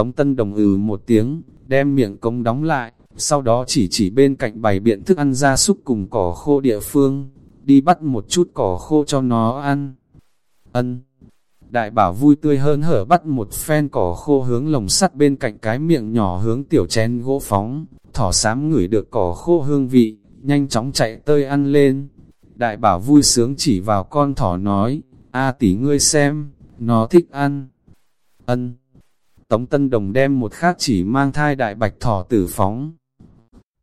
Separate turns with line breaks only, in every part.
Tống Tân Đồng ừ một tiếng, đem miệng cống đóng lại, sau đó chỉ chỉ bên cạnh bày biện thức ăn ra súc cùng cỏ khô địa phương, đi bắt một chút cỏ khô cho nó ăn. Ân. Đại bảo vui tươi hơn hở bắt một phen cỏ khô hướng lồng sắt bên cạnh cái miệng nhỏ hướng tiểu chén gỗ phóng, thỏ sám ngửi được cỏ khô hương vị, nhanh chóng chạy tơi ăn lên. Đại bảo vui sướng chỉ vào con thỏ nói, A tỷ ngươi xem, nó thích ăn. Ân. Tống Tân Đồng đem một khác chỉ mang thai đại bạch thỏ tử phóng.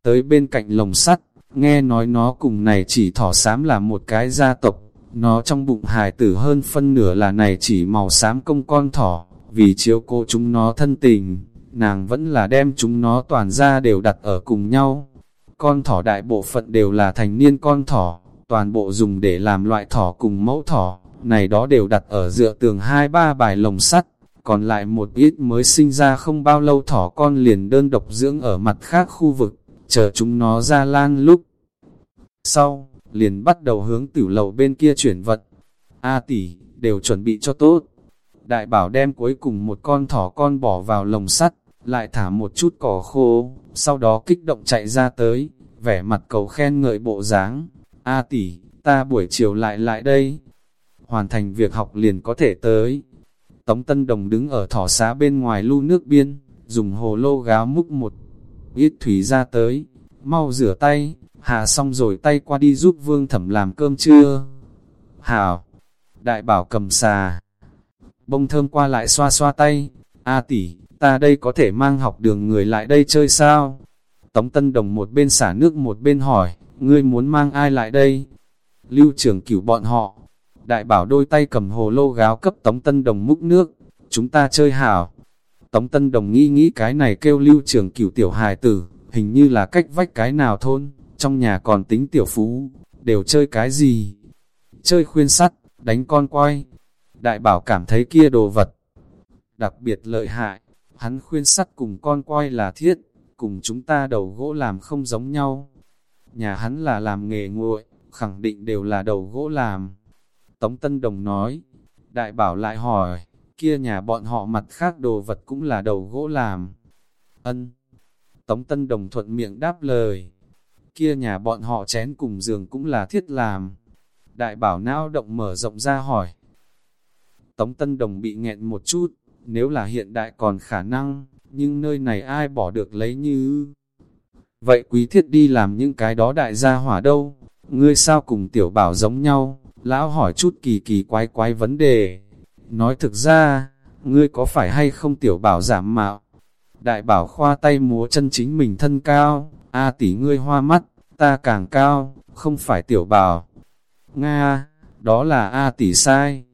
Tới bên cạnh lồng sắt, nghe nói nó cùng này chỉ thỏ xám là một cái gia tộc, nó trong bụng hài tử hơn phân nửa là này chỉ màu xám công con thỏ, vì chiếu cô chúng nó thân tình, nàng vẫn là đem chúng nó toàn ra đều đặt ở cùng nhau. Con thỏ đại bộ phận đều là thành niên con thỏ, toàn bộ dùng để làm loại thỏ cùng mẫu thỏ, này đó đều đặt ở dựa tường hai ba bài lồng sắt, còn lại một ít mới sinh ra không bao lâu thỏ con liền đơn độc dưỡng ở mặt khác khu vực, chờ chúng nó ra lan lúc. Sau, liền bắt đầu hướng tử lầu bên kia chuyển vật. A tỷ, đều chuẩn bị cho tốt. Đại bảo đem cuối cùng một con thỏ con bỏ vào lồng sắt, lại thả một chút cỏ khô, sau đó kích động chạy ra tới, vẻ mặt cầu khen ngợi bộ dáng. A tỷ, ta buổi chiều lại lại đây. Hoàn thành việc học liền có thể tới. Tống Tân Đồng đứng ở thỏ xá bên ngoài lưu nước biên, dùng hồ lô gáo múc một ít thủy ra tới, mau rửa tay, hạ xong rồi tay qua đi giúp vương thẩm làm cơm trưa. Hảo, đại bảo cầm xà, bông thơm qua lại xoa xoa tay, A tỷ, ta đây có thể mang học đường người lại đây chơi sao? Tống Tân Đồng một bên xả nước một bên hỏi, ngươi muốn mang ai lại đây? Lưu trưởng cửu bọn họ. Đại bảo đôi tay cầm hồ lô gáo cấp Tống Tân Đồng múc nước, chúng ta chơi hảo. Tống Tân Đồng nghĩ nghĩ cái này kêu lưu trưởng cửu tiểu hài tử, hình như là cách vách cái nào thôn, trong nhà còn tính tiểu phú, đều chơi cái gì? Chơi khuyên sắt, đánh con quay. Đại bảo cảm thấy kia đồ vật, đặc biệt lợi hại, hắn khuyên sắt cùng con quay là thiết, cùng chúng ta đầu gỗ làm không giống nhau. Nhà hắn là làm nghề nguội, khẳng định đều là đầu gỗ làm. Tống Tân Đồng nói, đại bảo lại hỏi, kia nhà bọn họ mặt khác đồ vật cũng là đầu gỗ làm. Ân. Tống Tân Đồng thuận miệng đáp lời. Kia nhà bọn họ chén cùng giường cũng là thiết làm. Đại bảo não động mở rộng ra hỏi. Tống Tân Đồng bị nghẹn một chút, nếu là hiện đại còn khả năng, nhưng nơi này ai bỏ được lấy như... Vậy quý thiết đi làm những cái đó đại gia hỏa đâu? Ngươi sao cùng tiểu bảo giống nhau? Lão hỏi chút kỳ kỳ quái quái vấn đề. Nói thực ra, ngươi có phải hay không tiểu bảo giảm mạo? Đại bảo khoa tay múa chân chính mình thân cao, A tỷ ngươi hoa mắt, ta càng cao, không phải tiểu bảo. Nga, đó là A tỷ sai.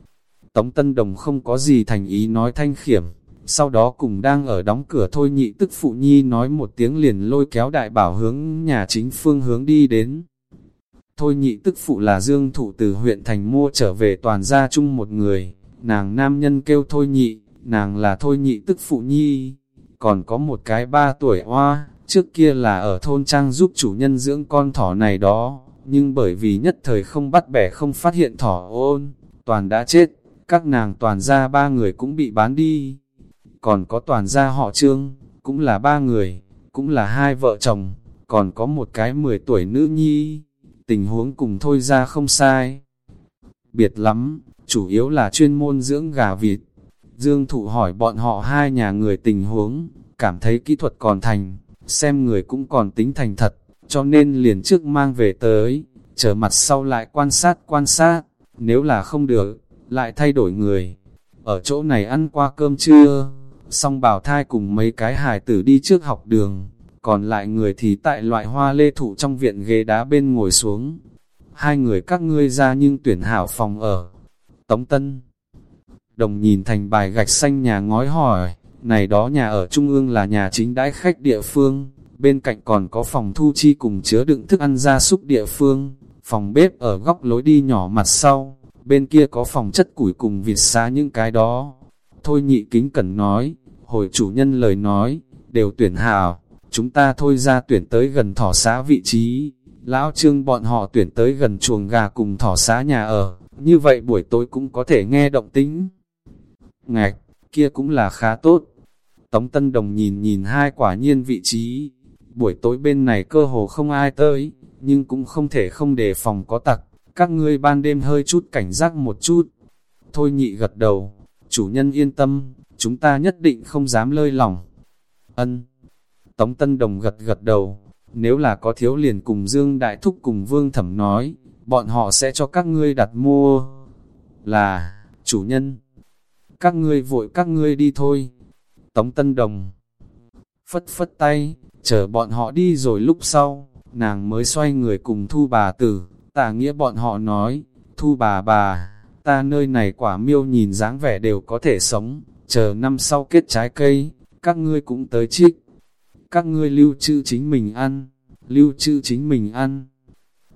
Tống Tân Đồng không có gì thành ý nói thanh khiểm, sau đó cùng đang ở đóng cửa thôi nhị tức phụ nhi nói một tiếng liền lôi kéo đại bảo hướng nhà chính phương hướng đi đến. Thôi nhị tức phụ là dương thủ từ huyện thành mua trở về toàn gia chung một người, nàng nam nhân kêu thôi nhị, nàng là thôi nhị tức phụ nhi, còn có một cái ba tuổi hoa, trước kia là ở thôn trang giúp chủ nhân dưỡng con thỏ này đó, nhưng bởi vì nhất thời không bắt bẻ không phát hiện thỏ ôn, toàn đã chết, các nàng toàn gia ba người cũng bị bán đi, còn có toàn gia họ trương, cũng là ba người, cũng là hai vợ chồng, còn có một cái 10 tuổi nữ nhi, tình huống cùng thôi ra không sai. Biệt lắm, chủ yếu là chuyên môn dưỡng gà vịt. Dương thụ hỏi bọn họ hai nhà người tình huống, cảm thấy kỹ thuật còn thành, xem người cũng còn tính thành thật, cho nên liền trước mang về tới, chờ mặt sau lại quan sát quan sát, nếu là không được, lại thay đổi người. Ở chỗ này ăn qua cơm trưa, xong bảo thai cùng mấy cái hài tử đi trước học đường, còn lại người thì tại loại hoa lê thụ trong viện ghế đá bên ngồi xuống. Hai người các ngươi ra nhưng tuyển hảo phòng ở. Tống Tân Đồng nhìn thành bài gạch xanh nhà ngói hỏi, này đó nhà ở Trung ương là nhà chính đãi khách địa phương, bên cạnh còn có phòng thu chi cùng chứa đựng thức ăn gia súc địa phương, phòng bếp ở góc lối đi nhỏ mặt sau, bên kia có phòng chất củi cùng vịt xá những cái đó. Thôi nhị kính cần nói, hồi chủ nhân lời nói, đều tuyển hảo, chúng ta thôi ra tuyển tới gần thỏ xá vị trí, lão trương bọn họ tuyển tới gần chuồng gà cùng thỏ xá nhà ở, như vậy buổi tối cũng có thể nghe động tính. Ngạch, kia cũng là khá tốt. Tống Tân Đồng nhìn nhìn hai quả nhiên vị trí, buổi tối bên này cơ hồ không ai tới, nhưng cũng không thể không đề phòng có tặc, các ngươi ban đêm hơi chút cảnh giác một chút. Thôi nhị gật đầu, chủ nhân yên tâm, chúng ta nhất định không dám lơi lỏng Ân. Tống Tân Đồng gật gật đầu, nếu là có thiếu liền cùng Dương Đại Thúc cùng Vương Thẩm nói, bọn họ sẽ cho các ngươi đặt mua. Là, chủ nhân, các ngươi vội các ngươi đi thôi. Tống Tân Đồng phất phất tay, chờ bọn họ đi rồi lúc sau, nàng mới xoay người cùng thu bà tử, tả nghĩa bọn họ nói, thu bà bà, ta nơi này quả miêu nhìn dáng vẻ đều có thể sống, chờ năm sau kết trái cây, các ngươi cũng tới trích. Các ngươi lưu trữ chính mình ăn, lưu trữ chính mình ăn.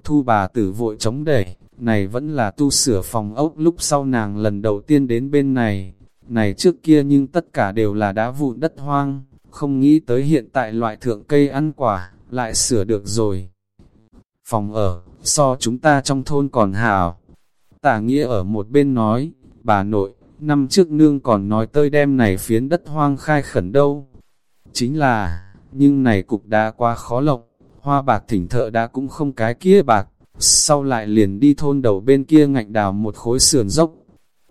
Thu bà tử vội chống đẩy, này vẫn là tu sửa phòng ốc lúc sau nàng lần đầu tiên đến bên này. Này trước kia nhưng tất cả đều là đá vụn đất hoang, không nghĩ tới hiện tại loại thượng cây ăn quả, lại sửa được rồi. Phòng ở, so chúng ta trong thôn còn hảo. Tả nghĩa ở một bên nói, bà nội, năm trước nương còn nói tơi đem này phiến đất hoang khai khẩn đâu. Chính là, nhưng này cục đá quá khó lộng, hoa bạc thỉnh thợ đã cũng không cái kia bạc, sau lại liền đi thôn đầu bên kia ngạnh đào một khối sườn dốc.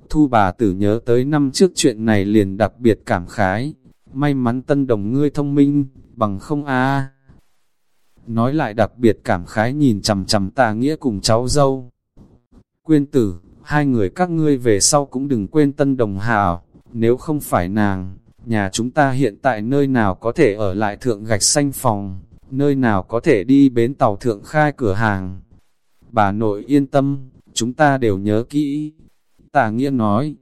Thu bà tử nhớ tới năm trước chuyện này liền đặc biệt cảm khái, may mắn tân đồng ngươi thông minh, bằng không a Nói lại đặc biệt cảm khái nhìn chầm chầm tà nghĩa cùng cháu dâu. Quyên tử, hai người các ngươi về sau cũng đừng quên tân đồng hào, nếu không phải nàng, nhà chúng ta hiện tại nơi nào có thể ở lại thượng gạch xanh phòng, nơi nào có thể đi bến tàu thượng khai cửa hàng. Bà nội yên tâm, chúng ta đều nhớ kỹ. Tà nghĩa nói,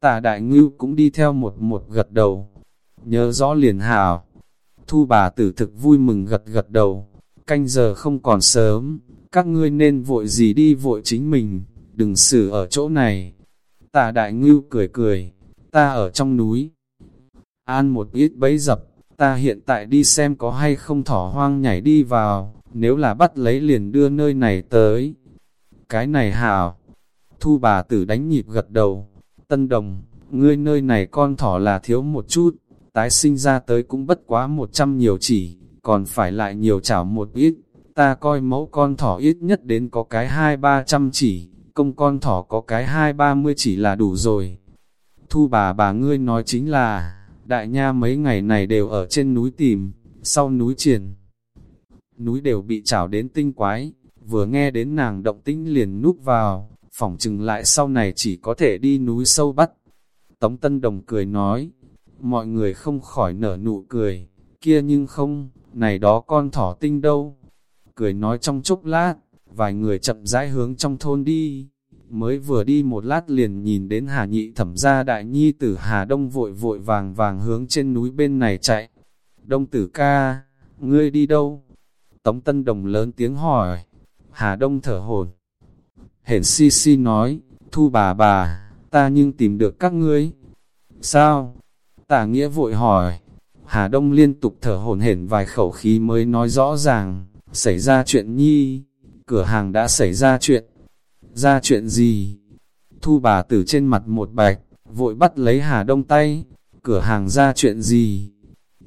tà đại ngưu cũng đi theo một một gật đầu. Nhớ rõ liền hào. Thu bà tử thực vui mừng gật gật đầu. Canh giờ không còn sớm, các ngươi nên vội gì đi vội chính mình, đừng xử ở chỗ này. Tà đại ngưu cười cười, ta ở trong núi. An một ít bấy dập, ta hiện tại đi xem có hay không thỏ hoang nhảy đi vào, nếu là bắt lấy liền đưa nơi này tới. Cái này hảo, thu bà tử đánh nhịp gật đầu, tân đồng, ngươi nơi này con thỏ là thiếu một chút, tái sinh ra tới cũng bất quá một trăm nhiều chỉ, còn phải lại nhiều chảo một ít, ta coi mẫu con thỏ ít nhất đến có cái hai ba trăm chỉ, công con thỏ có cái hai ba mươi chỉ là đủ rồi. Thu bà bà ngươi nói chính là, đại nha mấy ngày này đều ở trên núi tìm, sau núi triển. Núi đều bị chảo đến tinh quái, vừa nghe đến nàng động tĩnh liền núp vào, phỏng chừng lại sau này chỉ có thể đi núi sâu bắt. Tống Tân Đồng cười nói, mọi người không khỏi nở nụ cười, kia nhưng không, này đó con thỏ tinh đâu. Cười nói trong chốc lát, vài người chậm rãi hướng trong thôn đi mới vừa đi một lát liền nhìn đến Hà Nhị thẩm ra đại nhi tử Hà Đông vội vội vàng vàng hướng trên núi bên này chạy. Đông tử ca, ngươi đi đâu? Tống Tân Đồng lớn tiếng hỏi. Hà Đông thở hồn. Hển si si nói, thu bà bà, ta nhưng tìm được các ngươi. Sao? Tả nghĩa vội hỏi. Hà Đông liên tục thở hồn hển vài khẩu khí mới nói rõ ràng, xảy ra chuyện nhi, cửa hàng đã xảy ra chuyện ra chuyện gì? Thu bà tử trên mặt một bạch, vội bắt lấy Hà Đông tay, cửa hàng ra chuyện gì?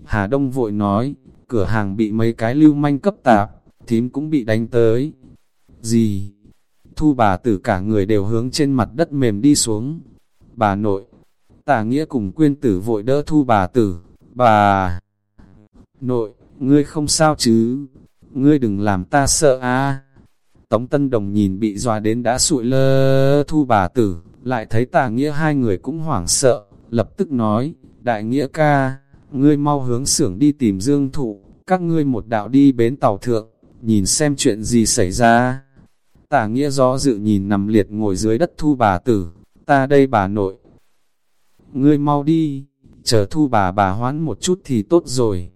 Hà Đông vội nói, cửa hàng bị mấy cái lưu manh cấp tạp, thím cũng bị đánh tới. Gì? Thu bà tử cả người đều hướng trên mặt đất mềm đi xuống. Bà nội, tả nghĩa cùng quyên tử vội đỡ thu bà tử, bà... Nội, ngươi không sao chứ? Ngươi đừng làm ta sợ a Tống Tân Đồng nhìn bị dọa đến đã sụi lơ thu bà tử, lại thấy tà nghĩa hai người cũng hoảng sợ, lập tức nói, đại nghĩa ca, ngươi mau hướng xưởng đi tìm dương thụ, các ngươi một đạo đi bến tàu thượng, nhìn xem chuyện gì xảy ra. Tà nghĩa gió dự nhìn nằm liệt ngồi dưới đất thu bà tử, ta đây bà nội. Ngươi mau đi, chờ thu bà bà hoãn một chút thì tốt rồi.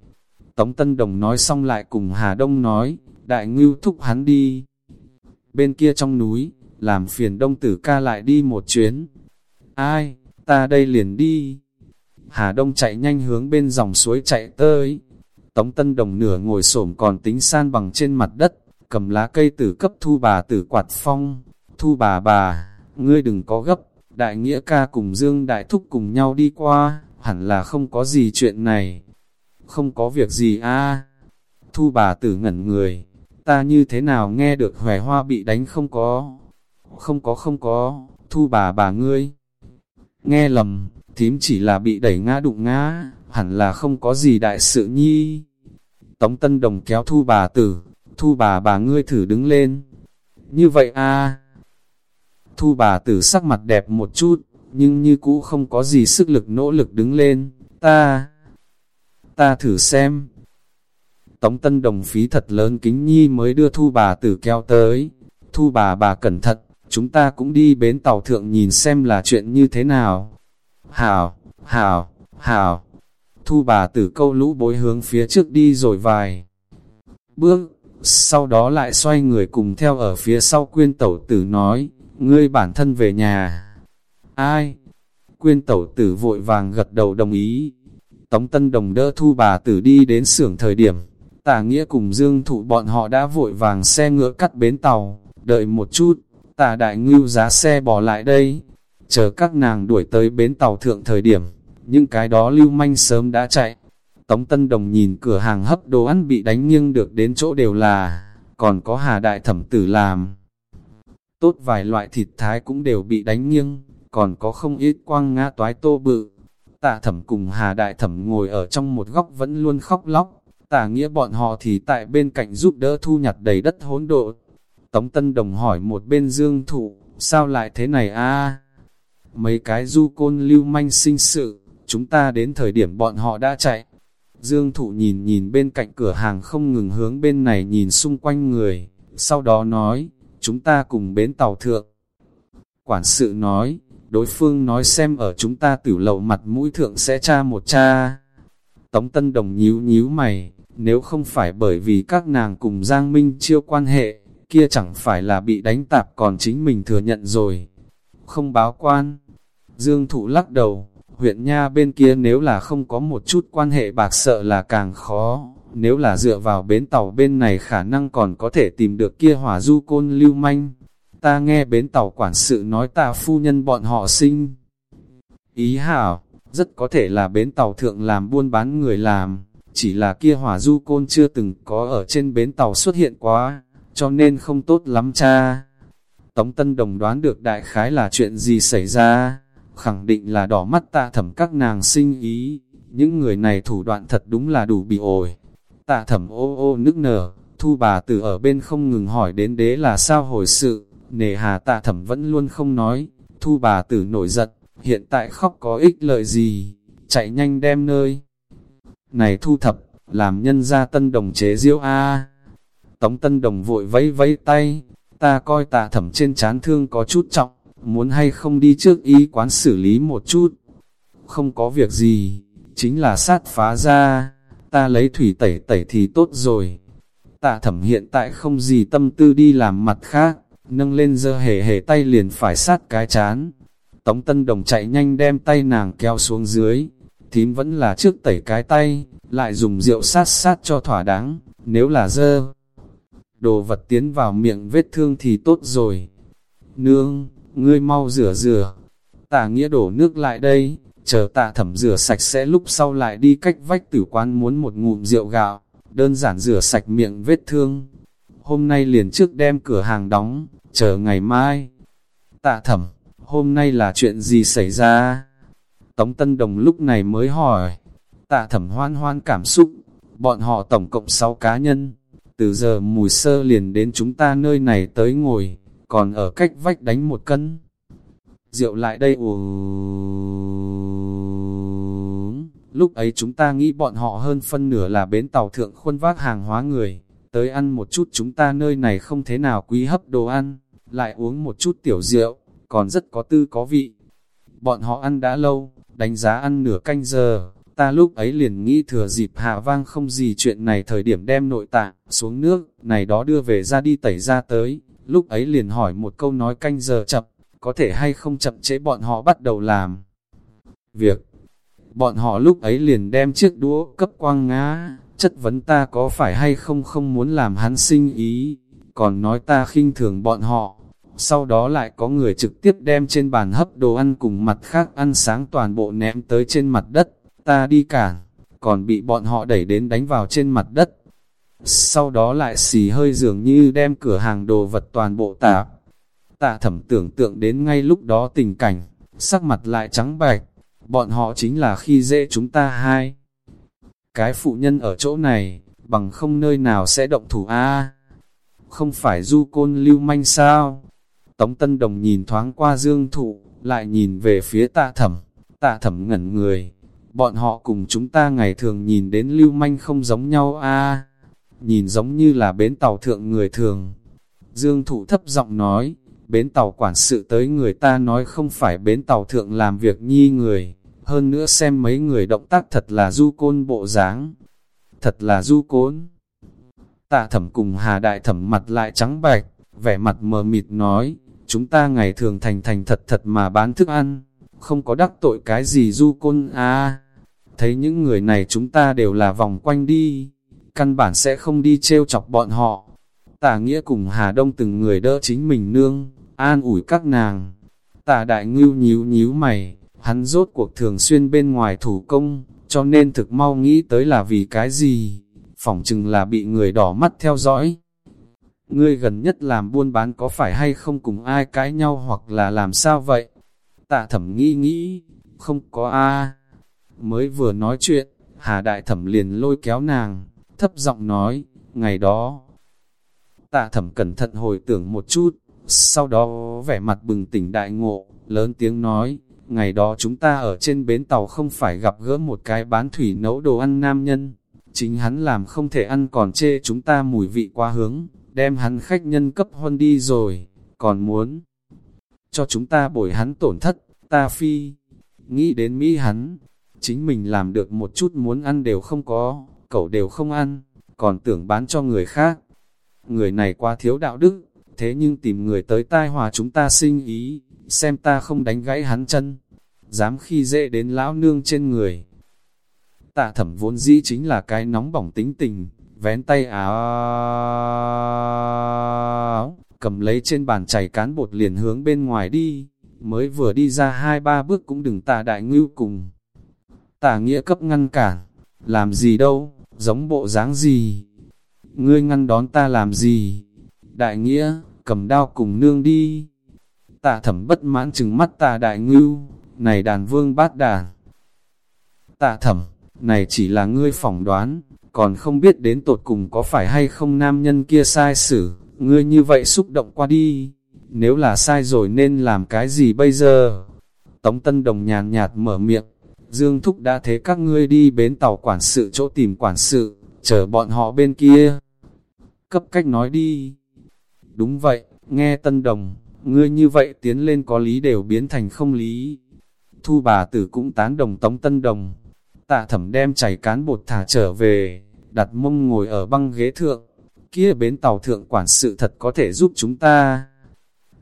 Tống Tân Đồng nói xong lại cùng Hà Đông nói, đại ngưu thúc hắn đi bên kia trong núi, làm phiền đông tử ca lại đi một chuyến. Ai, ta đây liền đi. Hà Đông chạy nhanh hướng bên dòng suối chạy tới. Tống Tân Đồng nửa ngồi xổm còn tính san bằng trên mặt đất, cầm lá cây tử cấp thu bà tử quạt phong. Thu bà bà, ngươi đừng có gấp, đại nghĩa ca cùng Dương Đại Thúc cùng nhau đi qua, hẳn là không có gì chuyện này. Không có việc gì a Thu bà tử ngẩn người, ta như thế nào nghe được hòe hoa bị đánh không có. Không có không có, thu bà bà ngươi. Nghe lầm, thím chỉ là bị đẩy ngã đụng ngã, hẳn là không có gì đại sự nhi. Tống Tân Đồng kéo thu bà tử, thu bà bà ngươi thử đứng lên. Như vậy a Thu bà tử sắc mặt đẹp một chút, nhưng như cũ không có gì sức lực nỗ lực đứng lên. Ta, ta thử xem. Tống Tân Đồng phí thật lớn kính nhi mới đưa thu bà tử kéo tới. Thu bà bà cẩn thận, chúng ta cũng đi bến tàu thượng nhìn xem là chuyện như thế nào. Hảo, hảo, hảo. Thu bà tử câu lũ bối hướng phía trước đi rồi vài bước, sau đó lại xoay người cùng theo ở phía sau quyên tẩu tử nói, ngươi bản thân về nhà. Ai? Quyên tẩu tử vội vàng gật đầu đồng ý. Tống Tân Đồng đỡ thu bà tử đi đến xưởng thời điểm, tả nghĩa cùng dương thụ bọn họ đã vội vàng xe ngựa cắt bến tàu, đợi một chút, tả đại ngưu giá xe bỏ lại đây, chờ các nàng đuổi tới bến tàu thượng thời điểm, những cái đó lưu manh sớm đã chạy. Tống Tân Đồng nhìn cửa hàng hấp đồ ăn bị đánh nghiêng được đến chỗ đều là, còn có hà đại thẩm tử làm. Tốt vài loại thịt thái cũng đều bị đánh nghiêng, còn có không ít quang ngã toái tô bự. Tạ thẩm cùng hà đại thẩm ngồi ở trong một góc vẫn luôn khóc lóc, tả nghĩa bọn họ thì tại bên cạnh giúp đỡ thu nhặt đầy đất hỗn độ. Tống Tân Đồng hỏi một bên dương thụ, sao lại thế này a Mấy cái du côn lưu manh sinh sự, chúng ta đến thời điểm bọn họ đã chạy. Dương thụ nhìn nhìn bên cạnh cửa hàng không ngừng hướng bên này nhìn xung quanh người, sau đó nói, chúng ta cùng bến tàu thượng. Quản sự nói, đối phương nói xem ở chúng ta tử lậu mặt mũi thượng sẽ tra một cha. Tống Tân Đồng nhíu nhíu mày, nếu không phải bởi vì các nàng cùng Giang Minh chiêu quan hệ, kia chẳng phải là bị đánh tạp còn chính mình thừa nhận rồi. Không báo quan. Dương Thụ lắc đầu, huyện Nha bên kia nếu là không có một chút quan hệ bạc sợ là càng khó. Nếu là dựa vào bến tàu bên này khả năng còn có thể tìm được kia hỏa du côn lưu manh. Ta nghe bến tàu quản sự nói ta phu nhân bọn họ sinh. Ý hảo, rất có thể là bến tàu thượng làm buôn bán người làm, chỉ là kia hỏa du côn chưa từng có ở trên bến tàu xuất hiện quá, cho nên không tốt lắm cha. Tống Tân Đồng đoán được đại khái là chuyện gì xảy ra, khẳng định là đỏ mắt tạ thẩm các nàng sinh ý, những người này thủ đoạn thật đúng là đủ bị ổi. Tạ thẩm ô ô nức nở, thu bà tử ở bên không ngừng hỏi đến đế là sao hồi sự, nề hà tạ thẩm vẫn luôn không nói, thu bà tử nổi giận, hiện tại khóc có ích lợi gì, chạy nhanh đem nơi. Này thu thập, làm nhân gia tân đồng chế diễu a Tống tân đồng vội vẫy vẫy tay, ta coi tạ thẩm trên chán thương có chút trọng, muốn hay không đi trước y quán xử lý một chút. Không có việc gì, chính là sát phá ra, ta lấy thủy tẩy tẩy thì tốt rồi. Tạ thẩm hiện tại không gì tâm tư đi làm mặt khác, nâng lên dơ hề hề tay liền phải sát cái chán. Tống Tân Đồng chạy nhanh đem tay nàng kéo xuống dưới, thím vẫn là trước tẩy cái tay, lại dùng rượu sát sát cho thỏa đáng, nếu là dơ. Đồ vật tiến vào miệng vết thương thì tốt rồi. Nương, ngươi mau rửa rửa. Tả nghĩa đổ nước lại đây, chờ tạ thẩm rửa sạch sẽ lúc sau lại đi cách vách tử quán muốn một ngụm rượu gạo, đơn giản rửa sạch miệng vết thương. Hôm nay liền trước đem cửa hàng đóng, chờ ngày mai. Tạ thẩm, hôm nay là chuyện gì xảy ra? Tống Tân Đồng lúc này mới hỏi. Tạ thẩm hoan hoan cảm xúc, bọn họ tổng cộng 6 cá nhân. Từ giờ mùi sơ liền đến chúng ta nơi này tới ngồi, còn ở cách vách đánh một cân. Rượu lại đây uống. Lúc ấy chúng ta nghĩ bọn họ hơn phân nửa là bến tàu thượng khuôn vác hàng hóa người, tới ăn một chút chúng ta nơi này không thế nào quý hấp đồ ăn, lại uống một chút tiểu rượu, còn rất có tư có vị. Bọn họ ăn đã lâu, đánh giá ăn nửa canh giờ, ta lúc ấy liền nghĩ thừa dịp hạ vang không gì chuyện này thời điểm đem nội tạng xuống nước, này đó đưa về ra đi tẩy ra tới, lúc ấy liền hỏi một câu nói canh giờ chậm, có thể hay không chậm chế bọn họ bắt đầu làm. Việc, bọn họ lúc ấy liền đem chiếc đũa cấp quang ngã, chất vấn ta có phải hay không không muốn làm hắn sinh ý, còn nói ta khinh thường bọn họ, sau đó lại có người trực tiếp đem trên bàn hấp đồ ăn cùng mặt khác ăn sáng toàn bộ ném tới trên mặt đất, ta đi cản, còn bị bọn họ đẩy đến đánh vào trên mặt đất. Sau đó lại xì hơi dường như đem cửa hàng đồ vật toàn bộ tạp. Tạ thẩm tưởng tượng đến ngay lúc đó tình cảnh, sắc mặt lại trắng bạch, bọn họ chính là khi dễ chúng ta hai. Cái phụ nhân ở chỗ này, bằng không nơi nào sẽ động thủ a Không phải du côn lưu manh sao? Tống Tân Đồng nhìn thoáng qua dương thụ, lại nhìn về phía tạ thẩm, tạ thẩm ngẩn người. Bọn họ cùng chúng ta ngày thường nhìn đến lưu manh không giống nhau a Nhìn giống như là bến tàu thượng người thường. Dương thụ thấp giọng nói, bến tàu quản sự tới người ta nói không phải bến tàu thượng làm việc nhi người, hơn nữa xem mấy người động tác thật là du côn bộ dáng, thật là du côn. Tạ thẩm cùng hà đại thẩm mặt lại trắng bạch, vẻ mặt mờ mịt nói, chúng ta ngày thường thành thành thật thật mà bán thức ăn, không có đắc tội cái gì du côn à. Thấy những người này chúng ta đều là vòng quanh đi, căn bản sẽ không đi trêu chọc bọn họ. Tả nghĩa cùng Hà Đông từng người đỡ chính mình nương, an ủi các nàng. Tả đại ngưu nhíu nhíu mày, hắn rốt cuộc thường xuyên bên ngoài thủ công, cho nên thực mau nghĩ tới là vì cái gì, phỏng chừng là bị người đỏ mắt theo dõi. Ngươi gần nhất làm buôn bán có phải hay không cùng ai cãi nhau hoặc là làm sao vậy? Tạ thẩm nghĩ nghĩ, không có a Mới vừa nói chuyện, Hà Đại Thẩm liền lôi kéo nàng, thấp giọng nói, ngày đó. Tạ thẩm cẩn thận hồi tưởng một chút, sau đó vẻ mặt bừng tỉnh đại ngộ, lớn tiếng nói, ngày đó chúng ta ở trên bến tàu không phải gặp gỡ một cái bán thủy nấu đồ ăn nam nhân, chính hắn làm không thể ăn còn chê chúng ta mùi vị quá hướng, đem hắn khách nhân cấp huân đi rồi, còn muốn cho chúng ta bồi hắn tổn thất, ta phi, nghĩ đến Mỹ hắn, chính mình làm được một chút muốn ăn đều không có, cậu đều không ăn, còn tưởng bán cho người khác. Người này quá thiếu đạo đức, thế nhưng tìm người tới tai hòa chúng ta sinh ý, xem ta không đánh gãy hắn chân, dám khi dễ đến lão nương trên người. Tạ thẩm vốn dĩ chính là cái nóng bỏng tính tình, vén tay áo, cầm lấy trên bàn chảy cán bột liền hướng bên ngoài đi, mới vừa đi ra hai ba bước cũng đừng tà đại ngưu cùng. tà nghĩa cấp ngăn cản, làm gì đâu, giống bộ dáng gì? Ngươi ngăn đón ta làm gì? Đại nghĩa, cầm đao cùng nương đi. tà thẩm bất mãn chừng mắt tà đại ngưu, này đàn vương bát đàn. Tạ thẩm, này chỉ là ngươi phỏng đoán, còn không biết đến tột cùng có phải hay không nam nhân kia sai xử, ngươi như vậy xúc động qua đi, nếu là sai rồi nên làm cái gì bây giờ? Tống Tân Đồng nhàn nhạt mở miệng, Dương Thúc đã thế các ngươi đi bến tàu quản sự chỗ tìm quản sự, chờ bọn họ bên kia. Cấp cách nói đi. Đúng vậy, nghe Tân Đồng, ngươi như vậy tiến lên có lý đều biến thành không lý. Thu bà tử cũng tán đồng Tống Tân Đồng. Tạ thẩm đem chảy cán bột thả trở về, đặt mông ngồi ở băng ghế thượng. Kia bến tàu thượng quản sự thật có thể giúp chúng ta.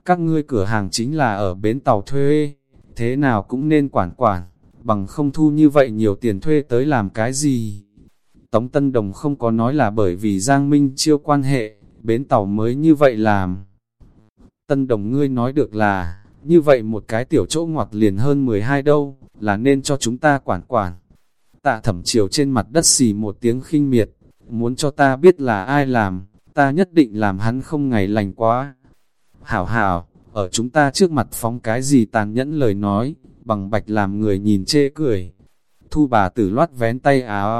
Các ngươi cửa hàng chính là ở bến tàu thuê, thế nào cũng nên quản quản bằng không thu như vậy nhiều tiền thuê tới làm cái gì. Tống Tân Đồng không có nói là bởi vì Giang Minh chiêu quan hệ, bến tàu mới như vậy làm. Tân Đồng ngươi nói được là, như vậy một cái tiểu chỗ ngoặt liền hơn 12 đâu, là nên cho chúng ta quản quản. Tạ thẩm chiều trên mặt đất xì một tiếng khinh miệt, muốn cho ta biết là ai làm, ta nhất định làm hắn không ngày lành quá. Hảo hảo, ở chúng ta trước mặt phóng cái gì tàn nhẫn lời nói, bằng bạch làm người nhìn chê cười. Thu bà tử loát vén tay áo,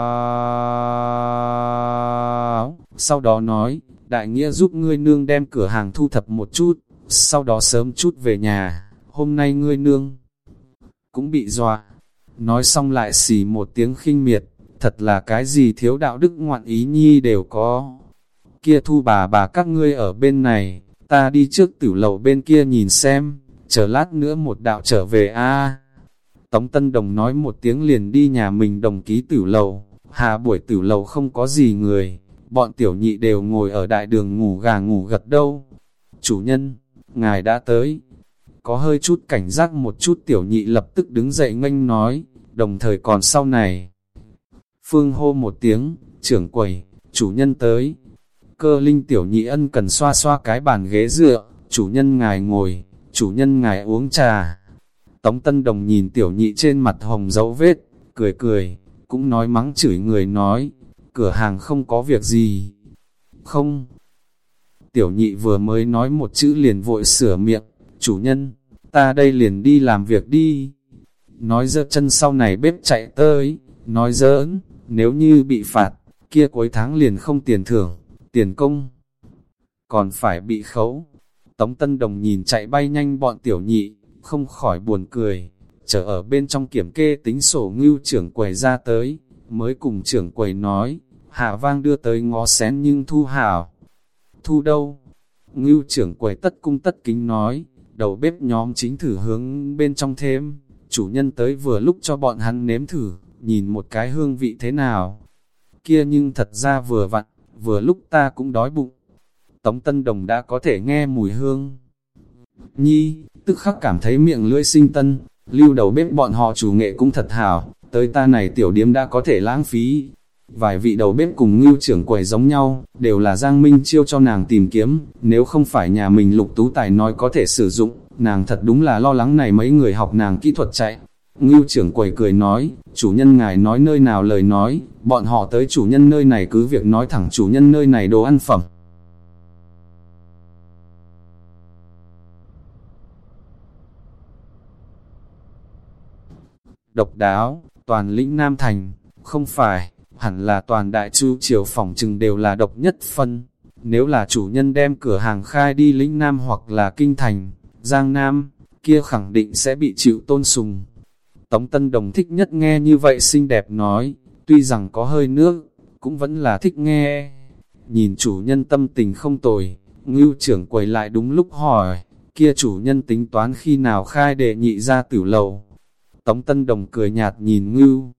sau đó nói, đại nghĩa giúp ngươi nương đem cửa hàng thu thập một chút, sau đó sớm chút về nhà, hôm nay ngươi nương cũng bị dọa. Nói xong lại xì một tiếng khinh miệt, thật là cái gì thiếu đạo đức ngoạn ý nhi đều có. Kia thu bà bà các ngươi ở bên này, ta đi trước tử lầu bên kia nhìn xem chờ lát nữa một đạo trở về a Tống Tân Đồng nói một tiếng liền đi nhà mình đồng ký tử lầu, hà buổi tử lầu không có gì người, bọn tiểu nhị đều ngồi ở đại đường ngủ gà ngủ gật đâu. Chủ nhân, ngài đã tới, có hơi chút cảnh giác một chút tiểu nhị lập tức đứng dậy nganh nói, đồng thời còn sau này. Phương hô một tiếng, trưởng quầy, chủ nhân tới. Cơ linh tiểu nhị ân cần xoa xoa cái bàn ghế dựa, chủ nhân ngài ngồi, chủ nhân ngài uống trà. Tống Tân Đồng nhìn tiểu nhị trên mặt hồng dấu vết, cười cười, cũng nói mắng chửi người nói, cửa hàng không có việc gì. Không. Tiểu nhị vừa mới nói một chữ liền vội sửa miệng, chủ nhân, ta đây liền đi làm việc đi. Nói dơ chân sau này bếp chạy tới, nói giỡn, nếu như bị phạt, kia cuối tháng liền không tiền thưởng, tiền công, còn phải bị khấu. Tống Tân Đồng nhìn chạy bay nhanh bọn tiểu nhị, không khỏi buồn cười, chờ ở bên trong kiểm kê tính sổ ngưu trưởng quầy ra tới, mới cùng trưởng quầy nói, hạ vang đưa tới ngó xén nhưng thu hảo. Thu đâu? Ngưu trưởng quầy tất cung tất kính nói, đầu bếp nhóm chính thử hướng bên trong thêm, chủ nhân tới vừa lúc cho bọn hắn nếm thử, nhìn một cái hương vị thế nào. Kia nhưng thật ra vừa vặn, vừa lúc ta cũng đói bụng. Tống Tân Đồng đã có thể nghe mùi hương. Nhi, tức khắc cảm thấy miệng lưỡi sinh tân, lưu đầu bếp bọn họ chủ nghệ cũng thật hảo, tới ta này tiểu điếm đã có thể lãng phí. Vài vị đầu bếp cùng ngưu trưởng quầy giống nhau, đều là Giang Minh chiêu cho nàng tìm kiếm, nếu không phải nhà mình lục tú tài nói có thể sử dụng, nàng thật đúng là lo lắng này mấy người học nàng kỹ thuật chạy. Ngưu trưởng quầy cười nói, chủ nhân ngài nói nơi nào lời nói, bọn họ tới chủ nhân nơi này cứ việc nói thẳng chủ nhân nơi này đồ ăn phẩm. Độc đáo, toàn lĩnh Nam Thành, không phải, hẳn là toàn đại chu triều phòng trừng đều là độc nhất phân. Nếu là chủ nhân đem cửa hàng khai đi lĩnh Nam hoặc là Kinh Thành, Giang Nam, kia khẳng định sẽ bị chịu tôn sùng. Tống Tân Đồng thích nhất nghe như vậy xinh đẹp nói, tuy rằng có hơi nước, cũng vẫn là thích nghe. Nhìn chủ nhân tâm tình không tồi, ngưu trưởng quầy lại đúng lúc hỏi, kia chủ nhân tính toán khi nào khai đệ nhị ra tử lầu. Tống Tân Đồng cười nhạt nhìn ngưu.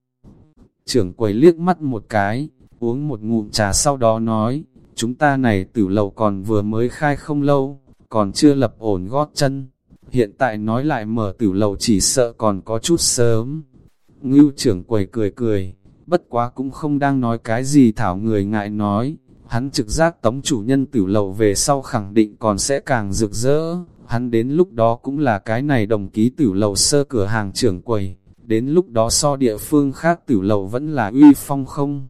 Trưởng quầy liếc mắt một cái, uống một ngụm trà sau đó nói, chúng ta này tử lầu còn vừa mới khai không lâu, còn chưa lập ổn gót chân. Hiện tại nói lại mở tử lầu chỉ sợ còn có chút sớm. Ngưu trưởng quầy cười cười, bất quá cũng không đang nói cái gì thảo người ngại nói. Hắn trực giác tống chủ nhân tử lầu về sau khẳng định còn sẽ càng rực rỡ. Hắn đến lúc đó cũng là cái này đồng ký tử lầu sơ cửa hàng trưởng quầy. Đến lúc đó so địa phương khác tử lầu vẫn là uy phong không.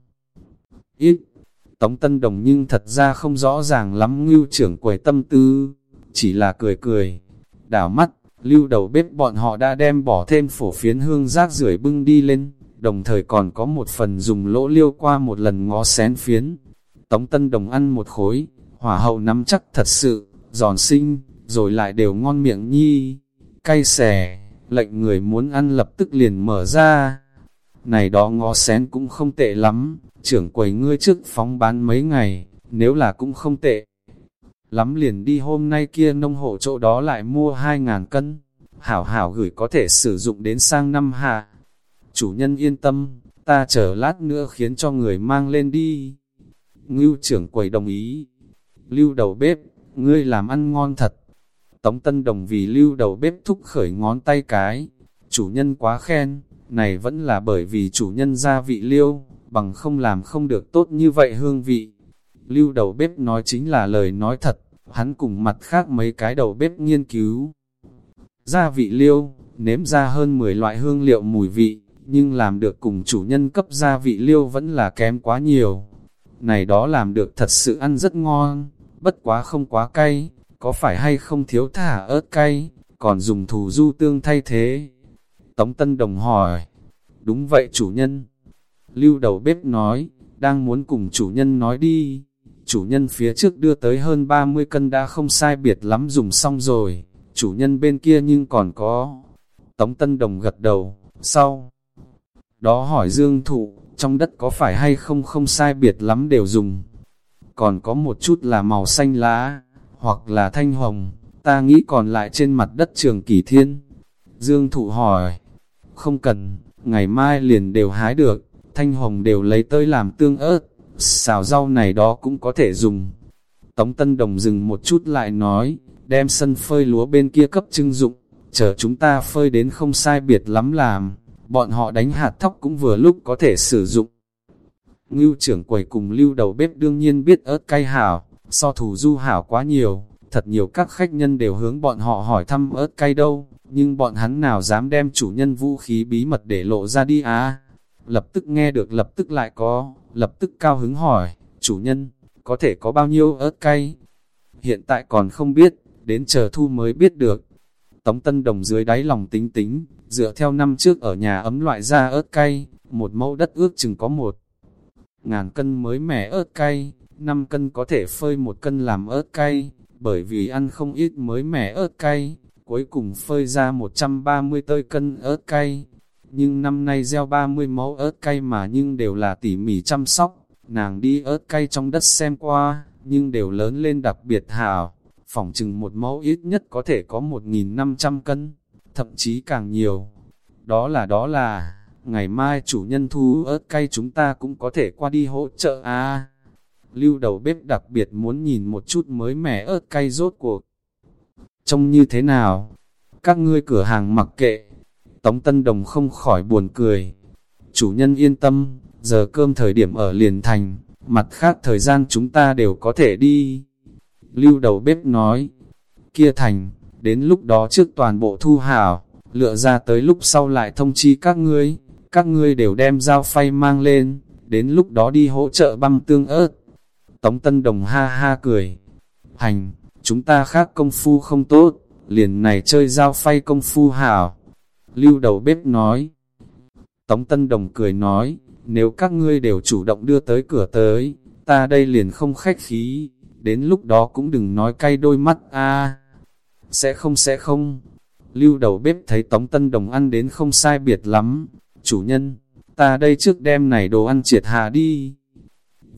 Ít, Tống Tân Đồng nhưng thật ra không rõ ràng lắm ngưu trưởng quầy tâm tư, chỉ là cười cười. Đảo mắt, lưu đầu bếp bọn họ đã đem bỏ thêm phổ phiến hương rác rưởi bưng đi lên, đồng thời còn có một phần dùng lỗ liêu qua một lần ngó xén phiến. Tống Tân Đồng ăn một khối, hỏa hậu nắm chắc thật sự, giòn xinh, rồi lại đều ngon miệng nhi, cay xè, lệnh người muốn ăn lập tức liền mở ra. Này đó ngó xén cũng không tệ lắm, trưởng quầy ngươi trước phóng bán mấy ngày, nếu là cũng không tệ. Lắm liền đi hôm nay kia nông hộ chỗ đó lại mua hai ngàn cân, hảo hảo gửi có thể sử dụng đến sang năm hạ. Chủ nhân yên tâm, ta chờ lát nữa khiến cho người mang lên đi. Ngưu trưởng quầy đồng ý. Lưu đầu bếp, ngươi làm ăn ngon thật. Tống Tân Đồng vì lưu đầu bếp thúc khởi ngón tay cái. Chủ nhân quá khen, này vẫn là bởi vì chủ nhân gia vị liêu, bằng không làm không được tốt như vậy hương vị. Lưu đầu bếp nói chính là lời nói thật, hắn cùng mặt khác mấy cái đầu bếp nghiên cứu. Gia vị liêu, nếm ra hơn 10 loại hương liệu mùi vị, nhưng làm được cùng chủ nhân cấp gia vị liêu vẫn là kém quá nhiều. Này đó làm được thật sự ăn rất ngon, bất quá không quá cay, có phải hay không thiếu thả ớt cay, còn dùng thù du tương thay thế. Tống Tân Đồng hỏi, đúng vậy chủ nhân. Lưu đầu bếp nói, đang muốn cùng chủ nhân nói đi. Chủ nhân phía trước đưa tới hơn 30 cân đã không sai biệt lắm dùng xong rồi, chủ nhân bên kia nhưng còn có. Tống Tân Đồng gật đầu, sau. Đó hỏi Dương Thụ, trong đất có phải hay không không sai biệt lắm đều dùng. Còn có một chút là màu xanh lá, hoặc là thanh hồng, ta nghĩ còn lại trên mặt đất trường kỳ thiên. Dương Thụ hỏi, không cần, ngày mai liền đều hái được, thanh hồng đều lấy tới làm tương ớt, xào rau này đó cũng có thể dùng. Tống Tân Đồng dừng một chút lại nói, đem sân phơi lúa bên kia cấp trưng dụng, chờ chúng ta phơi đến không sai biệt lắm làm, bọn họ đánh hạt thóc cũng vừa lúc có thể sử dụng. Ngưu trưởng quầy cùng lưu đầu bếp đương nhiên biết ớt cay hảo, so thủ du hảo quá nhiều, Thật nhiều các khách nhân đều hướng bọn họ hỏi thăm ớt cay đâu, nhưng bọn hắn nào dám đem chủ nhân vũ khí bí mật để lộ ra đi à? Lập tức nghe được lập tức lại có, lập tức cao hứng hỏi, chủ nhân, có thể có bao nhiêu ớt cay? Hiện tại còn không biết, đến chờ thu mới biết được. Tống Tân Đồng dưới đáy lòng tính tính, dựa theo năm trước ở nhà ấm loại ra ớt cay, một mẫu đất ước chừng có một ngàn cân mới mẻ ớt cay, 5 cân có thể phơi một cân làm ớt cay, bởi vì ăn không ít mới mẻ ớt cay, cuối cùng phơi ra 130 tơi cân ớt cay. Nhưng năm nay gieo 30 mẫu ớt cay mà nhưng đều là tỉ mỉ chăm sóc, nàng đi ớt cay trong đất xem qua, nhưng đều lớn lên đặc biệt hảo, phỏng chừng một mẫu ít nhất có thể có 1.500 cân, thậm chí càng nhiều. Đó là đó là, ngày mai chủ nhân thu ớt cay chúng ta cũng có thể qua đi hỗ trợ à. Lưu đầu bếp đặc biệt muốn nhìn một chút mới mẻ ớt cay rốt cuộc. Trông như thế nào? Các ngươi cửa hàng mặc kệ. Tống Tân Đồng không khỏi buồn cười. Chủ nhân yên tâm, giờ cơm thời điểm ở liền thành, mặt khác thời gian chúng ta đều có thể đi. Lưu đầu bếp nói, kia thành, đến lúc đó trước toàn bộ thu hảo, lựa ra tới lúc sau lại thông chi các ngươi, các ngươi đều đem dao phay mang lên, đến lúc đó đi hỗ trợ băm tương ớt. Tống Tân Đồng ha ha cười, hành, chúng ta khác công phu không tốt, liền này chơi dao phay công phu hảo. Lưu đầu bếp nói, Tống Tân Đồng cười nói, nếu các ngươi đều chủ động đưa tới cửa tới, ta đây liền không khách khí, đến lúc đó cũng đừng nói cay đôi mắt a Sẽ không sẽ không. Lưu đầu bếp thấy Tống Tân Đồng ăn đến không sai biệt lắm. Chủ nhân, ta đây trước đêm này đồ ăn triệt hạ đi.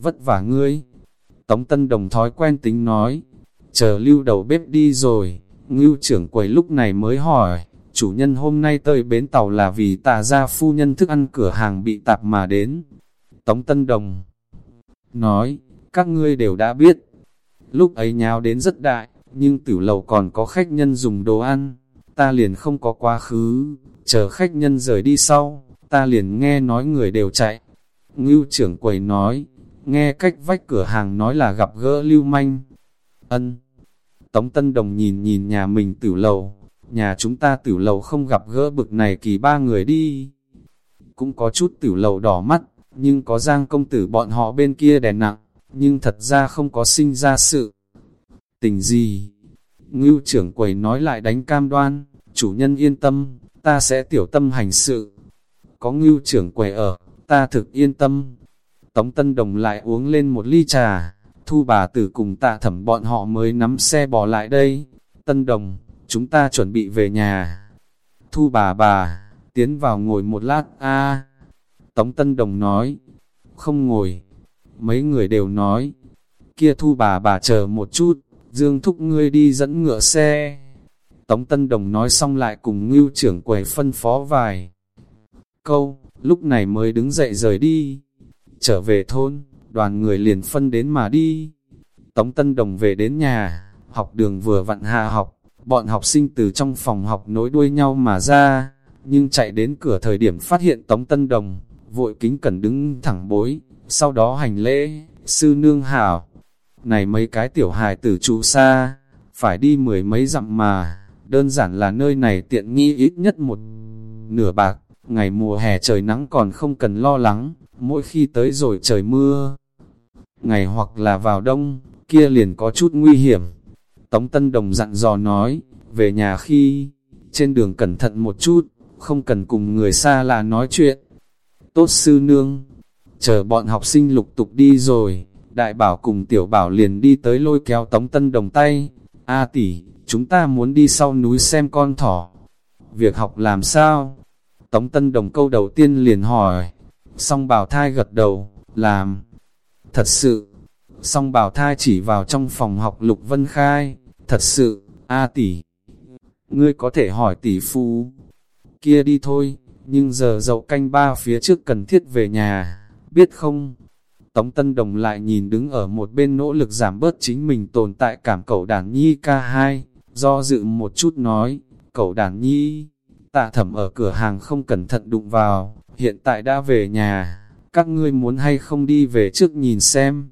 Vất vả ngươi. Tống Tân Đồng thói quen tính nói. Chờ lưu đầu bếp đi rồi, ngưu trưởng quầy lúc này mới hỏi, chủ nhân hôm nay tới bến tàu là vì tà gia phu nhân thức ăn cửa hàng bị tạp mà đến. Tống Tân Đồng nói, các ngươi đều đã biết, lúc ấy nháo đến rất đại, nhưng tử lầu còn có khách nhân dùng đồ ăn, ta liền không có quá khứ, chờ khách nhân rời đi sau, ta liền nghe nói người đều chạy. Ngưu trưởng quầy nói, nghe cách vách cửa hàng nói là gặp gỡ lưu manh. Ân. Tống Tân Đồng nhìn nhìn nhà mình tử lầu, nhà chúng ta tử lầu không gặp gỡ bực này kỳ ba người đi. Cũng có chút tử lầu đỏ mắt, nhưng có giang công tử bọn họ bên kia đè nặng, nhưng thật ra không có sinh ra sự. Tình gì? Ngưu trưởng quầy nói lại đánh cam đoan, chủ nhân yên tâm, ta sẽ tiểu tâm hành sự. Có ngưu trưởng quầy ở, ta thực yên tâm. Tống Tân Đồng lại uống lên một ly trà, thu bà tử cùng tạ thẩm bọn họ mới nắm xe bỏ lại đây. Tân Đồng, chúng ta chuẩn bị về nhà. Thu bà bà, tiến vào ngồi một lát, a Tống Tân Đồng nói, không ngồi. Mấy người đều nói, kia thu bà bà chờ một chút, Dương thúc ngươi đi dẫn ngựa xe. Tống Tân Đồng nói xong lại cùng ngưu trưởng quầy phân phó vài câu, lúc này mới đứng dậy rời đi. Trở về thôn, đoàn người liền phân đến mà đi. Tống Tân Đồng về đến nhà, học đường vừa vặn hạ học, bọn học sinh từ trong phòng học nối đuôi nhau mà ra, nhưng chạy đến cửa thời điểm phát hiện Tống Tân Đồng, vội kính cẩn đứng thẳng bối, sau đó hành lễ, sư nương hảo. Này mấy cái tiểu hài tử trụ xa, phải đi mười mấy dặm mà, đơn giản là nơi này tiện nghi ít nhất một nửa bạc, ngày mùa hè trời nắng còn không cần lo lắng, mỗi khi tới rồi trời mưa. Ngày hoặc là vào đông, kia liền có chút nguy hiểm. Tống Tân Đồng dặn dò nói, về nhà khi, trên đường cẩn thận một chút, không cần cùng người xa là nói chuyện. Tốt sư nương, chờ bọn học sinh lục tục đi rồi, đại bảo cùng tiểu bảo liền đi tới lôi kéo Tống Tân Đồng tay. A tỷ, chúng ta muốn đi sau núi xem con thỏ. Việc học làm sao? Tống Tân Đồng câu đầu tiên liền hỏi. Song bảo thai gật đầu, làm. Thật sự, song bảo thai chỉ vào trong phòng học Lục Vân Khai. Thật sự, A tỷ, ngươi có thể hỏi tỷ phu. Kia đi thôi, nhưng giờ dậu canh ba phía trước cần thiết về nhà, biết không? Tống Tân Đồng lại nhìn đứng ở một bên nỗ lực giảm bớt chính mình tồn tại cảm cậu đàn nhi ca hai, do dự một chút nói, cậu đàn nhi, tạ thẩm ở cửa hàng không cẩn thận đụng vào, hiện tại đã về nhà, các ngươi muốn hay không đi về trước nhìn xem.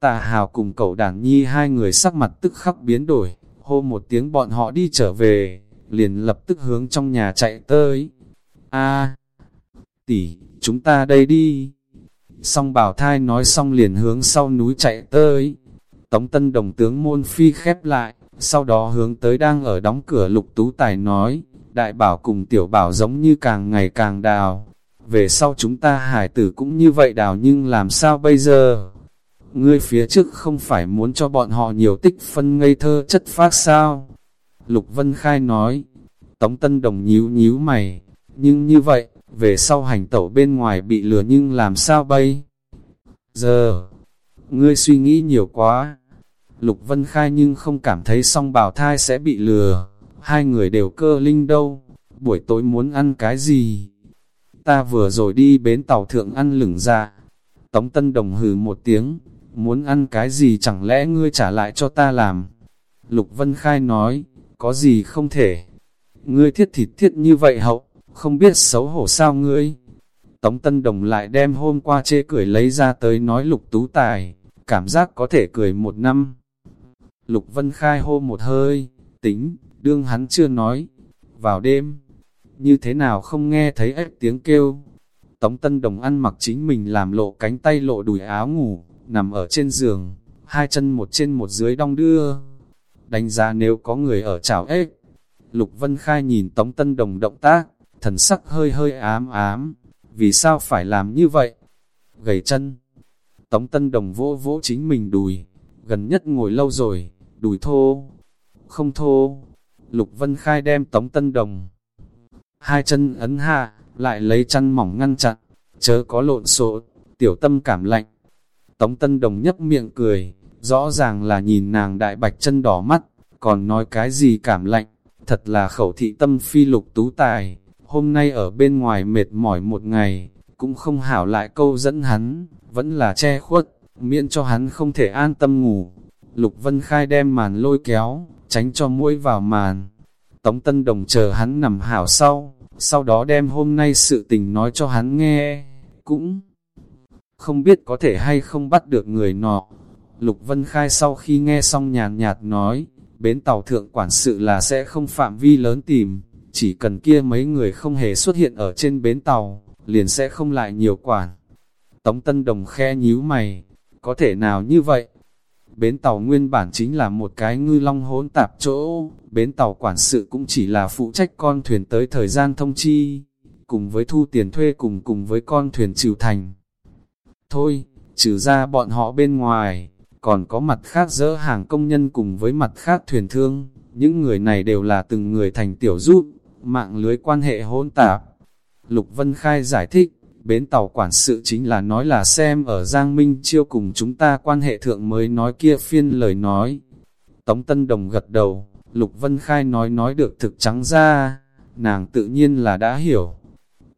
Tà hào cùng cậu đàn nhi hai người sắc mặt tức khắc biến đổi, hô một tiếng bọn họ đi trở về, liền lập tức hướng trong nhà chạy tới. A, tỷ, chúng ta đây đi. Song bảo thai nói xong liền hướng sau núi chạy tới. Tống tân đồng tướng môn phi khép lại, sau đó hướng tới đang ở đóng cửa lục tú tài nói, đại bảo cùng tiểu bảo giống như càng ngày càng đào. Về sau chúng ta hải tử cũng như vậy đào nhưng làm sao bây giờ? Ngươi phía trước không phải muốn cho bọn họ nhiều tích phân ngây thơ chất phác sao? Lục Vân Khai nói, Tống Tân Đồng nhíu nhíu mày, nhưng như vậy, về sau hành tẩu bên ngoài bị lừa nhưng làm sao bây? Giờ, ngươi suy nghĩ nhiều quá. Lục Vân Khai nhưng không cảm thấy song bảo thai sẽ bị lừa, hai người đều cơ linh đâu, buổi tối muốn ăn cái gì? Ta vừa rồi đi bến tàu thượng ăn lửng ra. Tống Tân Đồng hừ một tiếng, muốn ăn cái gì chẳng lẽ ngươi trả lại cho ta làm? Lục Vân Khai nói, có gì không thể? Ngươi thiết thịt thiết như vậy hậu, không biết xấu hổ sao ngươi? Tống Tân Đồng lại đem hôm qua chê cười lấy ra tới nói Lục Tú Tài, cảm giác có thể cười một năm. Lục Vân Khai hô một hơi, tính, đương hắn chưa nói. Vào đêm, như thế nào không nghe thấy ếch tiếng kêu. Tống Tân Đồng ăn mặc chính mình làm lộ cánh tay lộ đùi áo ngủ, nằm ở trên giường, hai chân một trên một dưới đong đưa. Đánh giá nếu có người ở chảo ếch. Lục Vân Khai nhìn Tống Tân Đồng động tác, thần sắc hơi hơi ám ám. Vì sao phải làm như vậy? Gầy chân. Tống Tân Đồng vỗ vỗ chính mình đùi, gần nhất ngồi lâu rồi, đùi thô. Không thô. Lục Vân Khai đem Tống Tân Đồng. Hai chân ấn hạ, lại lấy chăn mỏng ngăn chặn, chớ có lộn xộn, tiểu tâm cảm lạnh. Tống Tân Đồng nhấp miệng cười, rõ ràng là nhìn nàng đại bạch chân đỏ mắt, còn nói cái gì cảm lạnh, thật là khẩu thị tâm phi lục tú tài, hôm nay ở bên ngoài mệt mỏi một ngày, cũng không hảo lại câu dẫn hắn, vẫn là che khuất, miễn cho hắn không thể an tâm ngủ. Lục Vân Khai đem màn lôi kéo, tránh cho mũi vào màn. Tống Tân Đồng chờ hắn nằm hảo sau, sau đó đem hôm nay sự tình nói cho hắn nghe, cũng không biết có thể hay không bắt được người nọ. Lục Vân Khai sau khi nghe xong nhàn nhạt nói, bến tàu thượng quản sự là sẽ không phạm vi lớn tìm, chỉ cần kia mấy người không hề xuất hiện ở trên bến tàu, liền sẽ không lại nhiều quản. Tống Tân Đồng khe nhíu mày, có thể nào như vậy? Bến tàu nguyên bản chính là một cái ngư long hỗn tạp chỗ, bến tàu quản sự cũng chỉ là phụ trách con thuyền tới thời gian thông chi, cùng với thu tiền thuê cùng cùng với con thuyền trừ thành. Thôi, trừ ra bọn họ bên ngoài, còn có mặt khác dỡ hàng công nhân cùng với mặt khác thuyền thương, những người này đều là từng người thành tiểu giúp, mạng lưới quan hệ hỗn tạp. Lục Vân Khai giải thích, bến tàu quản sự chính là nói là xem ở Giang Minh chiêu cùng chúng ta quan hệ thượng mới nói kia phiên lời nói. Tống Tân Đồng gật đầu, Lục Vân Khai nói nói được thực trắng ra, nàng tự nhiên là đã hiểu.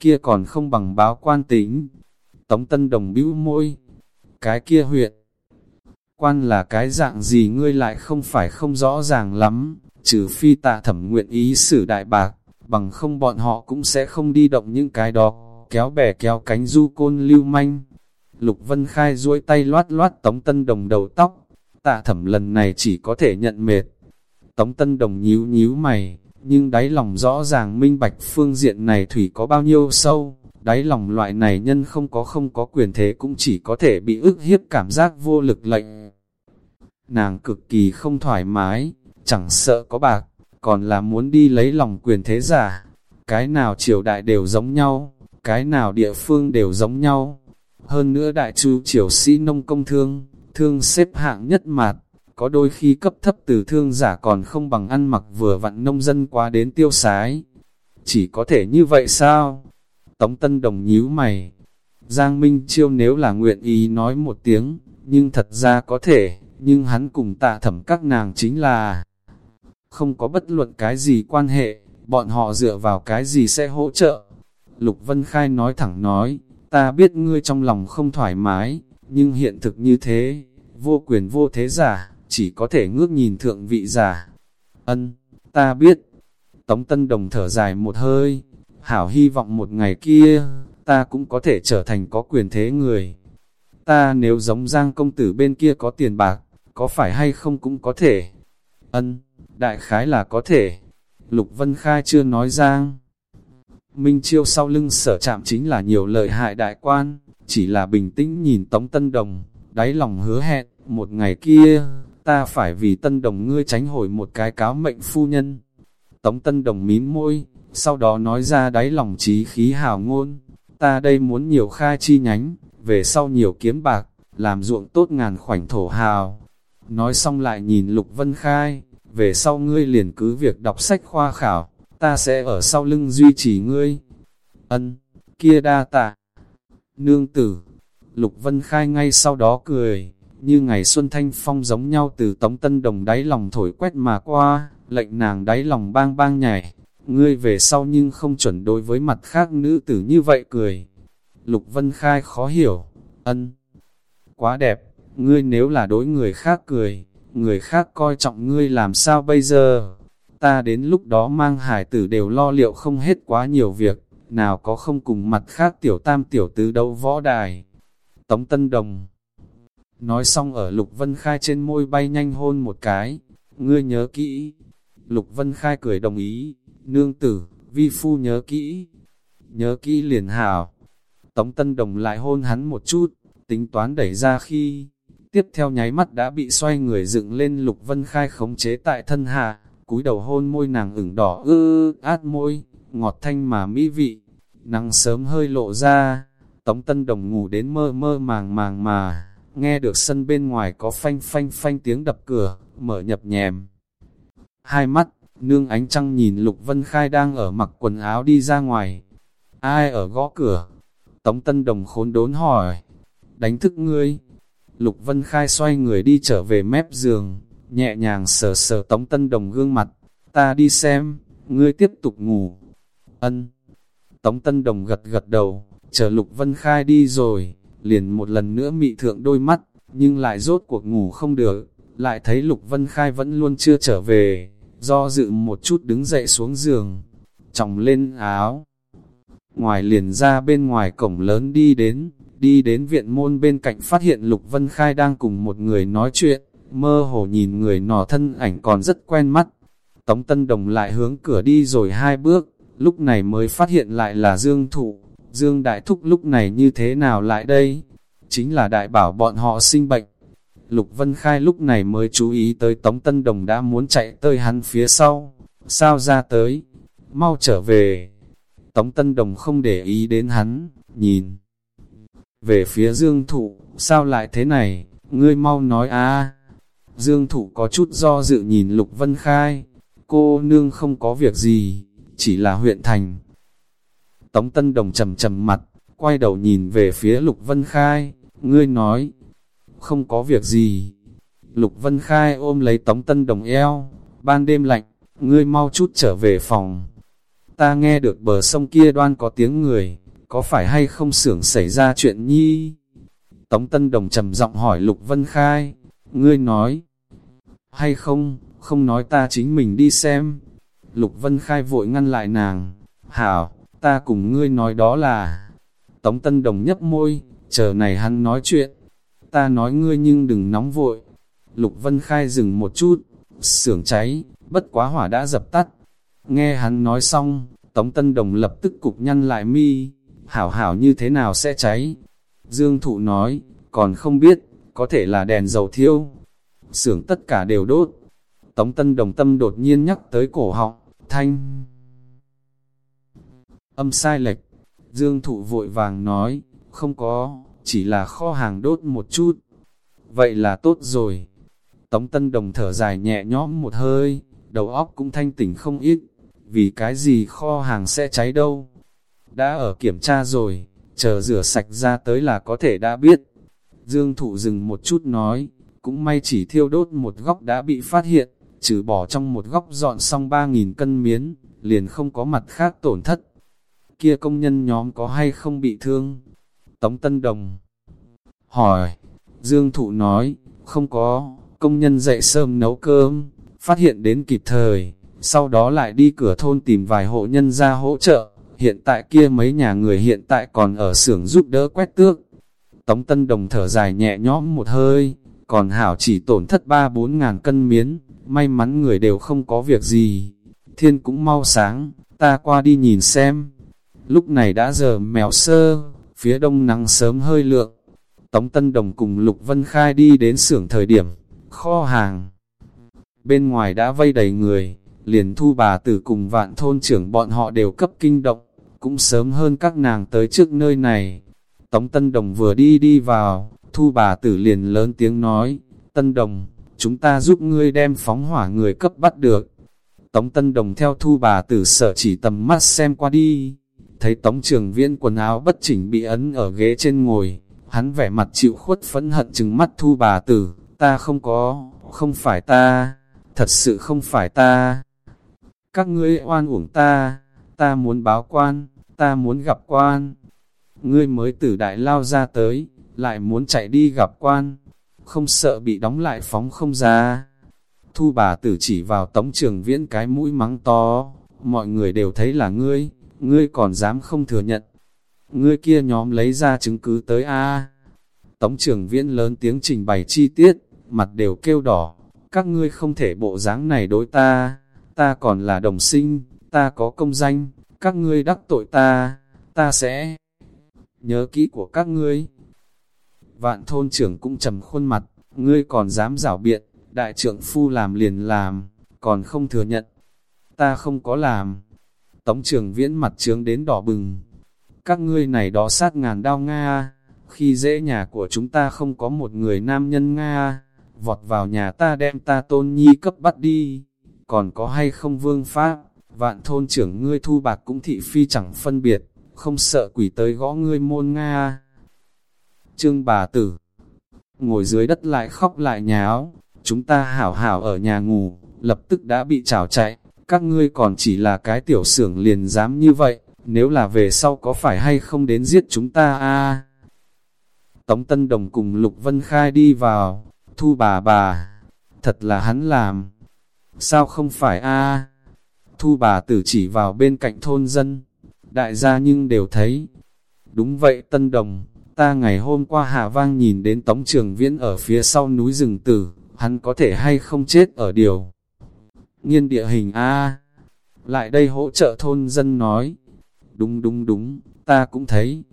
Kia còn không bằng báo quan tính, Tống Tân Đồng bĩu môi, cái kia huyện. Quan là cái dạng gì ngươi lại không phải không rõ ràng lắm, trừ phi tạ thẩm nguyện ý xử đại bạc, bằng không bọn họ cũng sẽ không đi động những cái đó, kéo bè kéo cánh du côn lưu manh. Lục Vân Khai duỗi tay loát loát Tống Tân Đồng đầu tóc, tạ thẩm lần này chỉ có thể nhận mệt. Tống Tân Đồng nhíu nhíu mày, nhưng đáy lòng rõ ràng minh bạch phương diện này thủy có bao nhiêu sâu, Đáy lòng loại này nhân không có không có quyền thế cũng chỉ có thể bị ức hiếp cảm giác vô lực lệnh. Nàng cực kỳ không thoải mái, chẳng sợ có bạc, còn là muốn đi lấy lòng quyền thế giả. Cái nào triều đại đều giống nhau, cái nào địa phương đều giống nhau. Hơn nữa đại chu triều sĩ nông công thương, thương xếp hạng nhất mạt, có đôi khi cấp thấp từ thương giả còn không bằng ăn mặc vừa vặn nông dân quá đến tiêu sái. Chỉ có thể như vậy sao? Tống Tân Đồng nhíu mày. Giang Minh Chiêu nếu là nguyện ý nói một tiếng, nhưng thật ra có thể, nhưng hắn cùng tạ thẩm các nàng chính là không có bất luận cái gì quan hệ, bọn họ dựa vào cái gì sẽ hỗ trợ. Lục Vân Khai nói thẳng nói, ta biết ngươi trong lòng không thoải mái, nhưng hiện thực như thế, vô quyền vô thế giả, chỉ có thể ngước nhìn thượng vị giả. Ân, ta biết. Tống Tân Đồng thở dài một hơi, hảo hy vọng một ngày kia, ta cũng có thể trở thành có quyền thế người. ta nếu giống Giang công tử bên kia có tiền bạc, có phải hay không cũng có thể. Ân, đại khái là có thể. Lục Vân Khai chưa nói Giang. Minh Chiêu sau lưng sở chạm chính là nhiều lợi hại đại quan, chỉ là bình tĩnh nhìn Tống Tân Đồng, đáy lòng hứa hẹn, một ngày kia, ta phải vì Tân Đồng ngươi tránh hồi một cái cáo mệnh phu nhân. Tống Tân Đồng mím môi, sau đó nói ra đáy lòng trí khí hào ngôn, ta đây muốn nhiều khai chi nhánh, về sau nhiều kiếm bạc, làm ruộng tốt ngàn khoảnh thổ hào. Nói xong lại nhìn Lục Vân Khai, về sau ngươi liền cứ việc đọc sách khoa khảo, ta sẽ ở sau lưng duy trì ngươi. Ân, kia đa tạ. Nương tử, Lục Vân Khai ngay sau đó cười, như ngày xuân thanh phong giống nhau từ tống tân đồng đáy lòng thổi quét mà qua, lệnh nàng đáy lòng bang bang nhảy. Ngươi về sau nhưng không chuẩn đối với mặt khác nữ tử như vậy cười. Lục Vân Khai khó hiểu, ân, quá đẹp, ngươi nếu là đối người khác cười, người khác coi trọng ngươi làm sao bây giờ? Ta đến lúc đó mang hải tử đều lo liệu không hết quá nhiều việc, nào có không cùng mặt khác tiểu tam tiểu tứ đấu võ đài. Tống Tân Đồng Nói xong ở Lục Vân Khai trên môi bay nhanh hôn một cái, ngươi nhớ kỹ. Lục Vân Khai cười đồng ý, nương tử, vi phu nhớ kỹ. Nhớ kỹ liền hảo. Tống Tân Đồng lại hôn hắn một chút, tính toán đẩy ra khi, tiếp theo nháy mắt đã bị xoay người dựng lên Lục Vân Khai khống chế tại thân hạ, cúi đầu hôn môi nàng ửng đỏ ư át môi, ngọt thanh mà mỹ vị, nắng sớm hơi lộ ra, Tống Tân Đồng ngủ đến mơ mơ màng màng mà, nghe được sân bên ngoài có phanh phanh phanh tiếng đập cửa, mở nhập nhèm. Hai mắt, nương ánh trăng nhìn Lục Vân Khai đang ở mặc quần áo đi ra ngoài. Ai ở gõ cửa? Tống Tân Đồng khốn đốn hỏi. Đánh thức ngươi. Lục Vân Khai xoay người đi trở về mép giường, nhẹ nhàng sờ sờ Tống Tân Đồng gương mặt. Ta đi xem, ngươi tiếp tục ngủ. Ân. Tống Tân Đồng gật gật đầu, chờ Lục Vân Khai đi rồi, liền một lần nữa mị thượng đôi mắt, nhưng lại rốt cuộc ngủ không được, lại thấy Lục Vân Khai vẫn luôn chưa trở về, do dự một chút đứng dậy xuống giường, tròng lên áo. Ngoài liền ra bên ngoài cổng lớn đi đến, đi đến viện môn bên cạnh phát hiện Lục Vân Khai đang cùng một người nói chuyện, mơ hồ nhìn người nọ thân ảnh còn rất quen mắt. Tống Tân Đồng lại hướng cửa đi rồi hai bước, lúc này mới phát hiện lại là Dương Thụ. Dương Đại Thúc lúc này như thế nào lại đây? Chính là đại bảo bọn họ sinh bệnh. Lục Vân Khai lúc này mới chú ý tới Tống Tân Đồng đã muốn chạy tới hắn phía sau. Sao ra tới? Mau trở về. Tống Tân Đồng không để ý đến hắn, nhìn. Về phía Dương Thụ, sao lại thế này? Ngươi mau nói a Dương Thụ có chút do dự nhìn Lục Vân Khai. Cô nương không có việc gì, chỉ là huyện thành. Tống Tân Đồng trầm trầm mặt, quay đầu nhìn về phía Lục Vân Khai, ngươi nói, không có việc gì. Lục Vân Khai ôm lấy Tống Tân Đồng eo, ban đêm lạnh, ngươi mau chút trở về phòng. Ta nghe được bờ sông kia đoan có tiếng người, có phải hay không xưởng xảy ra chuyện nhi? Tống Tân Đồng trầm giọng hỏi Lục Vân Khai, ngươi nói, hay không, không nói ta chính mình đi xem. Lục Vân Khai vội ngăn lại nàng, hảo, ta cùng ngươi nói đó là... Tống Tân Đồng nhấp môi, chờ này hắn nói chuyện. Ta nói ngươi nhưng đừng nóng vội. Lục Vân Khai dừng một chút, sưởng cháy, bất quá hỏa đã dập tắt. Nghe hắn nói xong, Tống Tân Đồng lập tức cục nhăn lại mi, hảo hảo như thế nào sẽ cháy. Dương Thụ nói, còn không biết, có thể là đèn dầu thiêu. Xưởng tất cả đều đốt. Tống Tân Đồng tâm đột nhiên nhắc tới cổ họng, thanh. Âm sai lệch, Dương Thụ vội vàng nói, không có, chỉ là kho hàng đốt một chút. Vậy là tốt rồi. Tống Tân Đồng thở dài nhẹ nhõm một hơi, đầu óc cũng thanh tỉnh không ít, vì cái gì kho hàng sẽ cháy đâu. Đã ở kiểm tra rồi, chờ rửa sạch ra tới là có thể đã biết. Dương Thụ dừng một chút nói, cũng may chỉ thiêu đốt một góc đã bị phát hiện, trừ bỏ trong một góc dọn xong 3.000 cân miến, liền không có mặt khác tổn thất. Kia công nhân nhóm có hay không bị thương? Tống Tân Đồng hỏi, Dương Thụ nói, không có, công nhân dậy sớm nấu cơm, phát hiện đến kịp thời, sau đó lại đi cửa thôn tìm vài hộ nhân ra hỗ trợ, hiện tại kia mấy nhà người hiện tại còn ở xưởng giúp đỡ quét tước. Tống Tân Đồng thở dài nhẹ nhõm một hơi, còn hảo chỉ tổn thất ba bốn ngàn cân miến, may mắn người đều không có việc gì. Thiên cũng mau sáng, ta qua đi nhìn xem. Lúc này đã giờ mèo sơ, phía đông nắng sớm hơi lượng. Tống Tân Đồng cùng Lục Vân Khai đi đến xưởng thời điểm, kho hàng. Bên ngoài đã vây đầy người, liền thu bà tử cùng vạn thôn trưởng bọn họ đều cấp kinh động, cũng sớm hơn các nàng tới trước nơi này. Tống Tân Đồng vừa đi đi vào, thu bà tử liền lớn tiếng nói, Tân Đồng, chúng ta giúp ngươi đem phóng hỏa người cấp bắt được. Tống Tân Đồng theo thu bà tử sợ chỉ tầm mắt xem qua đi, thấy Tống Trường Viễn quần áo bất chỉnh bị ấn ở ghế trên ngồi, hắn vẻ mặt chịu khuất phẫn hận chừng mắt thu bà tử, ta không có, không phải ta, thật sự không phải ta. Các ngươi oan uổng ta, ta muốn báo quan, ta muốn gặp quan. Ngươi mới từ đại lao ra tới, lại muốn chạy đi gặp quan, không sợ bị đóng lại phóng không ra. Thu bà tử chỉ vào tống trường viễn cái mũi mắng to, mọi người đều thấy là ngươi, ngươi còn dám không thừa nhận. Ngươi kia nhóm lấy ra chứng cứ tới a Tống trường viễn lớn tiếng trình bày chi tiết, mặt đều kêu đỏ, các ngươi không thể bộ dáng này đối ta, ta còn là đồng sinh, ta có công danh, các ngươi đắc tội ta, ta sẽ nhớ kỹ của các ngươi. Vạn thôn trưởng cũng trầm khuôn mặt, ngươi còn dám rảo biện, đại trưởng phu làm liền làm, còn không thừa nhận. Ta không có làm. Tống trưởng viễn mặt trướng đến đỏ bừng. Các ngươi này đó sát ngàn đao Nga, khi dễ nhà của chúng ta không có một người nam nhân Nga, vọt vào nhà ta đem ta tôn nhi cấp bắt đi, còn có hay không vương pháp, vạn thôn trưởng ngươi thu bạc cũng thị phi chẳng phân biệt, không sợ quỷ tới gõ ngươi môn Nga. Trương bà tử, ngồi dưới đất lại khóc lại nháo, chúng ta hảo hảo ở nhà ngủ, lập tức đã bị trảo chạy, các ngươi còn chỉ là cái tiểu xưởng liền dám như vậy, nếu là về sau có phải hay không đến giết chúng ta a? Tống Tân Đồng cùng Lục Vân Khai đi vào, thu bà bà, thật là hắn làm. Sao không phải a? Thu bà tử chỉ vào bên cạnh thôn dân, đại gia nhưng đều thấy. Đúng vậy Tân Đồng, ta ngày hôm qua hạ vang nhìn đến Tống Trường Viễn ở phía sau núi rừng tử, hắn có thể hay không chết ở điều. Nghiên địa hình A, lại đây hỗ trợ thôn dân nói, đúng đúng đúng, ta cũng thấy,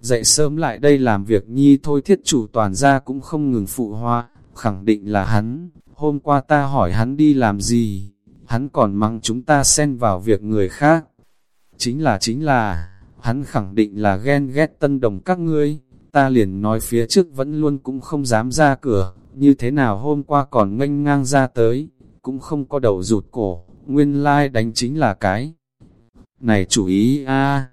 dậy sớm lại đây làm việc nhi thôi thiết chủ toàn gia cũng không ngừng phụ hoa, khẳng định là hắn, hôm qua ta hỏi hắn đi làm gì, hắn còn mắng chúng ta xen vào việc người khác. Chính là chính là, hắn khẳng định là ghen ghét tân đồng các ngươi, ta liền nói phía trước vẫn luôn cũng không dám ra cửa, như thế nào hôm qua còn nganh ngang ra tới, cũng không có đầu rụt cổ, nguyên lai like đánh chính là cái. Này chủ ý a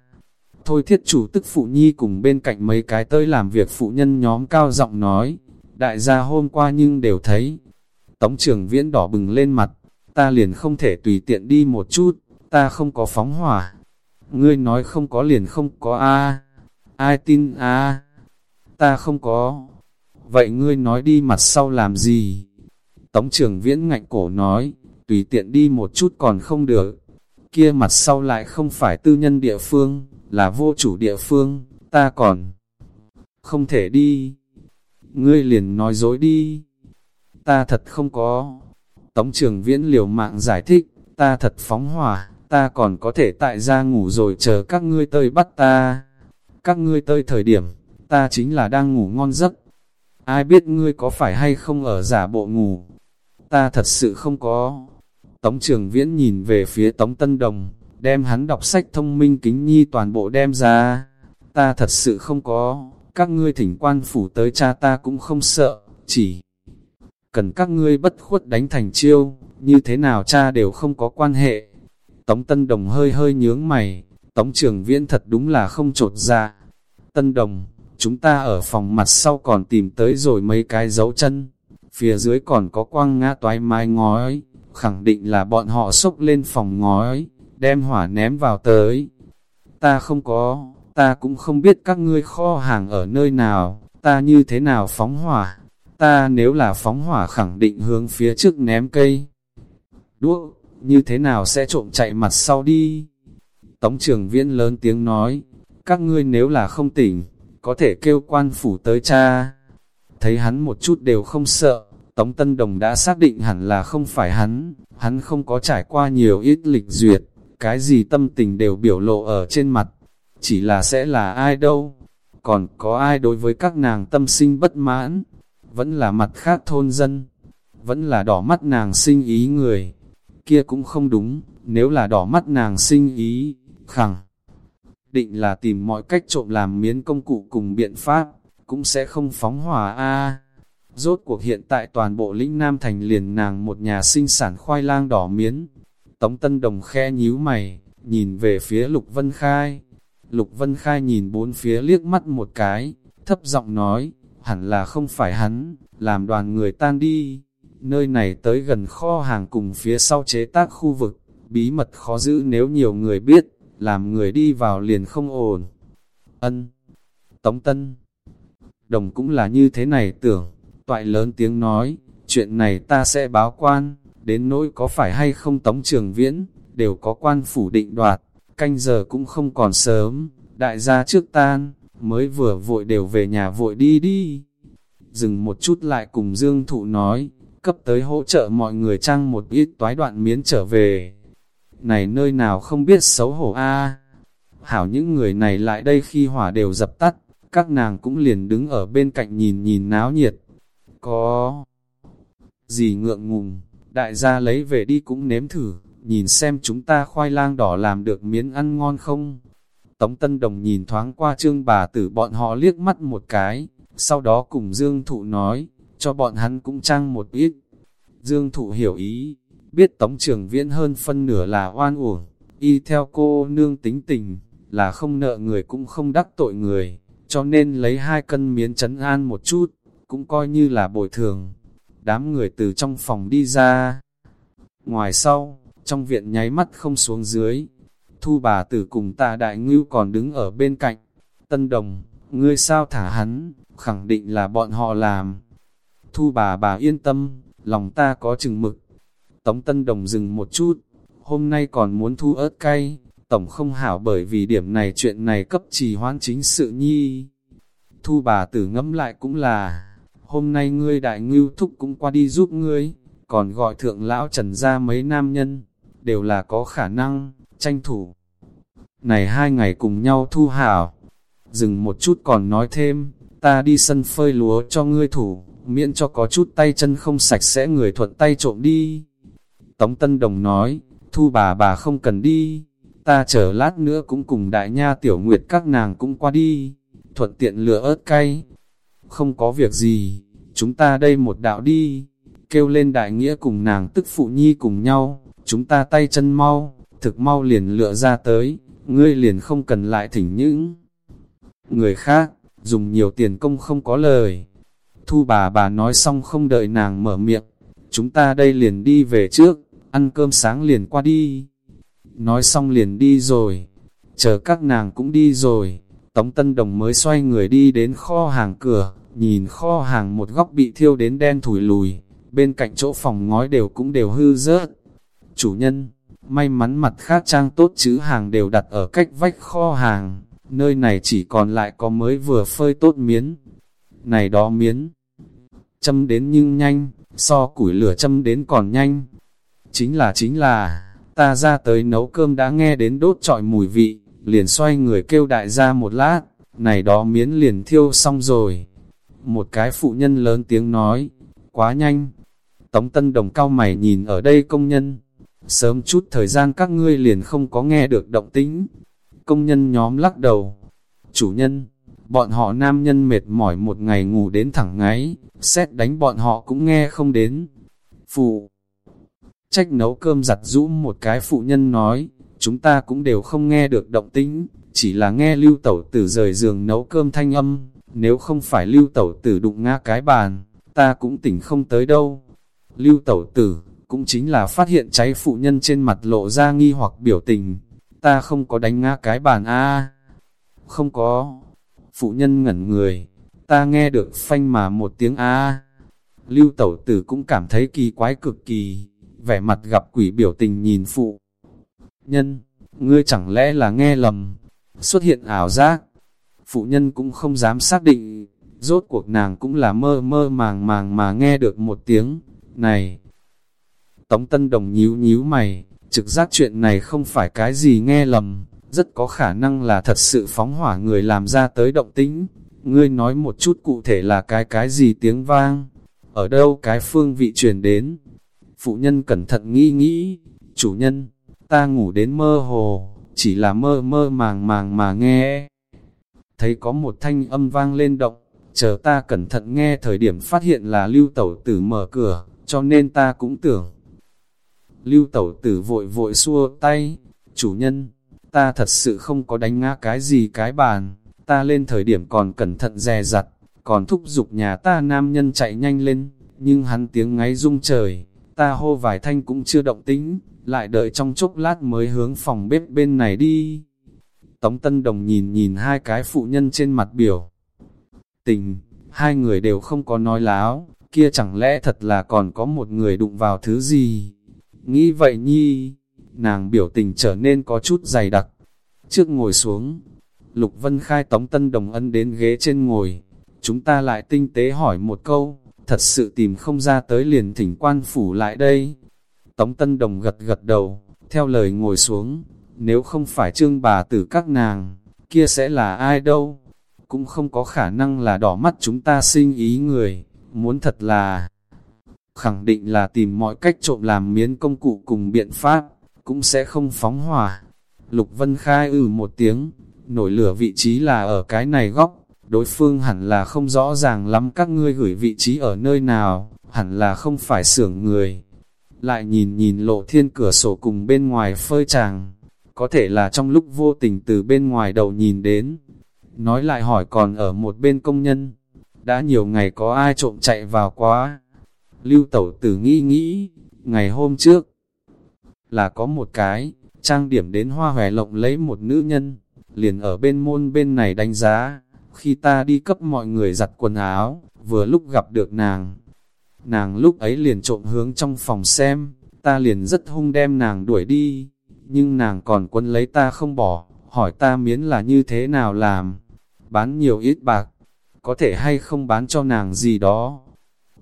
Thôi thiết chủ tức phụ nhi cùng bên cạnh mấy cái tới làm việc phụ nhân nhóm cao giọng nói, đại gia hôm qua nhưng đều thấy. Tống trưởng viễn đỏ bừng lên mặt, ta liền không thể tùy tiện đi một chút, ta không có phóng hỏa. Ngươi nói không có liền không có a ai tin a ta không có. Vậy ngươi nói đi mặt sau làm gì? Tống trưởng viễn ngạnh cổ nói, tùy tiện đi một chút còn không được. Kia mặt sau lại không phải tư nhân địa phương, là vô chủ địa phương, ta còn không thể đi. Ngươi liền nói dối đi. Ta thật không có. Tống trường viễn liều mạng giải thích, ta thật phóng hỏa, ta còn có thể tại gia ngủ rồi chờ các ngươi tơi bắt ta. Các ngươi tơi thời điểm, ta chính là đang ngủ ngon giấc. Ai biết ngươi có phải hay không ở giả bộ ngủ? Ta thật sự không có. Tống trường viễn nhìn về phía Tống Tân Đồng, đem hắn đọc sách thông minh kính nhi toàn bộ đem ra. Ta thật sự không có, các ngươi thỉnh quan phủ tới cha ta cũng không sợ, chỉ cần các ngươi bất khuất đánh thành chiêu, như thế nào cha đều không có quan hệ. Tống Tân Đồng hơi hơi nhướng mày, Tống Trường Viễn thật đúng là không trột ra. Tân Đồng, chúng ta ở phòng mặt sau còn tìm tới rồi mấy cái dấu chân, phía dưới còn có quang ngã toái mái ngói, khẳng định là bọn họ xốc lên phòng ngói, đem hỏa ném vào tới. Ta không có, ta cũng không biết các ngươi kho hàng ở nơi nào, ta như thế nào phóng hỏa, ta nếu là phóng hỏa khẳng định hướng phía trước ném cây. Đũa, như thế nào sẽ trộm chạy mặt sau đi? Tống trường viễn lớn tiếng nói, các ngươi nếu là không tỉnh, có thể kêu quan phủ tới cha. Thấy hắn một chút đều không sợ, Tống Tân Đồng đã xác định hẳn là không phải hắn, hắn không có trải qua nhiều ít lịch duyệt, cái gì tâm tình đều biểu lộ ở trên mặt, chỉ là sẽ là ai đâu, còn có ai đối với các nàng tâm sinh bất mãn, vẫn là mặt khác thôn dân, vẫn là đỏ mắt nàng sinh ý người, kia cũng không đúng, nếu là đỏ mắt nàng sinh ý, khẳng định là tìm mọi cách trộm làm miến công cụ cùng biện pháp, cũng sẽ không phóng hỏa a. Rốt cuộc hiện tại toàn bộ lĩnh Nam Thành liền nàng một nhà sinh sản khoai lang đỏ miến. Tống Tân Đồng khe nhíu mày, nhìn về phía Lục Vân Khai. Lục Vân Khai nhìn bốn phía liếc mắt một cái, thấp giọng nói, hẳn là không phải hắn, làm đoàn người tan đi. Nơi này tới gần kho hàng cùng phía sau chế tác khu vực, bí mật khó giữ nếu nhiều người biết, làm người đi vào liền không ổn. Ân Tống Tân Đồng cũng là như thế này tưởng, toại lớn tiếng nói, chuyện này ta sẽ báo quan, đến nỗi có phải hay không Tống Trường Viễn, đều có quan phủ định đoạt, canh giờ cũng không còn sớm, đại gia trước tan, mới vừa vội đều về nhà vội đi đi. Dừng một chút lại cùng Dương Thụ nói, cấp tới hỗ trợ mọi người trang một ít toái đoạn miến trở về. Này nơi nào không biết xấu hổ a Hảo những người này lại đây khi hỏa đều dập tắt, các nàng cũng liền đứng ở bên cạnh nhìn nhìn náo nhiệt. Có gì ngượng ngùng, đại gia lấy về đi cũng nếm thử, nhìn xem chúng ta khoai lang đỏ làm được miếng ăn ngon không. Tống Tân Đồng nhìn thoáng qua trương bà tử bọn họ liếc mắt một cái, sau đó cùng Dương Thụ nói, cho bọn hắn cũng trang một ít. Dương Thụ hiểu ý, biết Tống Trường Viễn hơn phân nửa là oan uổng, y theo cô nương tính tình, là không nợ người cũng không đắc tội người, cho nên lấy hai cân miến chấn an một chút, cũng coi như là bồi thường. Đám người từ trong phòng đi ra. Ngoài sau, trong viện nháy mắt không xuống dưới, thu bà tử cùng ta đại ngưu còn đứng ở bên cạnh. Tân đồng, ngươi sao thả hắn, khẳng định là bọn họ làm. Thu bà bà yên tâm, lòng ta có chừng mực. Tống tân đồng dừng một chút, hôm nay còn muốn thu ớt cay, tổng không hảo bởi vì điểm này chuyện này cấp trì hoãn chính sự nhi. Thu bà tử ngẫm lại cũng là, hôm nay ngươi đại ngưu thúc cũng qua đi giúp ngươi, còn gọi thượng lão trần ra mấy nam nhân, đều là có khả năng, tranh thủ. Này hai ngày cùng nhau thu hảo, dừng một chút còn nói thêm, ta đi sân phơi lúa cho ngươi thủ, miễn cho có chút tay chân không sạch sẽ người thuận tay trộm đi. Tống Tân Đồng nói, thu bà bà không cần đi, ta chờ lát nữa cũng cùng đại nha tiểu nguyệt các nàng cũng qua đi, thuận tiện lửa ớt cay. Không có việc gì, chúng ta đây một đạo đi, kêu lên đại nghĩa cùng nàng tức phụ nhi cùng nhau, chúng ta tay chân mau, thực mau liền lựa ra tới, ngươi liền không cần lại thỉnh những người khác, dùng nhiều tiền công không có lời. Thu bà bà nói xong không đợi nàng mở miệng, chúng ta đây liền đi về trước, ăn cơm sáng liền qua đi. Nói xong liền đi rồi, chờ các nàng cũng đi rồi, Tống Tân Đồng mới xoay người đi đến kho hàng cửa, nhìn kho hàng một góc bị thiêu đến đen thủi lùi, bên cạnh chỗ phòng ngói đều cũng đều hư rớt. Chủ nhân, may mắn mặt khác trang tốt chữ hàng đều đặt ở cách vách kho hàng, nơi này chỉ còn lại có mới vừa phơi tốt miến. Này đó miến, châm đến nhưng nhanh, so củi lửa châm đến còn nhanh. Chính là chính là, ta ra tới nấu cơm đã nghe đến đốt trọi mùi vị, liền xoay người kêu đại gia một lát, này đó miến liền thiêu xong rồi. Một cái phụ nhân lớn tiếng nói, quá nhanh. Tống Tân Đồng cao mày nhìn ở đây công nhân, sớm chút thời gian các ngươi liền không có nghe được động tĩnh. Công nhân nhóm lắc đầu, chủ nhân, bọn họ nam nhân mệt mỏi một ngày ngủ đến thẳng ngáy, xét đánh bọn họ cũng nghe không đến. Phụ, trách nấu cơm giặt rũ một cái phụ nhân nói, chúng ta cũng đều không nghe được động tĩnh, chỉ là nghe lưu tẩu tử rời giường nấu cơm thanh âm, nếu không phải lưu tẩu tử đụng ngã cái bàn, ta cũng tỉnh không tới đâu. Lưu tẩu tử, cũng chính là phát hiện cháy phụ nhân trên mặt lộ ra nghi hoặc biểu tình, ta không có đánh ngã cái bàn a Không có. Phụ nhân ngẩn người, ta nghe được phanh mà một tiếng a Lưu tẩu tử cũng cảm thấy kỳ quái cực kỳ, vẻ mặt gặp quỷ biểu tình nhìn phụ nhân, ngươi chẳng lẽ là nghe lầm, xuất hiện ảo giác. phụ nhân cũng không dám xác định, rốt cuộc nàng cũng là mơ mơ màng màng mà nghe được một tiếng, này. Tống Tân Đồng nhíu nhíu mày, trực giác chuyện này không phải cái gì nghe lầm, rất có khả năng là thật sự phóng hỏa người làm ra tới động tĩnh. Ngươi nói một chút cụ thể là cái cái gì tiếng vang, ở đâu cái phương vị truyền đến. Phụ nhân cẩn thận nghĩ nghĩ, chủ nhân, ta ngủ đến mơ hồ, chỉ là mơ mơ màng màng mà nghe. Thấy có một thanh âm vang lên động, chờ ta cẩn thận nghe thời điểm phát hiện là lưu tẩu tử mở cửa, cho nên ta cũng tưởng. Lưu tẩu tử vội vội xua tay, chủ nhân, ta thật sự không có đánh ngã cái gì cái bàn, ta lên thời điểm còn cẩn thận dè dặt, còn thúc giục nhà ta nam nhân chạy nhanh lên, nhưng hắn tiếng ngáy rung trời, ta hô vài thanh cũng chưa động tính, lại đợi trong chốc lát mới hướng phòng bếp bên này đi. Tống Tân Đồng nhìn nhìn hai cái phụ nhân trên mặt biểu. Tình, hai người đều không có nói láo, kia chẳng lẽ thật là còn có một người đụng vào thứ gì? Nghĩ vậy nhi, nàng biểu tình trở nên có chút dày đặc. Trước ngồi xuống, Lục Vân Khai Tống Tân Đồng ân đến ghế trên ngồi. Chúng ta lại tinh tế hỏi một câu, thật sự tìm không ra tới liền thỉnh quan phủ lại đây. Tống Tân Đồng gật gật đầu, theo lời ngồi xuống, nếu không phải trương bà tử các nàng, kia sẽ là ai đâu? Cũng không có khả năng là đỏ mắt chúng ta sinh ý người, muốn thật là... Khẳng định là tìm mọi cách trộm làm miến công cụ cùng biện pháp, cũng sẽ không phóng hỏa. Lục Vân Khai ử ừ một tiếng, nổi lửa vị trí là ở cái này góc, đối phương hẳn là không rõ ràng lắm các ngươi gửi vị trí ở nơi nào, hẳn là không phải xưởng người. Lại nhìn nhìn lộ thiên cửa sổ cùng bên ngoài phơi chàng có thể là trong lúc vô tình từ bên ngoài đầu nhìn đến. Nói lại hỏi còn ở một bên công nhân, đã nhiều ngày có ai trộm chạy vào quá. Lưu tẩu tử nghĩ nghĩ, ngày hôm trước, là có một cái, trang điểm đến hoa hòe lộng lấy một nữ nhân, liền ở bên môn bên này đánh giá, khi ta đi cấp mọi người giặt quần áo, vừa lúc gặp được nàng. Nàng lúc ấy liền trộm hướng trong phòng xem, ta liền rất hung đem nàng đuổi đi, nhưng nàng còn quân lấy ta không bỏ, hỏi ta miến là như thế nào làm, bán nhiều ít bạc, có thể hay không bán cho nàng gì đó.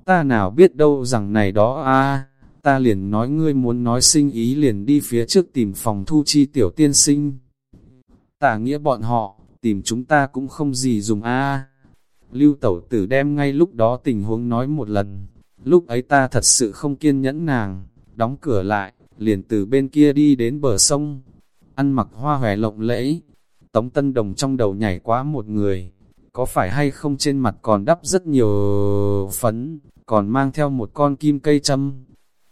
Ta nào biết đâu rằng này đó a ta liền nói ngươi muốn nói sinh ý liền đi phía trước tìm phòng thu chi tiểu tiên sinh. tả nghĩa bọn họ, tìm chúng ta cũng không gì dùng a. Lưu tẩu tử đem ngay lúc đó tình huống nói một lần, lúc ấy ta thật sự không kiên nhẫn nàng, đóng cửa lại, liền từ bên kia đi đến bờ sông, ăn mặc hoa hòe lộng lẫy. Tống Tân Đồng trong đầu nhảy quá một người, có phải hay không trên mặt còn đắp rất nhiều phấn, còn mang theo một con kim cây châm.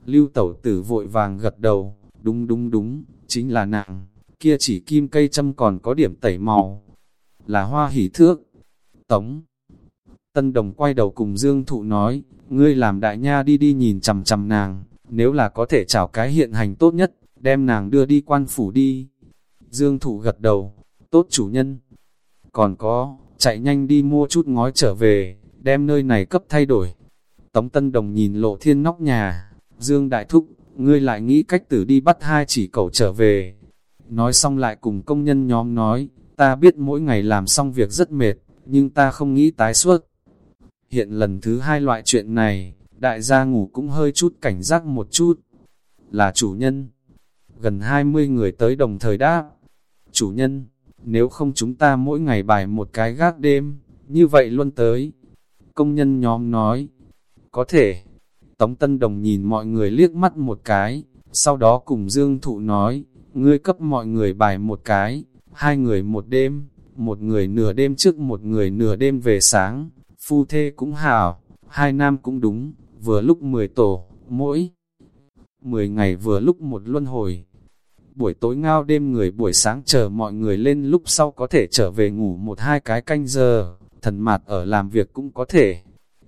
Lưu tẩu tử vội vàng gật đầu, đúng đúng đúng, chính là nàng, kia chỉ kim cây châm còn có điểm tẩy màu, là hoa hỷ thước. Tống Tân Đồng quay đầu cùng Dương Thụ nói, ngươi làm đại nha đi đi nhìn chằm chằm nàng, nếu là có thể chào cái hiện hành tốt nhất, đem nàng đưa đi quan phủ đi. Dương Thụ gật đầu, tốt chủ nhân. Còn có, chạy nhanh đi mua chút ngói trở về, đem nơi này cấp thay đổi. Tống Tân Đồng nhìn lộ thiên nóc nhà, Dương Đại Thúc, ngươi lại nghĩ cách tử đi bắt hai chỉ cầu trở về. Nói xong lại cùng công nhân nhóm nói, ta biết mỗi ngày làm xong việc rất mệt, nhưng ta không nghĩ tái suốt. Hiện lần thứ hai loại chuyện này, đại gia ngủ cũng hơi chút cảnh giác một chút. Là chủ nhân. Gần 20 người tới đồng thời đáp. Chủ nhân, nếu không chúng ta mỗi ngày bài một cái gác đêm, như vậy luôn tới. Công nhân nhóm nói, có thể. Tống Tân Đồng nhìn mọi người liếc mắt một cái, sau đó cùng Dương Thụ nói, ngươi cấp mọi người bài một cái, hai người một đêm, một người nửa đêm trước một người nửa đêm về sáng, phu thê cũng hảo, hai nam cũng đúng, vừa lúc 10 tổ, mỗi 10 ngày vừa lúc một luân hồi. Buổi tối ngao đêm người buổi sáng chờ mọi người lên lúc sau có thể trở về ngủ một hai cái canh giờ, thần mạt ở làm việc cũng có thể.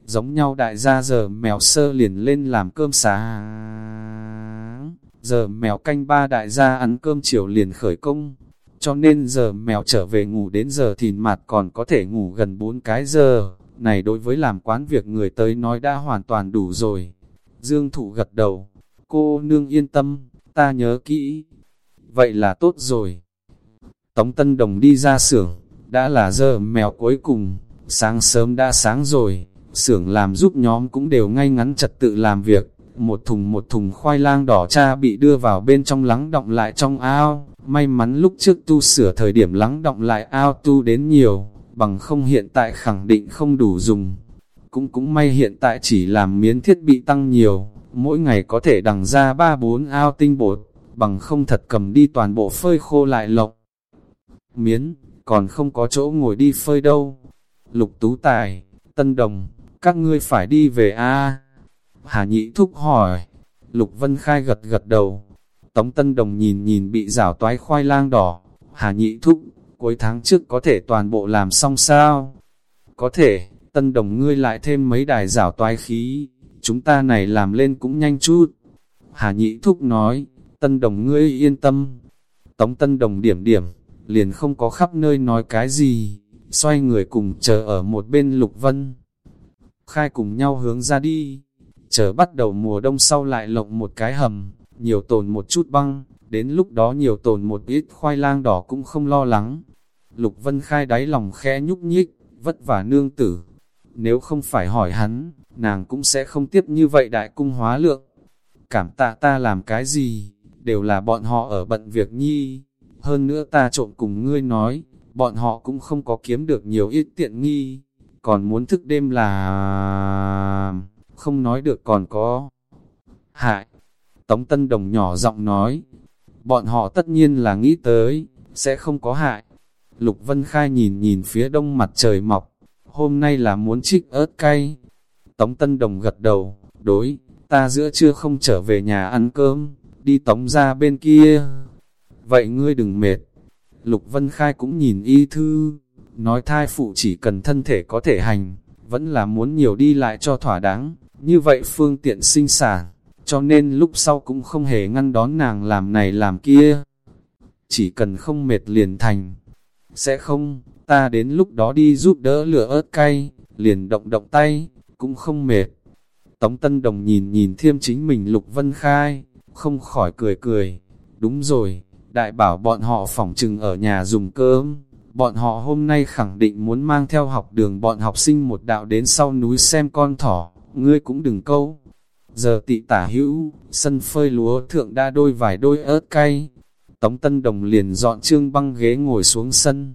Giống nhau đại gia giờ mèo sơ liền lên làm cơm sáng. Giờ mèo canh ba đại gia ăn cơm chiều liền khởi công. Cho nên giờ mèo trở về ngủ đến giờ thìn mạt còn có thể ngủ gần 4 cái giờ. Này đối với làm quán việc người tới nói đã hoàn toàn đủ rồi. Dương thụ gật đầu, cô nương yên tâm, ta nhớ kỹ. Vậy là tốt rồi. Tống Tân Đồng đi ra xưởng, đã là giờ mèo cuối cùng, sáng sớm đã sáng rồi, xưởng làm giúp nhóm cũng đều ngay ngắn trật tự làm việc, một thùng một thùng khoai lang đỏ cha bị đưa vào bên trong lắng động lại trong ao, may mắn lúc trước tu sửa thời điểm lắng động lại ao tu đến nhiều, bằng không hiện tại khẳng định không đủ dùng. Cũng cũng may hiện tại chỉ làm miến thiết bị tăng nhiều, mỗi ngày có thể đằng ra 3-4 ao tinh bột, bằng không thật cầm đi toàn bộ phơi khô lại lộc. Miến, còn không có chỗ ngồi đi phơi đâu. Lục Tú Tài, Tân Đồng, các ngươi phải đi về a Hà Nhị Thúc hỏi. Lục Vân Khai gật gật đầu. Tống Tân Đồng nhìn nhìn bị rảo toái khoai lang đỏ. Hà Nhị Thúc, cuối tháng trước có thể toàn bộ làm xong sao? Có thể, Tân Đồng ngươi lại thêm mấy đài rảo toái khí. Chúng ta này làm lên cũng nhanh chút. Hà Nhị Thúc nói, Tân Đồng ngươi yên tâm. Tống Tân Đồng điểm điểm, liền không có khắp nơi nói cái gì, xoay người cùng chờ ở một bên Lục Vân. Khai cùng nhau hướng ra đi, chờ bắt đầu mùa đông sau lại lộng một cái hầm, nhiều tồn một chút băng, đến lúc đó nhiều tồn một ít khoai lang đỏ cũng không lo lắng. Lục Vân Khai đáy lòng khẽ nhúc nhích, vất vả nương tử. Nếu không phải hỏi hắn, nàng cũng sẽ không tiếp như vậy đại cung hóa lượng. Cảm tạ ta làm cái gì, đều là bọn họ ở bận việc nhi. Hơn nữa ta trộn cùng ngươi nói, bọn họ cũng không có kiếm được nhiều ít tiện nghi, còn muốn thức đêm là... không nói được còn có... Hại! Tống Tân Đồng nhỏ giọng nói, bọn họ tất nhiên là nghĩ tới, sẽ không có hại. Lục Vân Khai nhìn nhìn phía đông mặt trời mọc, hôm nay là muốn trích ớt cay. Tống Tân Đồng gật đầu, đối, ta giữa trưa không trở về nhà ăn cơm, đi tống ra bên kia. Vậy ngươi đừng mệt. Lục Vân Khai cũng nhìn y thư, nói thai phụ chỉ cần thân thể có thể hành, vẫn là muốn nhiều đi lại cho thỏa đáng, như vậy phương tiện sinh sản, cho nên lúc sau cũng không hề ngăn đón nàng làm này làm kia. Chỉ cần không mệt liền thành, sẽ không, ta đến lúc đó đi giúp đỡ lửa ớt cay, liền động động tay, cũng không mệt. Tống Tân Đồng nhìn nhìn thiêm chính mình Lục Vân Khai, không khỏi cười cười, đúng rồi, đại bảo bọn họ phỏng trừng ở nhà dùng cơm, bọn họ hôm nay khẳng định muốn mang theo học đường bọn học sinh một đạo đến sau núi xem con thỏ, ngươi cũng đừng câu. Giờ tị tả hữu, sân phơi lúa thượng đa đôi vài đôi ớt cay. Tống Tân Đồng liền dọn trương băng ghế ngồi xuống sân.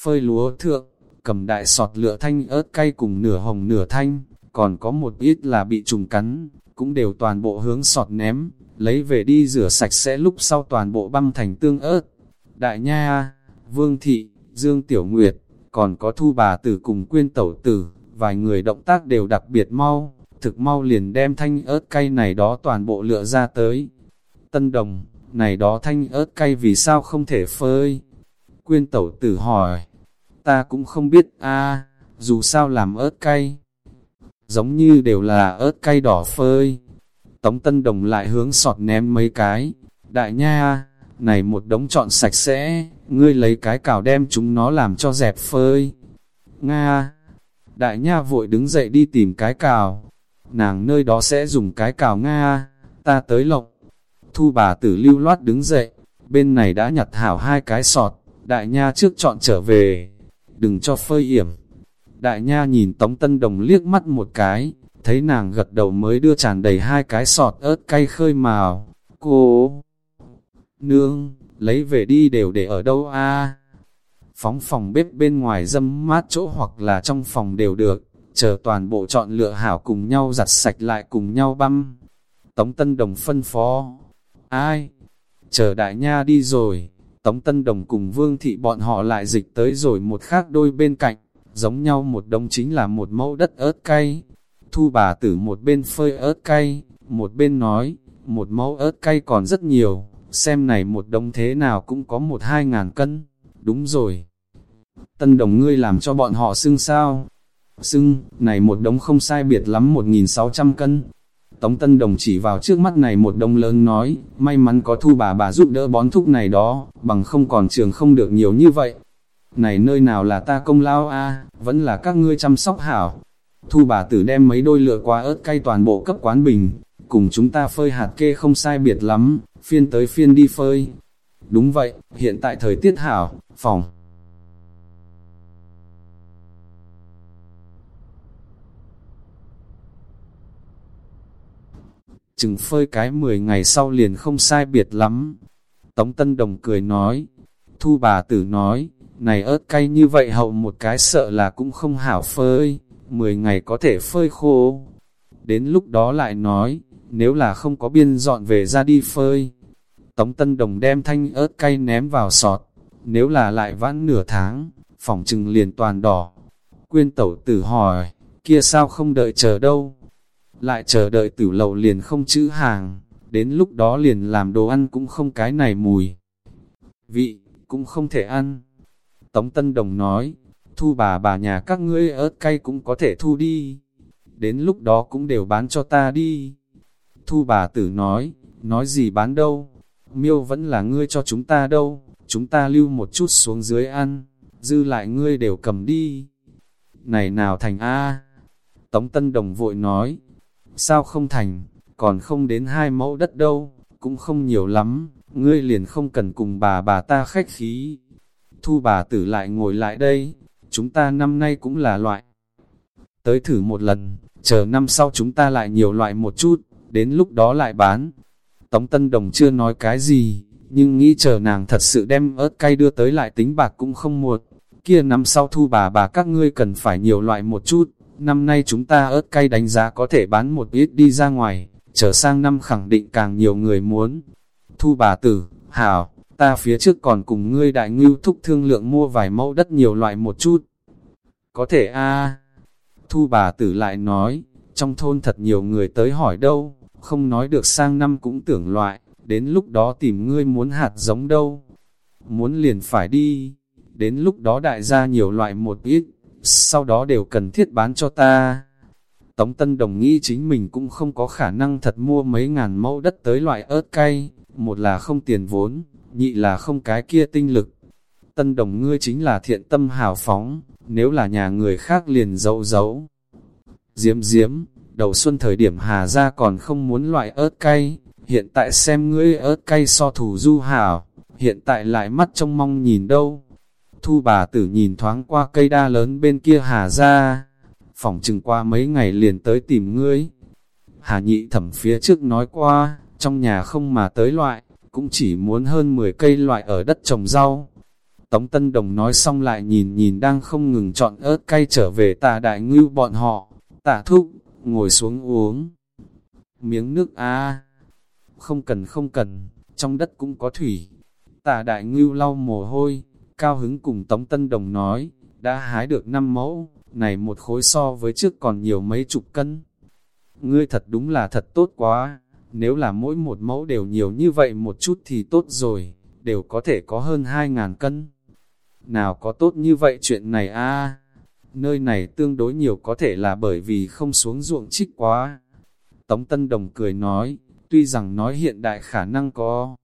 Phơi lúa thượng, cầm đại sọt lửa thanh ớt cay cùng nửa hồng nửa thanh, còn có một ít là bị trùng cắn, cũng đều toàn bộ hướng sọt ném, lấy về đi rửa sạch sẽ lúc sau toàn bộ băm thành tương ớt. Đại Nha, Vương Thị, Dương Tiểu Nguyệt, còn có thu bà tử cùng quyên tẩu tử, vài người động tác đều đặc biệt mau, thực mau liền đem thanh ớt cay này đó toàn bộ lựa ra tới. Tân Đồng, này đó thanh ớt cay vì sao không thể phơi? Quyên tẩu tử hỏi, ta cũng không biết a dù sao làm ớt cay. Giống như đều là ớt cay đỏ phơi, Tống Tân Đồng lại hướng sọt ném mấy cái. Đại nha, này một đống trọn sạch sẽ, ngươi lấy cái cào đem chúng nó làm cho dẹp phơi. Nga, đại nha vội đứng dậy đi tìm cái cào. Nàng nơi đó sẽ dùng cái cào Nga, ta tới lộc. Thu bà tử lưu loát đứng dậy, bên này đã nhặt hảo hai cái sọt, đại nha trước chọn trở về, đừng cho phơi yểm. Đại nha nhìn Tống Tân Đồng liếc mắt một cái, thấy nàng gật đầu mới đưa tràn đầy hai cái sọt ớt cay khơi màu. Cô! Nương, lấy về đi đều để ở đâu a Phóng phòng bếp bên ngoài dâm mát chỗ hoặc là trong phòng đều được, chờ toàn bộ chọn lựa hảo cùng nhau giặt sạch lại cùng nhau băm. Tống Tân Đồng phân phó. Ai? Chờ đại nha đi rồi. Tống Tân Đồng cùng Vương Thị bọn họ lại dịch tới rồi một khác đôi bên cạnh, giống nhau một đông chính là một mẫu đất ớt cay, Thu bà tử một bên phơi ớt cay, một bên nói, một mẫu ớt cay còn rất nhiều, xem này một đông thế nào cũng có một hai ngàn cân, đúng rồi. Tân đồng ngươi làm cho bọn họ xưng sao? Xưng, này một đống không sai biệt lắm một nghìn sáu trăm cân. Tống Tân Đồng chỉ vào trước mắt này một đông lớn nói, may mắn có thu bà bà giúp đỡ bón thúc này đó, bằng không còn trường không được nhiều như vậy. Này nơi nào là ta công lao a vẫn là các ngươi chăm sóc hảo, Thu bà tử đem mấy đôi lựa qua ớt cay toàn bộ cấp quán bình, cùng chúng ta phơi hạt kê không sai biệt lắm, phiên tới phiên đi phơi. Đúng vậy, hiện tại thời tiết hảo, phòng. Chừng phơi cái 10 ngày sau liền không sai biệt lắm. Tống Tân Đồng cười nói, thu bà tử nói, này ớt cay như vậy hậu một cái sợ là cũng không hảo phơi, 10 ngày có thể phơi khô. Đến lúc đó lại nói, nếu là không có biên dọn về ra đi phơi. Tống Tân Đồng đem thanh ớt cay ném vào sọt, nếu là lại vãn nửa tháng, phòng trừng liền toàn đỏ. Quyên tẩu tử hỏi, kia sao không đợi chờ đâu? Lại chờ đợi tử lầu liền không chữ hàng, đến lúc đó liền làm đồ ăn cũng không cái này mùi. Vị, cũng không thể ăn. Tống Tân Đồng nói, thu bà bà nhà các ngươi ớt cay cũng có thể thu đi. Đến lúc đó cũng đều bán cho ta đi. Thu bà tử nói, nói gì bán đâu, miêu vẫn là ngươi cho chúng ta đâu, chúng ta lưu một chút xuống dưới ăn, dư lại ngươi đều cầm đi. Này nào thành A? Tống Tân Đồng vội nói, sao không thành, còn không đến hai mẫu đất đâu, cũng không nhiều lắm, ngươi liền không cần cùng bà bà ta khách khí. Thu bà tử lại ngồi lại đây, chúng ta năm nay cũng là loại. Tới thử một lần, chờ năm sau chúng ta lại nhiều loại một chút, đến lúc đó lại bán. Tống Tân Đồng chưa nói cái gì, nhưng nghĩ chờ nàng thật sự đem ớt cay đưa tới lại tính bạc cũng không muộn. Kia năm sau thu bà bà các ngươi cần phải nhiều loại một chút, năm nay chúng ta ớt cay đánh giá có thể bán một ít đi ra ngoài, trở sang năm khẳng định càng nhiều người muốn. Thu bà tử, hảo, ta phía trước còn cùng ngươi đại ngưu thúc thương lượng mua vài mẫu đất nhiều loại một chút. Có thể a Thu bà tử lại nói, trong thôn thật nhiều người tới hỏi đâu, không nói được sang năm cũng tưởng loại, đến lúc đó tìm ngươi muốn hạt giống đâu. Muốn liền phải đi, đến lúc đó đại gia nhiều loại một ít, sau đó đều cần thiết bán cho ta. Tống Tân Đồng nghĩ chính mình cũng không có khả năng thật mua mấy ngàn mẫu đất tới loại ớt cay, một là không tiền vốn, nhị là không cái kia tinh lực. Tân Đồng ngươi chính là thiện tâm hào phóng, nếu là nhà người khác liền giấu giấu. Diếm diếm, đầu xuân thời điểm Hà ra còn không muốn loại ớt cay, hiện tại xem ngươi ớt cay so thủ du hảo, hiện tại lại mắt trông mong nhìn đâu. Thu bà tử nhìn thoáng qua cây đa lớn bên kia Hà ra, phỏng chừng qua mấy ngày liền tới tìm ngươi. Hà nhị thẩm phía trước nói qua, trong nhà không mà tới loại, cũng chỉ muốn hơn 10 cây loại ở đất trồng rau. Tống Tân Đồng nói xong lại nhìn nhìn đang không ngừng chọn ớt cay trở về tà đại ngưu bọn họ, tả thúc, ngồi xuống uống. Miếng nước a không cần không cần, trong đất cũng có thủy. Tà đại ngưu lau mồ hôi, cao hứng cùng Tống Tân Đồng nói, đã hái được năm mẫu, này một khối so với trước còn nhiều mấy chục cân. Ngươi thật đúng là thật tốt quá, nếu là mỗi một mẫu đều nhiều như vậy một chút thì tốt rồi, đều có thể có hơn hai ngàn cân. Nào có tốt như vậy chuyện này a Nơi này tương đối nhiều có thể là bởi vì không xuống ruộng trích quá. Tống Tân Đồng cười nói, tuy rằng nói hiện đại khả năng có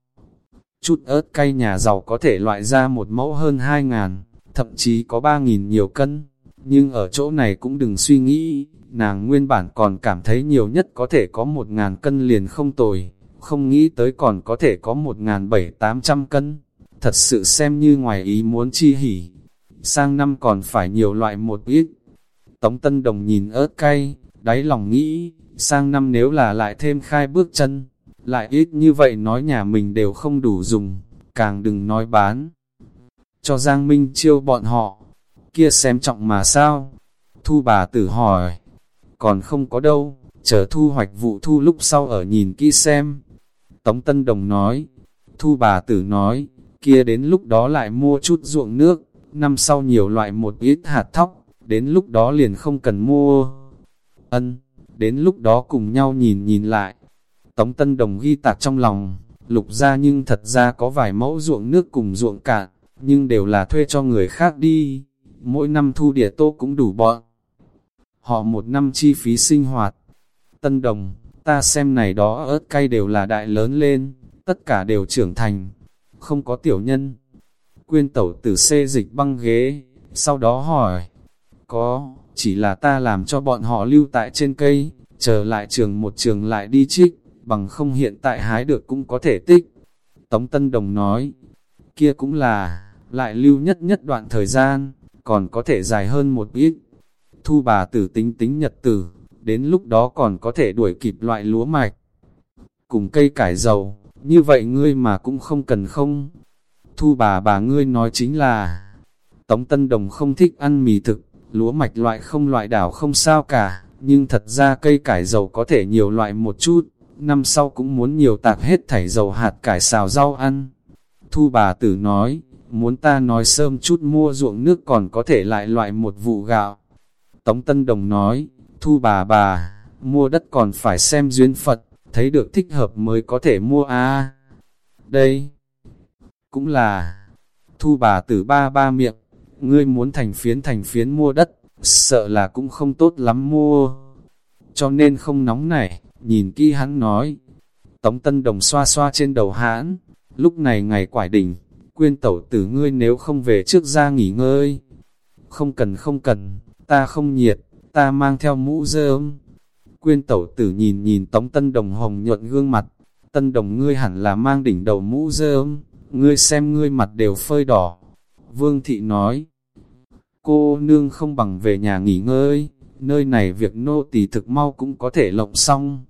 chút ớt cay nhà giàu có thể loại ra một mẫu hơn 2 ngàn, thậm chí có 3 nghìn nhiều cân, nhưng ở chỗ này cũng đừng suy nghĩ, nàng nguyên bản còn cảm thấy nhiều nhất có thể có 1 ngàn cân liền không tồi, không nghĩ tới còn có thể có một ngàn bảy tám trăm cân, thật sự xem như ngoài ý muốn chi hỉ. Sang năm còn phải nhiều loại một ít. Tống Tân Đồng nhìn ớt cay, đáy lòng nghĩ, sang năm nếu là lại thêm khai bước chân, lại ít như vậy nói nhà mình đều không đủ dùng, càng đừng nói bán. Cho Giang Minh chiêu bọn họ, kia xem trọng mà sao? Thu bà tử hỏi, còn không có đâu, chờ thu hoạch vụ thu lúc sau ở nhìn kỹ xem. Tống Tân Đồng nói, thu bà tử nói, kia đến lúc đó lại mua chút ruộng nước, năm sau nhiều loại một ít hạt thóc, đến lúc đó liền không cần mua. Ân, đến lúc đó cùng nhau nhìn nhìn lại. Tống Tân Đồng ghi tạc trong lòng, lục ra nhưng thật ra có vài mẫu ruộng nước cùng ruộng cạn, nhưng đều là thuê cho người khác đi. Mỗi năm thu địa tô cũng đủ bọn. Họ một năm chi phí sinh hoạt. Tân Đồng, ta xem này đó ớt cay đều là đại lớn lên, tất cả đều trưởng thành, không có tiểu nhân quyên tẩu tử xê dịch băng ghế, sau đó hỏi, có, chỉ là ta làm cho bọn họ lưu tại trên cây, chờ lại trường một trường lại đi trích, bằng không hiện tại hái được cũng có thể tích. Tống Tân Đồng nói, kia cũng là, lại lưu nhất nhất đoạn thời gian, còn có thể dài hơn một ít. Thu bà tử tính tính nhật tử, đến lúc đó còn có thể đuổi kịp loại lúa mạch. cùng cây cải dầu, như vậy ngươi mà cũng không cần không. Thu bà bà ngươi nói chính là, Tống Tân Đồng không thích ăn mì thực, lúa mạch loại không loại đảo không sao cả, nhưng thật ra cây cải dầu có thể nhiều loại một chút, năm sau cũng muốn nhiều tạc hết thảy dầu hạt cải xào rau ăn. Thu bà tử nói, muốn ta nói sớm chút mua ruộng nước còn có thể lại loại một vụ gạo. Tống Tân Đồng nói, thu bà bà, mua đất còn phải xem duyên Phật, thấy được thích hợp mới có thể mua a Đây, cũng là, thu bà tử ba ba miệng, ngươi muốn thành phiến thành phiến mua đất, sợ là cũng không tốt lắm mua. Cho nên không nóng nảy, nhìn kỹ hắn nói. Tống Tân Đồng xoa xoa trên đầu hãn, lúc này ngày quải đỉnh, quyên tẩu tử ngươi nếu không về trước ra nghỉ ngơi. Không cần không cần, ta không nhiệt, ta mang theo mũ dơm. Quyên tẩu tử nhìn nhìn Tống Tân Đồng hồng nhuận gương mặt, Tân Đồng ngươi hẳn là mang đỉnh đầu mũ dơm, ngươi xem ngươi mặt đều phơi đỏ. Vương Thị nói, cô nương không bằng về nhà nghỉ ngơi, nơi này việc nô tỳ thực mau cũng có thể lộng xong.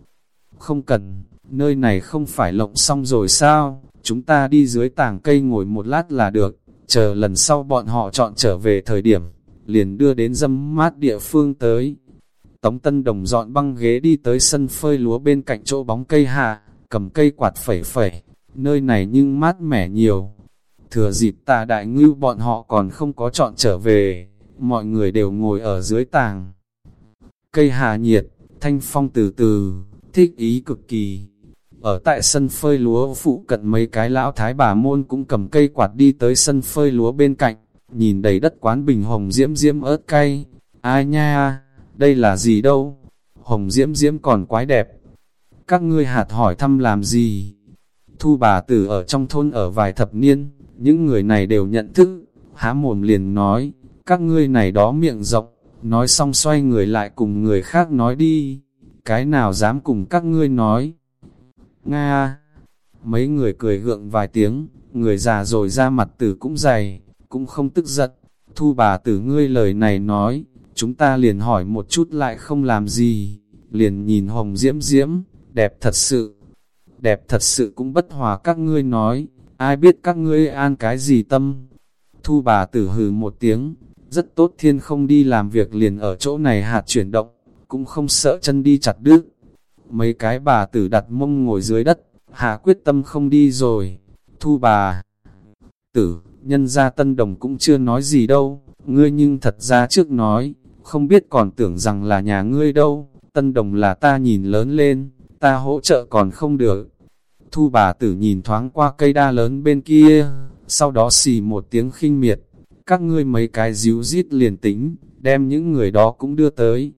Không cần, nơi này không phải lộng xong rồi sao, chúng ta đi dưới tàng cây ngồi một lát là được, chờ lần sau bọn họ chọn trở về thời điểm, liền đưa đến dâm mát địa phương tới. Tống Tân Đồng dọn băng ghế đi tới sân phơi lúa bên cạnh chỗ bóng cây hạ, cầm cây quạt phẩy phẩy, nơi này nhưng mát mẻ nhiều. Thừa dịp tà đại ngưu bọn họ còn không có chọn trở về, mọi người đều ngồi ở dưới tàng. Cây hà nhiệt, thanh phong từ từ, thích ý cực kỳ. Ở tại sân phơi lúa phụ cận mấy cái lão thái bà môn cũng cầm cây quạt đi tới sân phơi lúa bên cạnh, nhìn đầy đất quán bình hồng diễm diễm ớt cay. Ai nha, đây là gì đâu? Hồng diễm diễm còn quái đẹp. Các ngươi hạt hỏi thăm làm gì? Thu bà tử ở trong thôn ở vài thập niên, những người này đều nhận thức, há mồm liền nói, các ngươi này đó miệng rộng, nói xong xoay người lại cùng người khác nói đi, cái nào dám cùng các ngươi nói. Nga, mấy người cười gượng vài tiếng, người già rồi ra mặt tử cũng dày, cũng không tức giận, thu bà tử ngươi lời này nói, chúng ta liền hỏi một chút lại không làm gì, liền nhìn hồng diễm diễm, đẹp thật sự, đẹp thật sự cũng bất hòa các ngươi nói, ai biết các ngươi an cái gì tâm. Thu bà tử hừ một tiếng, rất tốt thiên không đi làm việc liền ở chỗ này hạt chuyển động, cũng không sợ chân đi chặt đứt. Mấy cái bà tử đặt mông ngồi dưới đất, hạ quyết tâm không đi rồi. Thu bà tử, nhân gia tân đồng cũng chưa nói gì đâu, ngươi nhưng thật ra trước nói, không biết còn tưởng rằng là nhà ngươi đâu, tân đồng là ta nhìn lớn lên, ta hỗ trợ còn không được. Thu bà tử nhìn thoáng qua cây đa lớn bên kia, sau đó xì một tiếng khinh miệt, các ngươi mấy cái díu rít liền tính, đem những người đó cũng đưa tới.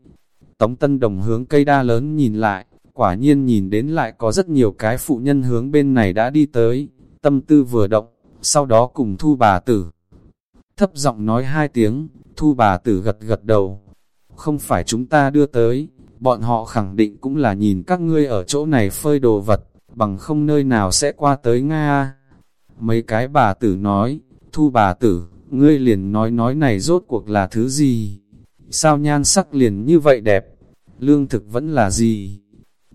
Tống Tân Đồng hướng cây đa lớn nhìn lại, quả nhiên nhìn đến lại có rất nhiều cái phụ nhân hướng bên này đã đi tới, tâm tư vừa động, sau đó cùng thu bà tử. Thấp giọng nói hai tiếng, thu bà tử gật gật đầu. Không phải chúng ta đưa tới, bọn họ khẳng định cũng là nhìn các ngươi ở chỗ này phơi đồ vật, bằng không nơi nào sẽ qua tới Nga. Mấy cái bà tử nói, thu bà tử, ngươi liền nói nói này rốt cuộc là thứ gì? Sao nhan sắc liền như vậy đẹp? Lương thực vẫn là gì?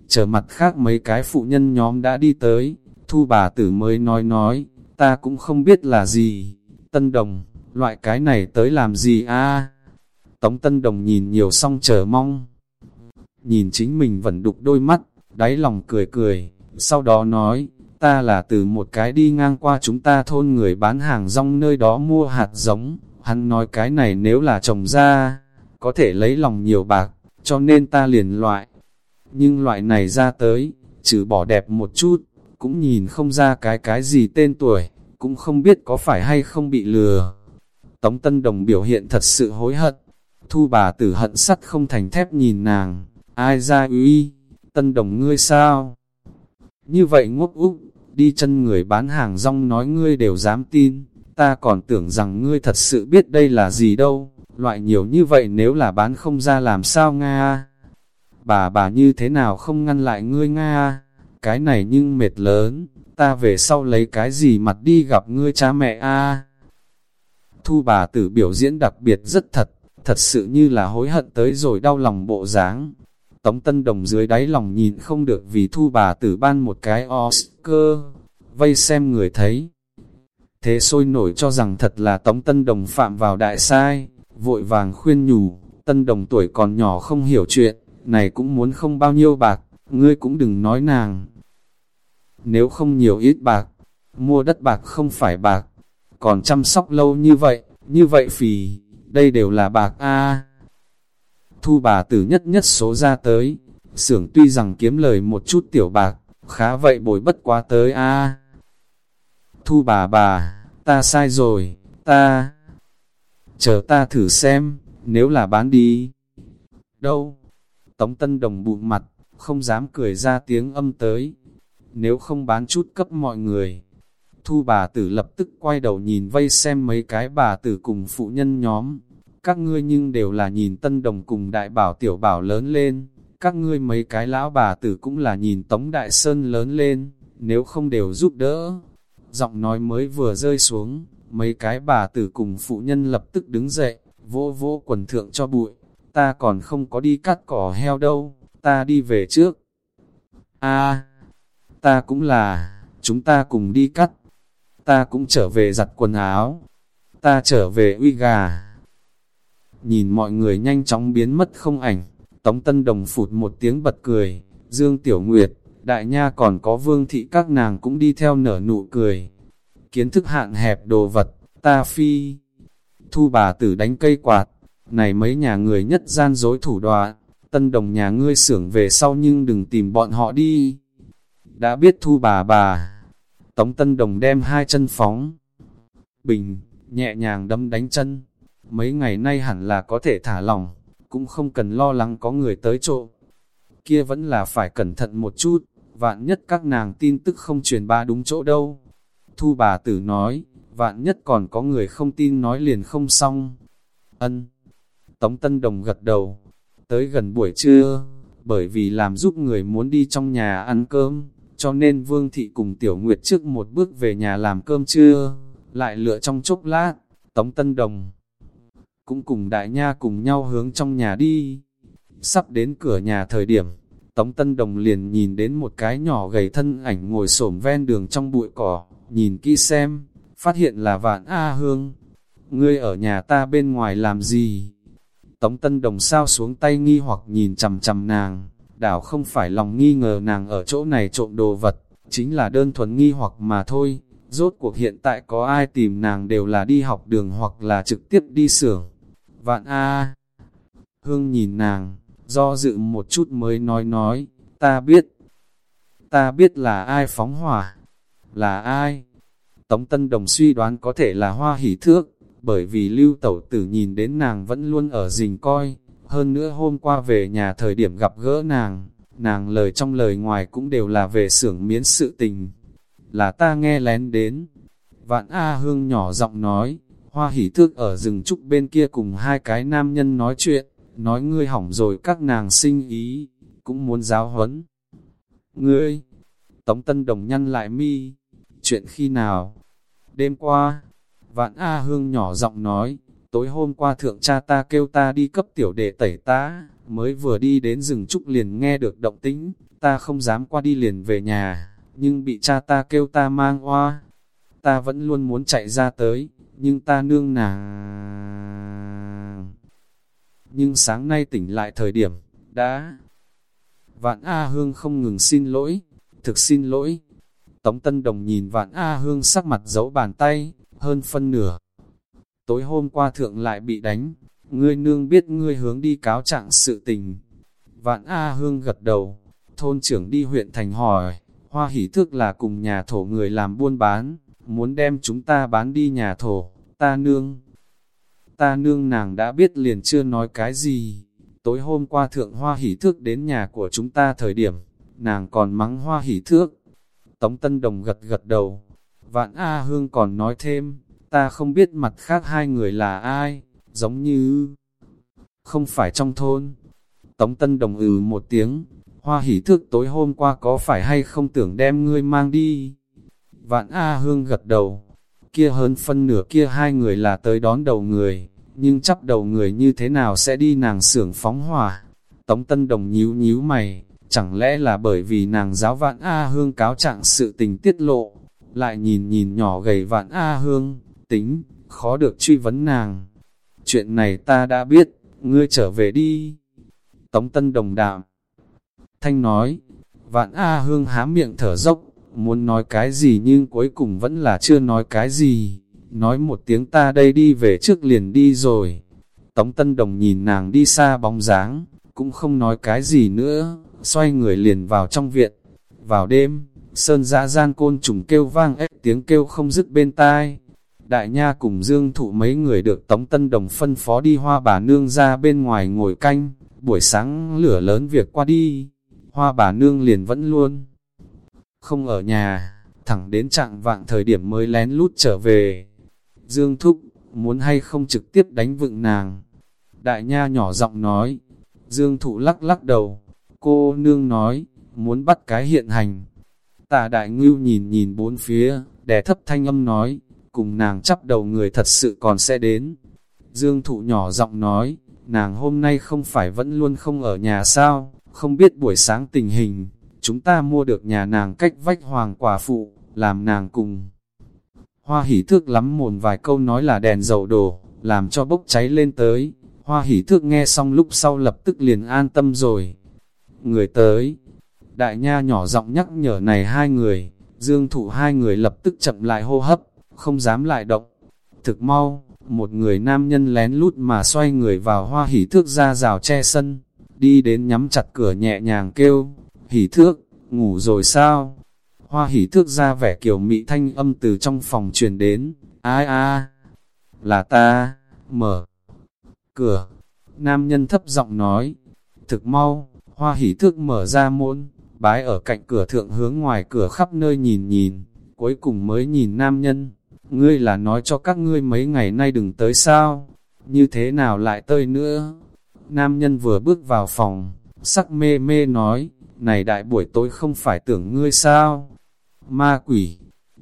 Chờ mặt khác mấy cái phụ nhân nhóm đã đi tới, thu bà tử mới nói nói, ta cũng không biết là gì. Tân đồng, loại cái này tới làm gì a? Tống Tân Đồng nhìn nhiều xong chờ mong. Nhìn chính mình vẫn đục đôi mắt, đáy lòng cười cười, sau đó nói, ta là từ một cái đi ngang qua chúng ta thôn người bán hàng rong nơi đó mua hạt giống, hắn nói cái này nếu là trồng ra, có thể lấy lòng nhiều bạc, cho nên ta liền loại. Nhưng loại này ra tới, trừ bỏ đẹp một chút, cũng nhìn không ra cái cái gì tên tuổi, cũng không biết có phải hay không bị lừa. Tống Tân Đồng biểu hiện thật sự hối hận, thu bà tử hận sắt không thành thép nhìn nàng, ai ra uy, Tân Đồng ngươi sao? Như vậy ngốc úc, đi chân người bán hàng rong nói ngươi đều dám tin, ta còn tưởng rằng ngươi thật sự biết đây là gì đâu, loại nhiều như vậy nếu là bán không ra làm sao Nga Bà bà như thế nào không ngăn lại ngươi Nga cái này nhưng mệt lớn, ta về sau lấy cái gì mặt đi gặp ngươi cha mẹ a Thu bà tử biểu diễn đặc biệt rất thật, thật sự như là hối hận tới rồi đau lòng bộ dáng. Tống Tân Đồng dưới đáy lòng nhìn không được vì thu bà tử ban một cái Oscar, vây xem người thấy. Thế sôi nổi cho rằng thật là Tống Tân Đồng phạm vào đại sai, vội vàng khuyên nhủ, Tân Đồng tuổi còn nhỏ không hiểu chuyện, này cũng muốn không bao nhiêu bạc, ngươi cũng đừng nói nàng. Nếu không nhiều ít bạc, mua đất bạc không phải bạc, còn chăm sóc lâu như vậy, như vậy phì, đây đều là bạc a Thu bà tử nhất nhất số ra tới, xưởng tuy rằng kiếm lời một chút tiểu bạc, khá vậy bồi bất quá tới a Thu bà bà, ta sai rồi, ta... Chờ ta thử xem, nếu là bán đi. Đâu? Tống Tân Đồng bụng mặt, không dám cười ra tiếng âm tới. Nếu không bán chút cấp mọi người. Thu bà tử lập tức quay đầu nhìn vây xem mấy cái bà tử cùng phụ nhân nhóm. Các ngươi nhưng đều là nhìn Tân Đồng cùng đại bảo tiểu bảo lớn lên. Các ngươi mấy cái lão bà tử cũng là nhìn Tống Đại Sơn lớn lên. Nếu không đều giúp đỡ. Giọng nói mới vừa rơi xuống, mấy cái bà tử cùng phụ nhân lập tức đứng dậy, vỗ vỗ quần thượng cho bụi. Ta còn không có đi cắt cỏ heo đâu, ta đi về trước. a ta cũng là, chúng ta cùng đi cắt. Ta cũng trở về giặt quần áo. Ta trở về uy gà. Nhìn mọi người nhanh chóng biến mất không ảnh, Tống Tân Đồng phụt một tiếng bật cười, Dương Tiểu Nguyệt, Đại Nha còn có vương thị các nàng cũng đi theo nở nụ cười. Kiến thức hạn hẹp đồ vật, ta phi. Thu bà tử đánh cây quạt, này mấy nhà người nhất gian dối thủ đoạn, tân đồng nhà ngươi xưởng về sau nhưng đừng tìm bọn họ đi. Đã biết thu bà bà, tống tân đồng đem hai chân phóng. Bình, nhẹ nhàng đấm đánh chân, mấy ngày nay hẳn là có thể thả lòng, cũng không cần lo lắng có người tới trộm. Kia vẫn là phải cẩn thận một chút, vạn nhất các nàng tin tức không truyền ba đúng chỗ đâu. Thu bà tử nói, vạn nhất còn có người không tin nói liền không xong. Ân. Tống Tân Đồng gật đầu. Tới gần buổi trưa, bởi vì làm giúp người muốn đi trong nhà ăn cơm, cho nên Vương Thị cùng Tiểu Nguyệt trước một bước về nhà làm cơm trưa, lại lựa trong chốc lát, Tống Tân Đồng cũng cùng Đại Nha cùng nhau hướng trong nhà đi. Sắp đến cửa nhà thời điểm, Tống Tân Đồng liền nhìn đến một cái nhỏ gầy thân ảnh ngồi xổm ven đường trong bụi cỏ, nhìn kỹ xem, phát hiện là vạn A Hương. Ngươi ở nhà ta bên ngoài làm gì? Tống Tân Đồng sao xuống tay nghi hoặc nhìn chầm chầm nàng, đảo không phải lòng nghi ngờ nàng ở chỗ này trộm đồ vật, chính là đơn thuần nghi hoặc mà thôi. Rốt cuộc hiện tại có ai tìm nàng đều là đi học đường hoặc là trực tiếp đi xưởng. Vạn A. Hương nhìn nàng, do dự một chút mới nói nói, ta biết. Ta biết là ai phóng hỏa. Là ai? Tống Tân Đồng suy đoán có thể là hoa hỷ thước, bởi vì lưu tẩu tử nhìn đến nàng vẫn luôn ở rình coi, hơn nữa hôm qua về nhà thời điểm gặp gỡ nàng, nàng lời trong lời ngoài cũng đều là về xưởng miến sự tình, là ta nghe lén đến. Vạn A Hương nhỏ giọng nói, hoa hỷ thước ở rừng trúc bên kia cùng hai cái nam nhân nói chuyện, nói ngươi hỏng rồi các nàng sinh ý, cũng muốn giáo huấn. Ngươi, Tống Tân Đồng nhăn lại mi, chuyện khi nào? Đêm qua, vạn A Hương nhỏ giọng nói, tối hôm qua thượng cha ta kêu ta đi cấp tiểu đệ tẩy tá, mới vừa đi đến rừng trúc liền nghe được động tĩnh, ta không dám qua đi liền về nhà, nhưng bị cha ta kêu ta mang hoa. Ta vẫn luôn muốn chạy ra tới, nhưng ta nương nàng. Nhưng sáng nay tỉnh lại thời điểm, đã... Vạn A Hương không ngừng xin lỗi, thực xin lỗi, Tống Tân Đồng nhìn vạn A Hương sắc mặt giấu bàn tay, hơn phân nửa. Tối hôm qua thượng lại bị đánh, ngươi nương biết ngươi hướng đi cáo trạng sự tình. Vạn A Hương gật đầu, thôn trưởng đi huyện thành hỏi, hoa hỷ thức là cùng nhà thổ người làm buôn bán, muốn đem chúng ta bán đi nhà thổ, ta nương. Ta nương nàng đã biết liền chưa nói cái gì, tối hôm qua thượng hoa hỷ thước đến nhà của chúng ta thời điểm, nàng còn mắng hoa hỷ thước, Tống Tân Đồng gật gật đầu. Vạn A Hương còn nói thêm, ta không biết mặt khác hai người là ai, giống như... Không phải trong thôn. Tống Tân Đồng ừ một tiếng, hoa hỉ thước tối hôm qua có phải hay không tưởng đem ngươi mang đi. Vạn A Hương gật đầu, kia hơn phân nửa kia hai người là tới đón đầu người, nhưng chắp đầu người như thế nào sẽ đi nàng xưởng phóng hỏa. Tống Tân Đồng nhíu nhíu mày, chẳng lẽ là bởi vì nàng giáo vạn A Hương cáo trạng sự tình tiết lộ, lại nhìn nhìn nhỏ gầy vạn A Hương, tính, khó được truy vấn nàng. Chuyện này ta đã biết, ngươi trở về đi. Tống Tân Đồng đạm. Thanh nói, vạn A Hương há miệng thở dốc, muốn nói cái gì nhưng cuối cùng vẫn là chưa nói cái gì. Nói một tiếng ta đây đi về trước liền đi rồi. Tống Tân Đồng nhìn nàng đi xa bóng dáng, cũng không nói cái gì nữa, xoay người liền vào trong viện. Vào đêm, sơn dã gian côn trùng kêu vang ếch tiếng kêu không dứt bên tai. Đại Nha cùng Dương Thụ mấy người được Tống Tân Đồng phân phó đi hoa bà nương ra bên ngoài ngồi canh, buổi sáng lửa lớn việc qua đi, hoa bà nương liền vẫn luôn không ở nhà, thẳng đến trạng vạng thời điểm mới lén lút trở về. Dương Thúc, muốn hay không trực tiếp đánh vựng nàng. Đại Nha nhỏ giọng nói, Dương Thụ lắc lắc đầu, cô nương nói, muốn bắt cái hiện hành. Tà Đại Ngưu nhìn nhìn bốn phía, đè thấp thanh âm nói, cùng nàng chắp đầu người thật sự còn sẽ đến. Dương Thụ nhỏ giọng nói, nàng hôm nay không phải vẫn luôn không ở nhà sao, không biết buổi sáng tình hình, chúng ta mua được nhà nàng cách vách hoàng quả phụ, làm nàng cùng. Hoa hỉ thước lắm mồn vài câu nói là đèn dầu đổ, làm cho bốc cháy lên tới. Hoa hỉ thước nghe xong lúc sau lập tức liền an tâm rồi. Người tới, đại nha nhỏ giọng nhắc nhở này hai người, dương thủ hai người lập tức chậm lại hô hấp, không dám lại động. Thực mau, một người nam nhân lén lút mà xoay người vào hoa hỉ thước ra rào che sân, đi đến nhắm chặt cửa nhẹ nhàng kêu, hỉ thước, ngủ rồi sao? Hoa hỉ thước ra vẻ kiểu mị thanh âm từ trong phòng truyền đến, ai a là ta, mở cửa. Nam nhân thấp giọng nói, thực mau, hoa hỉ thức mở ra môn, bái ở cạnh cửa thượng hướng ngoài cửa khắp nơi nhìn nhìn, cuối cùng mới nhìn nam nhân, ngươi là nói cho các ngươi mấy ngày nay đừng tới sao, như thế nào lại tơi nữa. Nam nhân vừa bước vào phòng, sắc mê mê nói, này đại buổi tối không phải tưởng ngươi sao? Ma quỷ,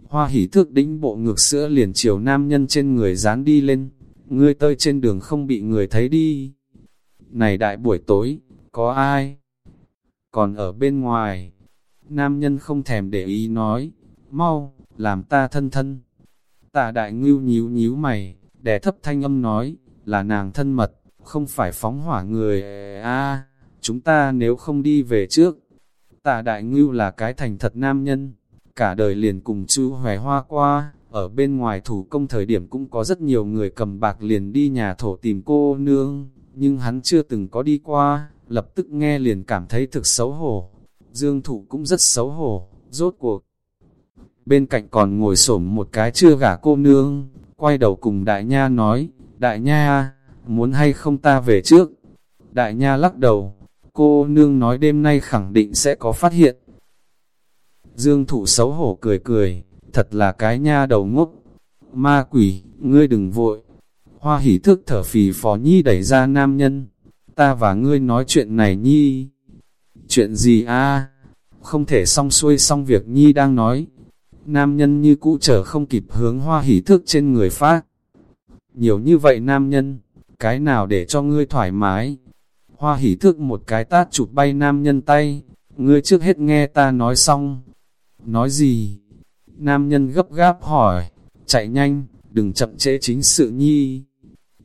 hoa hỉ thước đĩnh bộ ngược sữa liền chiều nam nhân trên người dán đi lên, ngươi tơi trên đường không bị người thấy đi. Này đại buổi tối, có ai? Còn ở bên ngoài, nam nhân không thèm để ý nói, mau, làm ta thân thân. Tạ đại ngưu nhíu nhíu mày, đè thấp thanh âm nói, là nàng thân mật, không phải phóng hỏa người a chúng ta nếu không đi về trước. Tạ đại ngưu là cái thành thật nam nhân, cả đời liền cùng chú hòe hoa qua, ở bên ngoài thủ công thời điểm cũng có rất nhiều người cầm bạc liền đi nhà thổ tìm cô nương, nhưng hắn chưa từng có đi qua, lập tức nghe liền cảm thấy thực xấu hổ. Dương thụ cũng rất xấu hổ, rốt cuộc. Bên cạnh còn ngồi xổm một cái chưa gả cô nương, quay đầu cùng đại nha nói, đại nha, muốn hay không ta về trước. Đại nha lắc đầu, cô nương nói đêm nay khẳng định sẽ có phát hiện. Dương thụ xấu hổ cười cười, thật là cái nha đầu ngốc. Ma quỷ, ngươi đừng vội. Hoa hỉ thức thở phì phò nhi đẩy ra nam nhân. Ta và ngươi nói chuyện này nhi. Chuyện gì a? Không thể xong xuôi xong việc nhi đang nói. Nam nhân như cũ trở không kịp hướng hoa hỉ thức trên người phát. Nhiều như vậy nam nhân, cái nào để cho ngươi thoải mái. Hoa hỉ thức một cái tát chụp bay nam nhân tay, ngươi trước hết nghe ta nói xong. Nói gì? Nam nhân gấp gáp hỏi, chạy nhanh, đừng chậm trễ chính sự nhi.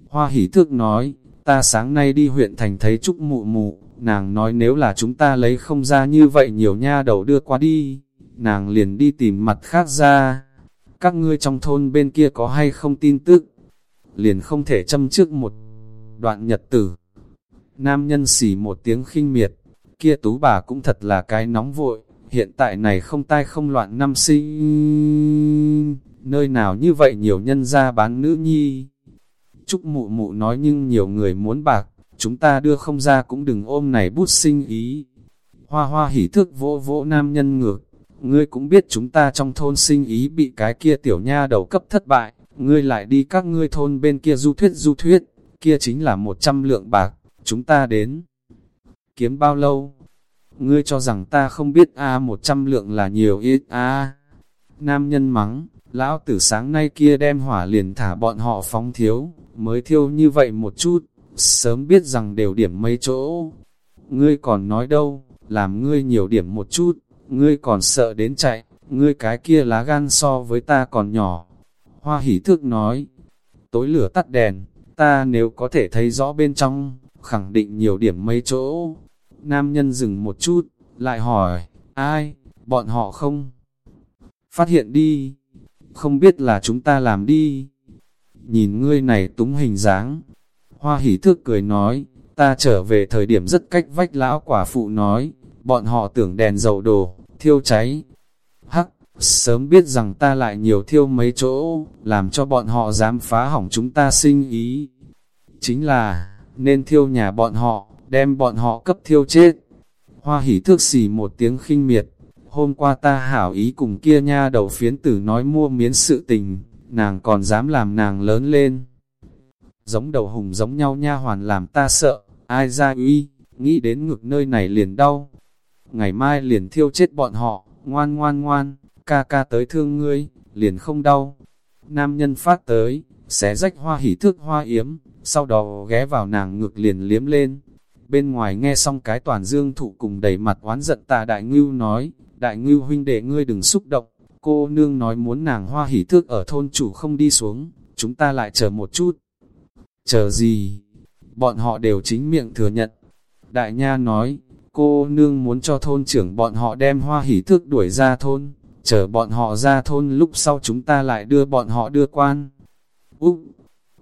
Hoa hỉ thước nói, ta sáng nay đi huyện thành thấy Trúc mụ mụ, nàng nói nếu là chúng ta lấy không ra như vậy nhiều nha đầu đưa qua đi, nàng liền đi tìm mặt khác ra. Các ngươi trong thôn bên kia có hay không tin tức? Liền không thể châm trước một đoạn nhật tử. Nam nhân xỉ một tiếng khinh miệt, kia tú bà cũng thật là cái nóng vội, hiện tại này không tai không loạn năm sinh, nơi nào như vậy nhiều nhân ra bán nữ nhi. Trúc mụ mụ nói nhưng nhiều người muốn bạc, chúng ta đưa không ra cũng đừng ôm này bút sinh ý. Hoa hoa hỉ thước vỗ vỗ nam nhân ngược, ngươi cũng biết chúng ta trong thôn sinh ý bị cái kia tiểu nha đầu cấp thất bại, ngươi lại đi các ngươi thôn bên kia du thuyết du thuyết, kia chính là một trăm lượng bạc, chúng ta đến. Kiếm bao lâu? Ngươi cho rằng ta không biết a một trăm lượng là nhiều ít a Nam nhân mắng, lão tử sáng nay kia đem hỏa liền thả bọn họ phóng thiếu, mới thiêu như vậy một chút, sớm biết rằng đều điểm mấy chỗ. ngươi còn nói đâu, làm ngươi nhiều điểm một chút, ngươi còn sợ đến chạy, ngươi cái kia lá gan so với ta còn nhỏ. Hoa hỉ thước nói, tối lửa tắt đèn, ta nếu có thể thấy rõ bên trong, khẳng định nhiều điểm mấy chỗ. Nam nhân dừng một chút, lại hỏi, ai, bọn họ không? Phát hiện đi, không biết là chúng ta làm đi. Nhìn ngươi này túng hình dáng. Hoa hỉ thước cười nói, ta trở về thời điểm rất cách vách lão quả phụ nói, bọn họ tưởng đèn dầu đồ, thiêu cháy. Hắc, sớm biết rằng ta lại nhiều thiêu mấy chỗ, làm cho bọn họ dám phá hỏng chúng ta sinh ý. Chính là, nên thiêu nhà bọn họ, đem bọn họ cấp thiêu chết. Hoa hỉ thước xì một tiếng khinh miệt, hôm qua ta hảo ý cùng kia nha đầu phiến tử nói mua miến sự tình, nàng còn dám làm nàng lớn lên. Giống đầu hùng giống nhau nha hoàn làm ta sợ, ai ra uy, nghĩ đến ngực nơi này liền đau. Ngày mai liền thiêu chết bọn họ, ngoan ngoan ngoan, ca ca tới thương ngươi, liền không đau. Nam nhân phát tới, xé rách hoa hỉ thước hoa yếm, sau đó ghé vào nàng ngực liền liếm lên. Bên ngoài nghe xong cái toàn dương thụ cùng đầy mặt oán giận ta đại ngưu nói, đại ngưu huynh đệ ngươi đừng xúc động, cô nương nói muốn nàng hoa hỉ thước ở thôn chủ không đi xuống, chúng ta lại chờ một chút. Chờ gì? Bọn họ đều chính miệng thừa nhận. Đại nha nói, cô nương muốn cho thôn trưởng bọn họ đem hoa hỉ thước đuổi ra thôn, chờ bọn họ ra thôn lúc sau chúng ta lại đưa bọn họ đưa quan. Úc!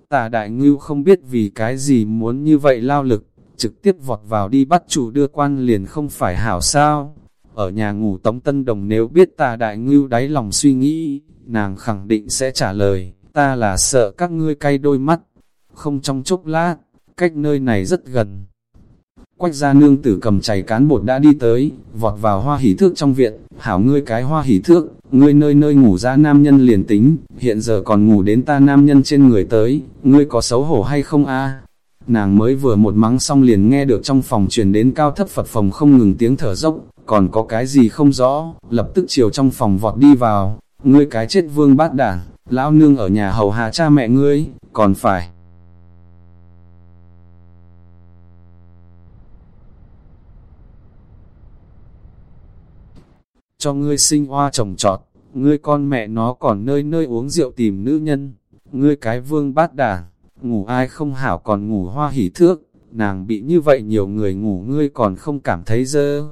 Tả đại ngưu không biết vì cái gì muốn như vậy lao lực, trực tiếp vọt vào đi bắt chủ đưa quan liền không phải hảo sao. Ở nhà ngủ Tống Tân Đồng nếu biết ta đại ngưu đáy lòng suy nghĩ, nàng khẳng định sẽ trả lời, ta là sợ các ngươi cay đôi mắt, không trong chốc lát, cách nơi này rất gần. Quách gia nương tử cầm chày cán bột đã đi tới, vọt vào hoa hỉ thước trong viện, hảo ngươi cái hoa hỉ thước, ngươi nơi nơi ngủ ra nam nhân liền tính, hiện giờ còn ngủ đến ta nam nhân trên người tới, ngươi có xấu hổ hay không a? Nàng mới vừa một mắng xong liền nghe được trong phòng truyền đến cao thấp Phật phòng không ngừng tiếng thở dốc, còn có cái gì không rõ, lập tức chiều trong phòng vọt đi vào, ngươi cái chết vương bát đảng, lão nương ở nhà hầu hạ cha mẹ ngươi, còn phải. Cho ngươi sinh hoa trồng trọt, ngươi con mẹ nó còn nơi nơi uống rượu tìm nữ nhân, ngươi cái vương bát đảng, ngủ ai không hảo còn ngủ hoa hỉ thước, nàng bị như vậy nhiều người ngủ ngươi còn không cảm thấy dơ,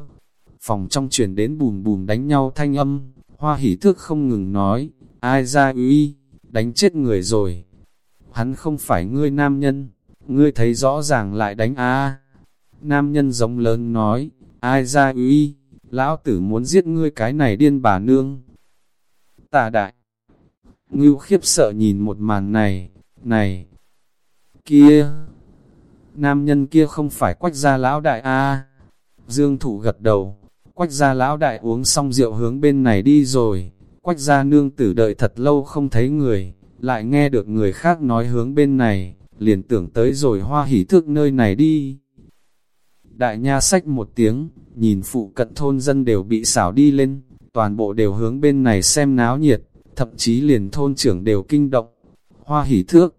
phòng trong truyền đến bùm bùm đánh nhau thanh âm, hoa hỉ thước không ngừng nói, ai ra uy, đánh chết người rồi. Hắn không phải ngươi nam nhân, ngươi thấy rõ ràng lại đánh a Nam nhân giống lớn nói, ai ra uy, lão tử muốn giết ngươi cái này điên bà nương. Tà đại, ngưu khiếp sợ nhìn một màn này, này, kia, nam nhân kia không phải quách ra lão đại a Dương thủ gật đầu, Quách gia lão đại uống xong rượu hướng bên này đi rồi, quách gia nương tử đợi thật lâu không thấy người, lại nghe được người khác nói hướng bên này, liền tưởng tới rồi hoa hỉ thước nơi này đi. Đại nha sách một tiếng, nhìn phụ cận thôn dân đều bị xảo đi lên, toàn bộ đều hướng bên này xem náo nhiệt, thậm chí liền thôn trưởng đều kinh động. Hoa hỉ thước,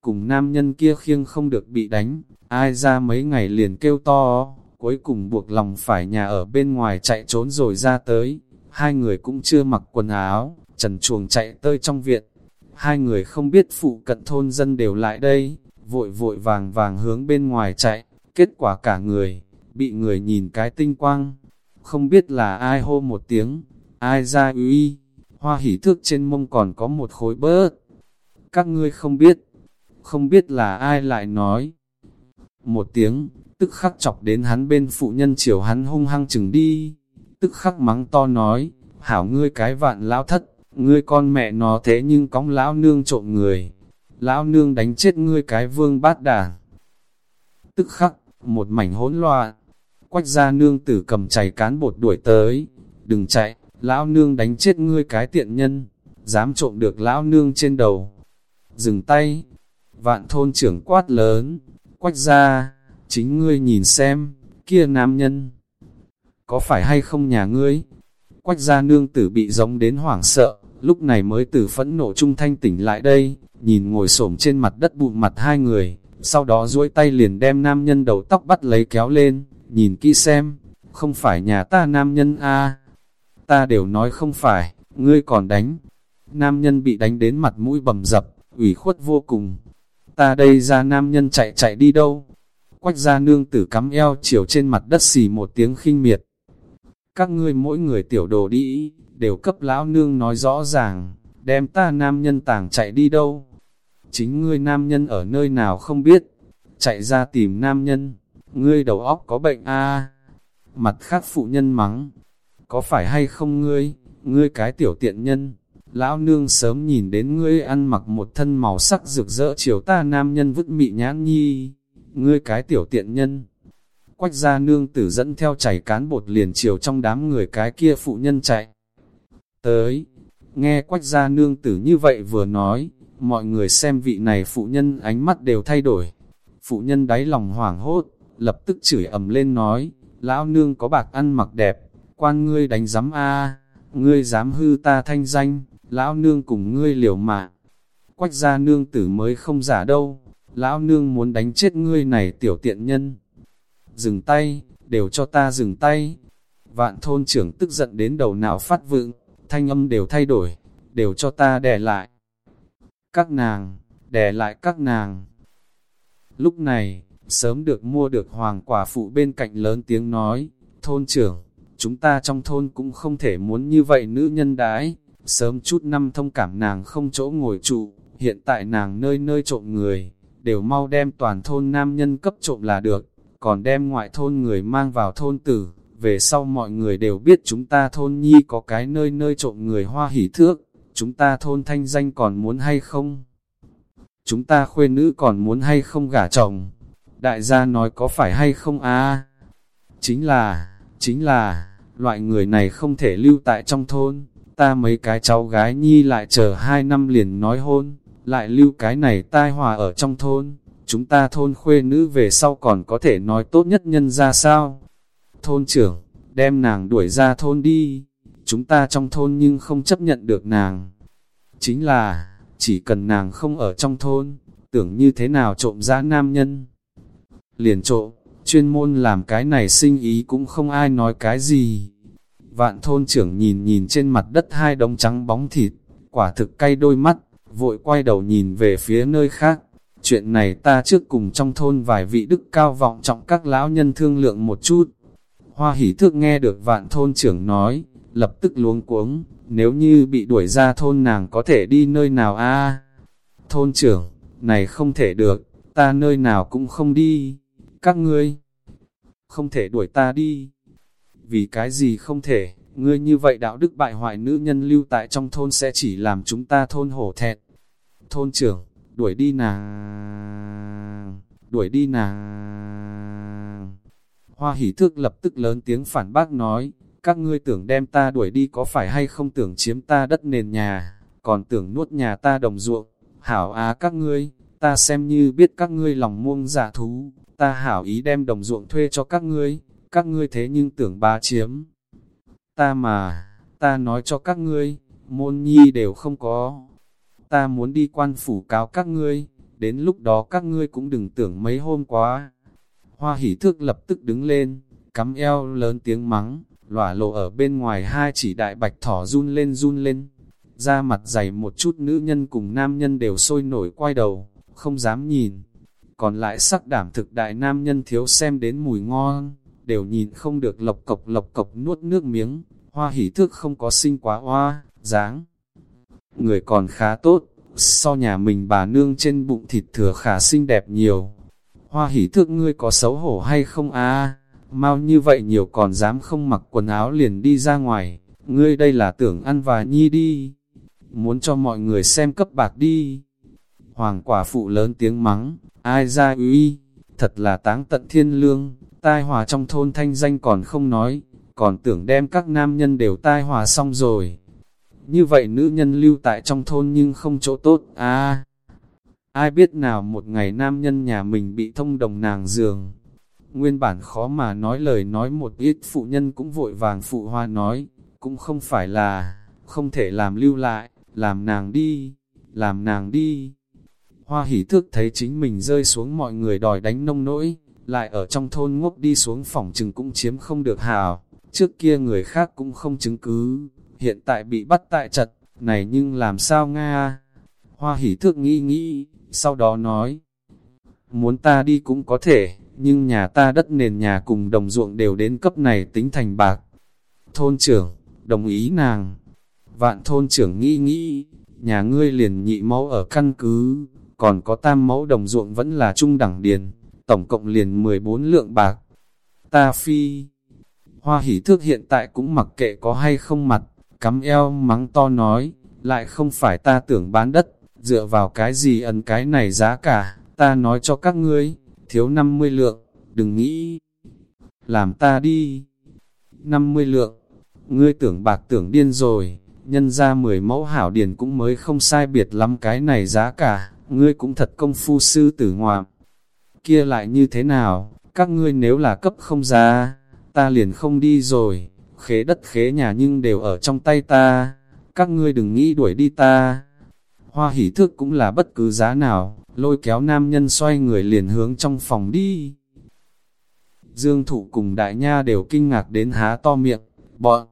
cùng nam nhân kia khiêng không được bị đánh, ai ra mấy ngày liền kêu to, cuối cùng buộc lòng phải nhà ở bên ngoài chạy trốn rồi ra tới. Hai người cũng chưa mặc quần áo, trần chuồng chạy tới trong viện. Hai người không biết phụ cận thôn dân đều lại đây, vội vội vàng vàng hướng bên ngoài chạy, kết quả cả người, bị người nhìn cái tinh quang. Không biết là ai hô một tiếng, ai ra uy, hoa hỉ thước trên mông còn có một khối bớt. Các ngươi không biết, không biết là ai lại nói. Một tiếng, tức khắc chọc đến hắn bên phụ nhân chiều hắn hung hăng chừng đi, tức khắc mắng to nói, hảo ngươi cái vạn lão thất, ngươi con mẹ nó thế nhưng cóng lão nương trộm người, lão nương đánh chết ngươi cái vương bát đà". Tức khắc, một mảnh hỗn loạn, quách ra nương tử cầm chày cán bột đuổi tới, đừng chạy, lão nương đánh chết ngươi cái tiện nhân, dám trộm được lão nương trên đầu. Dừng tay, vạn thôn trưởng quát lớn, quách ra, chính ngươi nhìn xem, kia nam nhân, có phải hay không nhà ngươi? Quách gia nương tử bị giống đến hoảng sợ, lúc này mới từ phẫn nộ trung thanh tỉnh lại đây, nhìn ngồi xổm trên mặt đất bụng mặt hai người, sau đó duỗi tay liền đem nam nhân đầu tóc bắt lấy kéo lên, nhìn kỹ xem, không phải nhà ta nam nhân a ta đều nói không phải, ngươi còn đánh. Nam nhân bị đánh đến mặt mũi bầm dập, ủy khuất vô cùng. Ta đây ra nam nhân chạy chạy đi đâu? Quách gia nương tử cắm eo chiều trên mặt đất xì một tiếng khinh miệt. Các ngươi mỗi người tiểu đồ đi, đều cấp lão nương nói rõ ràng, đem ta nam nhân tàng chạy đi đâu? Chính ngươi nam nhân ở nơi nào không biết, chạy ra tìm nam nhân, ngươi đầu óc có bệnh a Mặt khác phụ nhân mắng, có phải hay không ngươi, ngươi cái tiểu tiện nhân, lão nương sớm nhìn đến ngươi ăn mặc một thân màu sắc rực rỡ chiều ta nam nhân vứt mị nhãn nhi, ngươi cái tiểu tiện nhân. Quách gia nương tử dẫn theo chảy cán bột liền chiều trong đám người cái kia phụ nhân chạy. Tới, nghe quách gia nương tử như vậy vừa nói, mọi người xem vị này phụ nhân ánh mắt đều thay đổi. Phụ nhân đáy lòng hoảng hốt, lập tức chửi ầm lên nói, lão nương có bạc ăn mặc đẹp, quan ngươi đánh giám a ngươi dám hư ta thanh danh, lão nương cùng ngươi liều mạng. Quách gia nương tử mới không giả đâu, lão nương muốn đánh chết ngươi này tiểu tiện nhân. Dừng tay, đều cho ta dừng tay. Vạn thôn trưởng tức giận đến đầu nào phát vượng, thanh âm đều thay đổi, đều cho ta đè lại. Các nàng, đè lại các nàng. Lúc này, sớm được mua được hoàng quả phụ bên cạnh lớn tiếng nói, thôn trưởng, chúng ta trong thôn cũng không thể muốn như vậy nữ nhân đái, sớm chút năm thông cảm nàng không chỗ ngồi trụ, hiện tại nàng nơi nơi trộm người, đều mau đem toàn thôn nam nhân cấp trộm là được, còn đem ngoại thôn người mang vào thôn tử, về sau mọi người đều biết chúng ta thôn nhi có cái nơi nơi trộm người hoa hỉ thước, chúng ta thôn thanh danh còn muốn hay không? Chúng ta khuê nữ còn muốn hay không gả chồng? Đại gia nói có phải hay không a Chính là, chính là, loại người này không thể lưu tại trong thôn, ta mấy cái cháu gái nhi lại chờ hai năm liền nói hôn, lại lưu cái này tai hòa ở trong thôn, chúng ta thôn khuê nữ về sau còn có thể nói tốt nhất nhân ra sao? Thôn trưởng, đem nàng đuổi ra thôn đi, chúng ta trong thôn nhưng không chấp nhận được nàng. Chính là, chỉ cần nàng không ở trong thôn, tưởng như thế nào trộm ra nam nhân. Liền trộm, chuyên môn làm cái này sinh ý cũng không ai nói cái gì. Vạn thôn trưởng nhìn nhìn trên mặt đất hai đống trắng bóng thịt, quả thực cay đôi mắt, vội quay đầu nhìn về phía nơi khác. Chuyện này ta trước cùng trong thôn vài vị đức cao vọng trọng các lão nhân thương lượng một chút. Hoa hỷ thức nghe được vạn thôn trưởng nói, lập tức luống cuống, nếu như bị đuổi ra thôn nàng có thể đi nơi nào a Thôn trưởng, này không thể được, ta nơi nào cũng không đi các ngươi không thể đuổi ta đi. Vì cái gì không thể, ngươi như vậy đạo đức bại hoại nữ nhân lưu tại trong thôn sẽ chỉ làm chúng ta thôn hổ thẹn. Thôn trưởng, đuổi đi nàng, đuổi đi nàng. Hoa hỷ thước lập tức lớn tiếng phản bác nói, các ngươi tưởng đem ta đuổi đi có phải hay không tưởng chiếm ta đất nền nhà, còn tưởng nuốt nhà ta đồng ruộng. Hảo á các ngươi, ta xem như biết các ngươi lòng muông giả dạ thú, ta hảo ý đem đồng ruộng thuê cho các ngươi, các ngươi thế nhưng tưởng ba chiếm. Ta mà, ta nói cho các ngươi, môn nhi đều không có. Ta muốn đi quan phủ cáo các ngươi, đến lúc đó các ngươi cũng đừng tưởng mấy hôm quá. Hoa hỷ thước lập tức đứng lên, cắm eo lớn tiếng mắng, lỏa lộ ở bên ngoài hai chỉ đại bạch thỏ run lên run lên. Da mặt dày một chút nữ nhân cùng nam nhân đều sôi nổi quay đầu, không dám nhìn còn lại sắc đảm thực đại nam nhân thiếu xem đến mùi ngon, đều nhìn không được lộc cộc lộc cộc nuốt nước miếng, hoa hỉ thước không có sinh quá hoa, dáng. Người còn khá tốt, so nhà mình bà nương trên bụng thịt thừa khả xinh đẹp nhiều. Hoa hỉ thước ngươi có xấu hổ hay không a? Mau như vậy nhiều còn dám không mặc quần áo liền đi ra ngoài, ngươi đây là tưởng ăn và nhi đi, muốn cho mọi người xem cấp bạc đi. Hoàng quả phụ lớn tiếng mắng, Ai ra uy, thật là táng tận thiên lương, tai hòa trong thôn thanh danh còn không nói, còn tưởng đem các nam nhân đều tai hòa xong rồi. Như vậy nữ nhân lưu tại trong thôn nhưng không chỗ tốt, à, ai biết nào một ngày nam nhân nhà mình bị thông đồng nàng giường. Nguyên bản khó mà nói lời nói một ít phụ nhân cũng vội vàng phụ hoa nói, cũng không phải là, không thể làm lưu lại, làm nàng đi, làm nàng đi. Hoa hỉ thước thấy chính mình rơi xuống mọi người đòi đánh nông nỗi, lại ở trong thôn ngốc đi xuống phòng chừng cũng chiếm không được hào. Trước kia người khác cũng không chứng cứ, hiện tại bị bắt tại trật, này nhưng làm sao Nga? Hoa hỉ thước nghĩ nghĩ, sau đó nói, muốn ta đi cũng có thể, nhưng nhà ta đất nền nhà cùng đồng ruộng đều đến cấp này tính thành bạc. Thôn trưởng, đồng ý nàng. Vạn thôn trưởng nghĩ nghĩ, nhà ngươi liền nhị mẫu ở căn cứ, còn có tam mẫu đồng ruộng vẫn là trung đẳng điền, tổng cộng liền 14 lượng bạc. Ta phi, hoa hỷ thước hiện tại cũng mặc kệ có hay không mặt, cắm eo mắng to nói, lại không phải ta tưởng bán đất, dựa vào cái gì ấn cái này giá cả, ta nói cho các ngươi, thiếu 50 lượng, đừng nghĩ, làm ta đi. 50 lượng, ngươi tưởng bạc tưởng điên rồi, nhân ra 10 mẫu hảo điền cũng mới không sai biệt lắm cái này giá cả, ngươi cũng thật công phu sư tử ngoạm. Kia lại như thế nào, các ngươi nếu là cấp không ra, ta liền không đi rồi, khế đất khế nhà nhưng đều ở trong tay ta, các ngươi đừng nghĩ đuổi đi ta. Hoa hỷ thước cũng là bất cứ giá nào, lôi kéo nam nhân xoay người liền hướng trong phòng đi. Dương thụ cùng đại nha đều kinh ngạc đến há to miệng, bọn.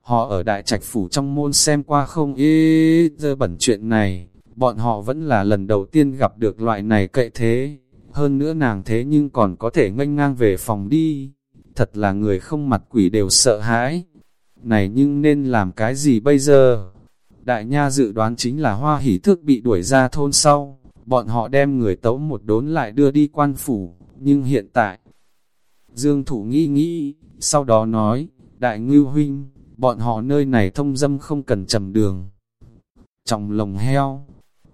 Họ ở đại trạch phủ trong môn xem qua không ê dơ bẩn chuyện này, bọn họ vẫn là lần đầu tiên gặp được loại này cậy thế. Hơn nữa nàng thế nhưng còn có thể nganh ngang về phòng đi. Thật là người không mặt quỷ đều sợ hãi. Này nhưng nên làm cái gì bây giờ? Đại nha dự đoán chính là hoa hỷ thước bị đuổi ra thôn sau. Bọn họ đem người tấu một đốn lại đưa đi quan phủ. Nhưng hiện tại, Dương Thủ nghĩ nghĩ, sau đó nói, Đại Ngưu Huynh, bọn họ nơi này thông dâm không cần trầm đường. trong lồng heo,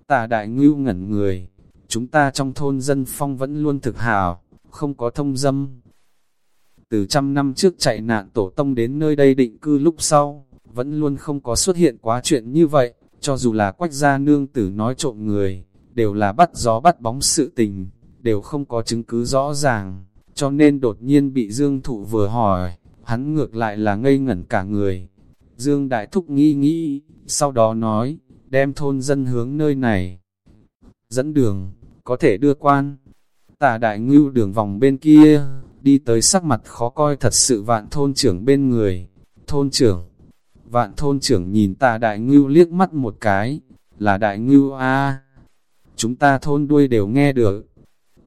tà Đại Ngưu ngẩn người, chúng ta trong thôn dân phong vẫn luôn thực hào, không có thông dâm. Từ trăm năm trước chạy nạn tổ tông đến nơi đây định cư lúc sau, vẫn luôn không có xuất hiện quá chuyện như vậy, cho dù là quách gia nương tử nói trộm người, đều là bắt gió bắt bóng sự tình, đều không có chứng cứ rõ ràng cho nên đột nhiên bị Dương Thụ vừa hỏi, hắn ngược lại là ngây ngẩn cả người. Dương Đại Thúc nghĩ nghĩ, sau đó nói, đem thôn dân hướng nơi này. Dẫn đường, có thể đưa quan. Tả đại ngưu đường vòng bên kia, đi tới sắc mặt khó coi thật sự vạn thôn trưởng bên người. Thôn trưởng, vạn thôn trưởng nhìn tà đại ngưu liếc mắt một cái, là đại ngưu a Chúng ta thôn đuôi đều nghe được,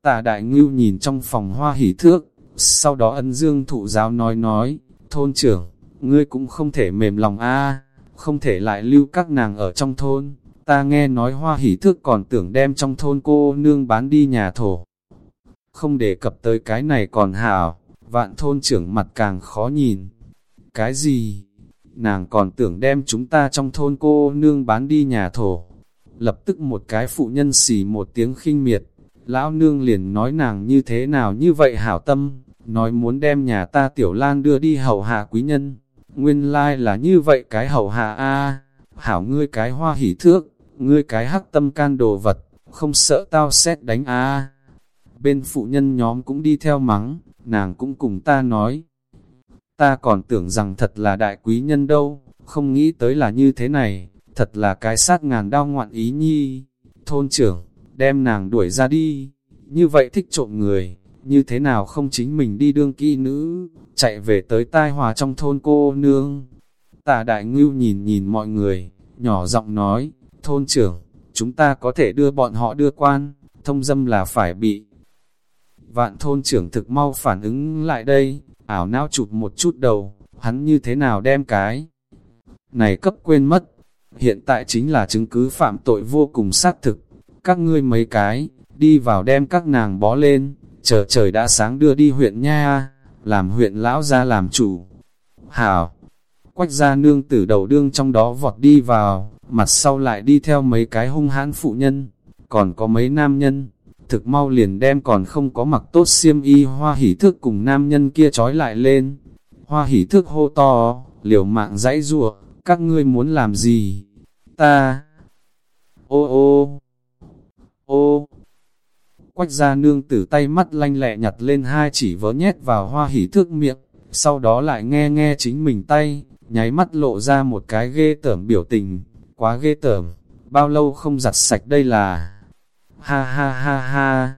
Tà đại ngưu nhìn trong phòng hoa hỉ thước, sau đó ân dương thụ giáo nói nói, thôn trưởng, ngươi cũng không thể mềm lòng a không thể lại lưu các nàng ở trong thôn, ta nghe nói hoa hỉ thước còn tưởng đem trong thôn cô nương bán đi nhà thổ. Không đề cập tới cái này còn hảo, vạn thôn trưởng mặt càng khó nhìn. Cái gì? Nàng còn tưởng đem chúng ta trong thôn cô nương bán đi nhà thổ. Lập tức một cái phụ nhân xì một tiếng khinh miệt, Lão nương liền nói nàng như thế nào như vậy hảo tâm, nói muốn đem nhà ta tiểu lan đưa đi hậu hạ quý nhân. Nguyên lai like là như vậy cái hậu hạ a hảo ngươi cái hoa hỉ thước, ngươi cái hắc tâm can đồ vật, không sợ tao xét đánh a Bên phụ nhân nhóm cũng đi theo mắng, nàng cũng cùng ta nói. Ta còn tưởng rằng thật là đại quý nhân đâu, không nghĩ tới là như thế này, thật là cái sát ngàn đau ngoạn ý nhi. Thôn trưởng, đem nàng đuổi ra đi, như vậy thích trộm người, như thế nào không chính mình đi đương kỹ nữ, chạy về tới tai hòa trong thôn cô nương. Tà đại ngưu nhìn nhìn mọi người, nhỏ giọng nói, thôn trưởng, chúng ta có thể đưa bọn họ đưa quan, thông dâm là phải bị. Vạn thôn trưởng thực mau phản ứng lại đây, ảo não chụp một chút đầu, hắn như thế nào đem cái. Này cấp quên mất, hiện tại chính là chứng cứ phạm tội vô cùng xác thực, các ngươi mấy cái, đi vào đem các nàng bó lên, chờ trời đã sáng đưa đi huyện nha, làm huyện lão ra làm chủ. Hảo, quách gia nương tử đầu đương trong đó vọt đi vào, mặt sau lại đi theo mấy cái hung hãn phụ nhân, còn có mấy nam nhân, thực mau liền đem còn không có mặc tốt xiêm y hoa hỉ thước cùng nam nhân kia trói lại lên. Hoa hỉ thước hô to, liều mạng dãy rùa, các ngươi muốn làm gì? Ta! Ô ô! Ô! Quách gia nương tử tay mắt lanh lẹ nhặt lên hai chỉ vớ nhét vào hoa hỉ thước miệng, sau đó lại nghe nghe chính mình tay, nháy mắt lộ ra một cái ghê tởm biểu tình, quá ghê tởm, bao lâu không giặt sạch đây là... ha ha ha ha.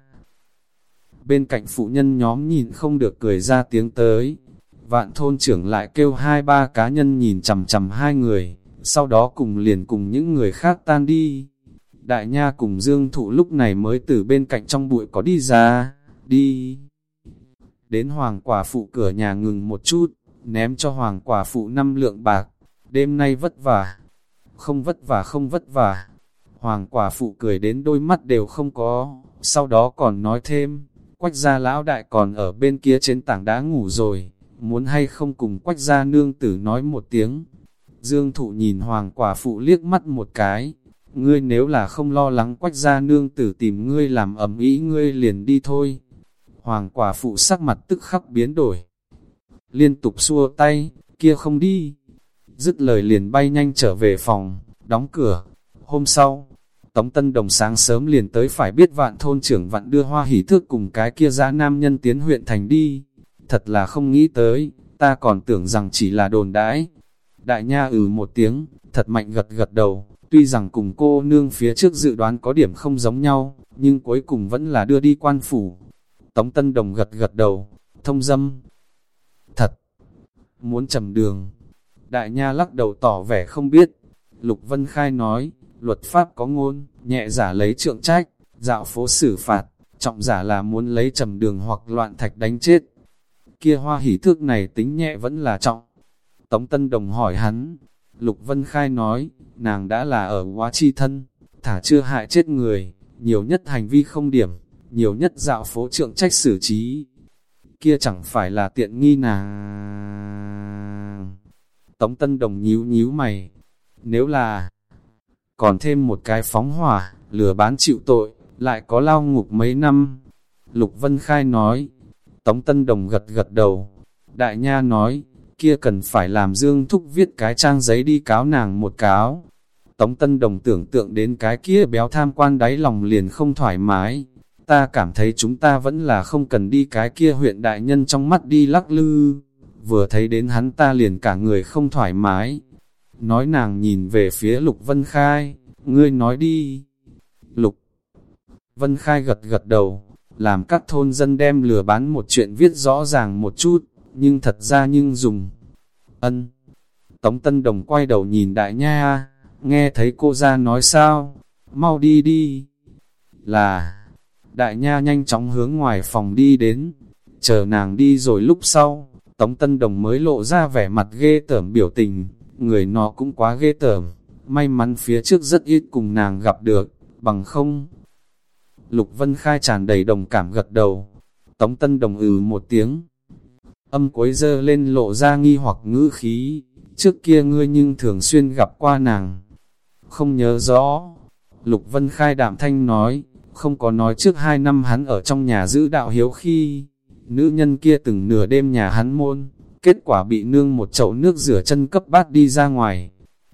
Bên cạnh phụ nhân nhóm nhìn không được cười ra tiếng tới. Vạn thôn trưởng lại kêu hai ba cá nhân nhìn chầm chầm hai người, sau đó cùng liền cùng những người khác tan đi. Đại nha cùng Dương Thụ lúc này mới từ bên cạnh trong bụi có đi ra, đi. Đến hoàng quả phụ cửa nhà ngừng một chút, ném cho hoàng quả phụ năm lượng bạc, đêm nay vất vả, không vất vả không vất vả. Hoàng quả phụ cười đến đôi mắt đều không có, sau đó còn nói thêm, quách gia lão đại còn ở bên kia trên tảng đá ngủ rồi, muốn hay không cùng quách gia nương tử nói một tiếng. Dương thụ nhìn hoàng quả phụ liếc mắt một cái, ngươi nếu là không lo lắng quách gia nương tử tìm ngươi làm ẩm ý ngươi liền đi thôi. Hoàng quả phụ sắc mặt tức khắc biến đổi. Liên tục xua tay, kia không đi. Dứt lời liền bay nhanh trở về phòng, đóng cửa. Hôm sau, Tống Tân Đồng sáng sớm liền tới phải biết vạn thôn trưởng vạn đưa hoa hỷ thước cùng cái kia ra nam nhân tiến huyện thành đi. Thật là không nghĩ tới, ta còn tưởng rằng chỉ là đồn đãi. Đại nha ừ một tiếng, thật mạnh gật gật đầu, tuy rằng cùng cô nương phía trước dự đoán có điểm không giống nhau, nhưng cuối cùng vẫn là đưa đi quan phủ. Tống Tân Đồng gật gật đầu, thông dâm. Thật, muốn trầm đường. Đại nha lắc đầu tỏ vẻ không biết. Lục Vân Khai nói, luật pháp có ngôn, nhẹ giả lấy trượng trách, dạo phố xử phạt, trọng giả là muốn lấy trầm đường hoặc loạn thạch đánh chết. Kia hoa hỉ thước này tính nhẹ vẫn là trọng. Tống Tân Đồng hỏi hắn, Lục Vân Khai nói, nàng đã là ở quá chi thân, thả chưa hại chết người, nhiều nhất hành vi không điểm, nhiều nhất dạo phố trượng trách xử trí. Kia chẳng phải là tiện nghi nàng. Tống Tân Đồng nhíu nhíu mày, nếu là còn thêm một cái phóng hỏa, lừa bán chịu tội, lại có lao ngục mấy năm. Lục Vân Khai nói, Tống Tân Đồng gật gật đầu, Đại Nha nói, kia cần phải làm Dương Thúc viết cái trang giấy đi cáo nàng một cáo. Tống Tân Đồng tưởng tượng đến cái kia béo tham quan đáy lòng liền không thoải mái. Ta cảm thấy chúng ta vẫn là không cần đi cái kia huyện đại nhân trong mắt đi lắc lư. Vừa thấy đến hắn ta liền cả người không thoải mái. Nói nàng nhìn về phía Lục Vân Khai, ngươi nói đi. Lục Vân Khai gật gật đầu, làm các thôn dân đem lừa bán một chuyện viết rõ ràng một chút nhưng thật ra nhưng dùng. Ân. Tống Tân Đồng quay đầu nhìn đại nha, nghe thấy cô ra nói sao, mau đi đi. Là, đại nha nhanh chóng hướng ngoài phòng đi đến, chờ nàng đi rồi lúc sau, Tống Tân Đồng mới lộ ra vẻ mặt ghê tởm biểu tình, người nó cũng quá ghê tởm, may mắn phía trước rất ít cùng nàng gặp được, bằng không. Lục Vân Khai tràn đầy đồng cảm gật đầu, Tống Tân Đồng ừ một tiếng, âm cuối dơ lên lộ ra nghi hoặc ngữ khí, trước kia ngươi nhưng thường xuyên gặp qua nàng. Không nhớ rõ, Lục Vân Khai đạm thanh nói, không có nói trước hai năm hắn ở trong nhà giữ đạo hiếu khi, nữ nhân kia từng nửa đêm nhà hắn môn, kết quả bị nương một chậu nước rửa chân cấp bát đi ra ngoài.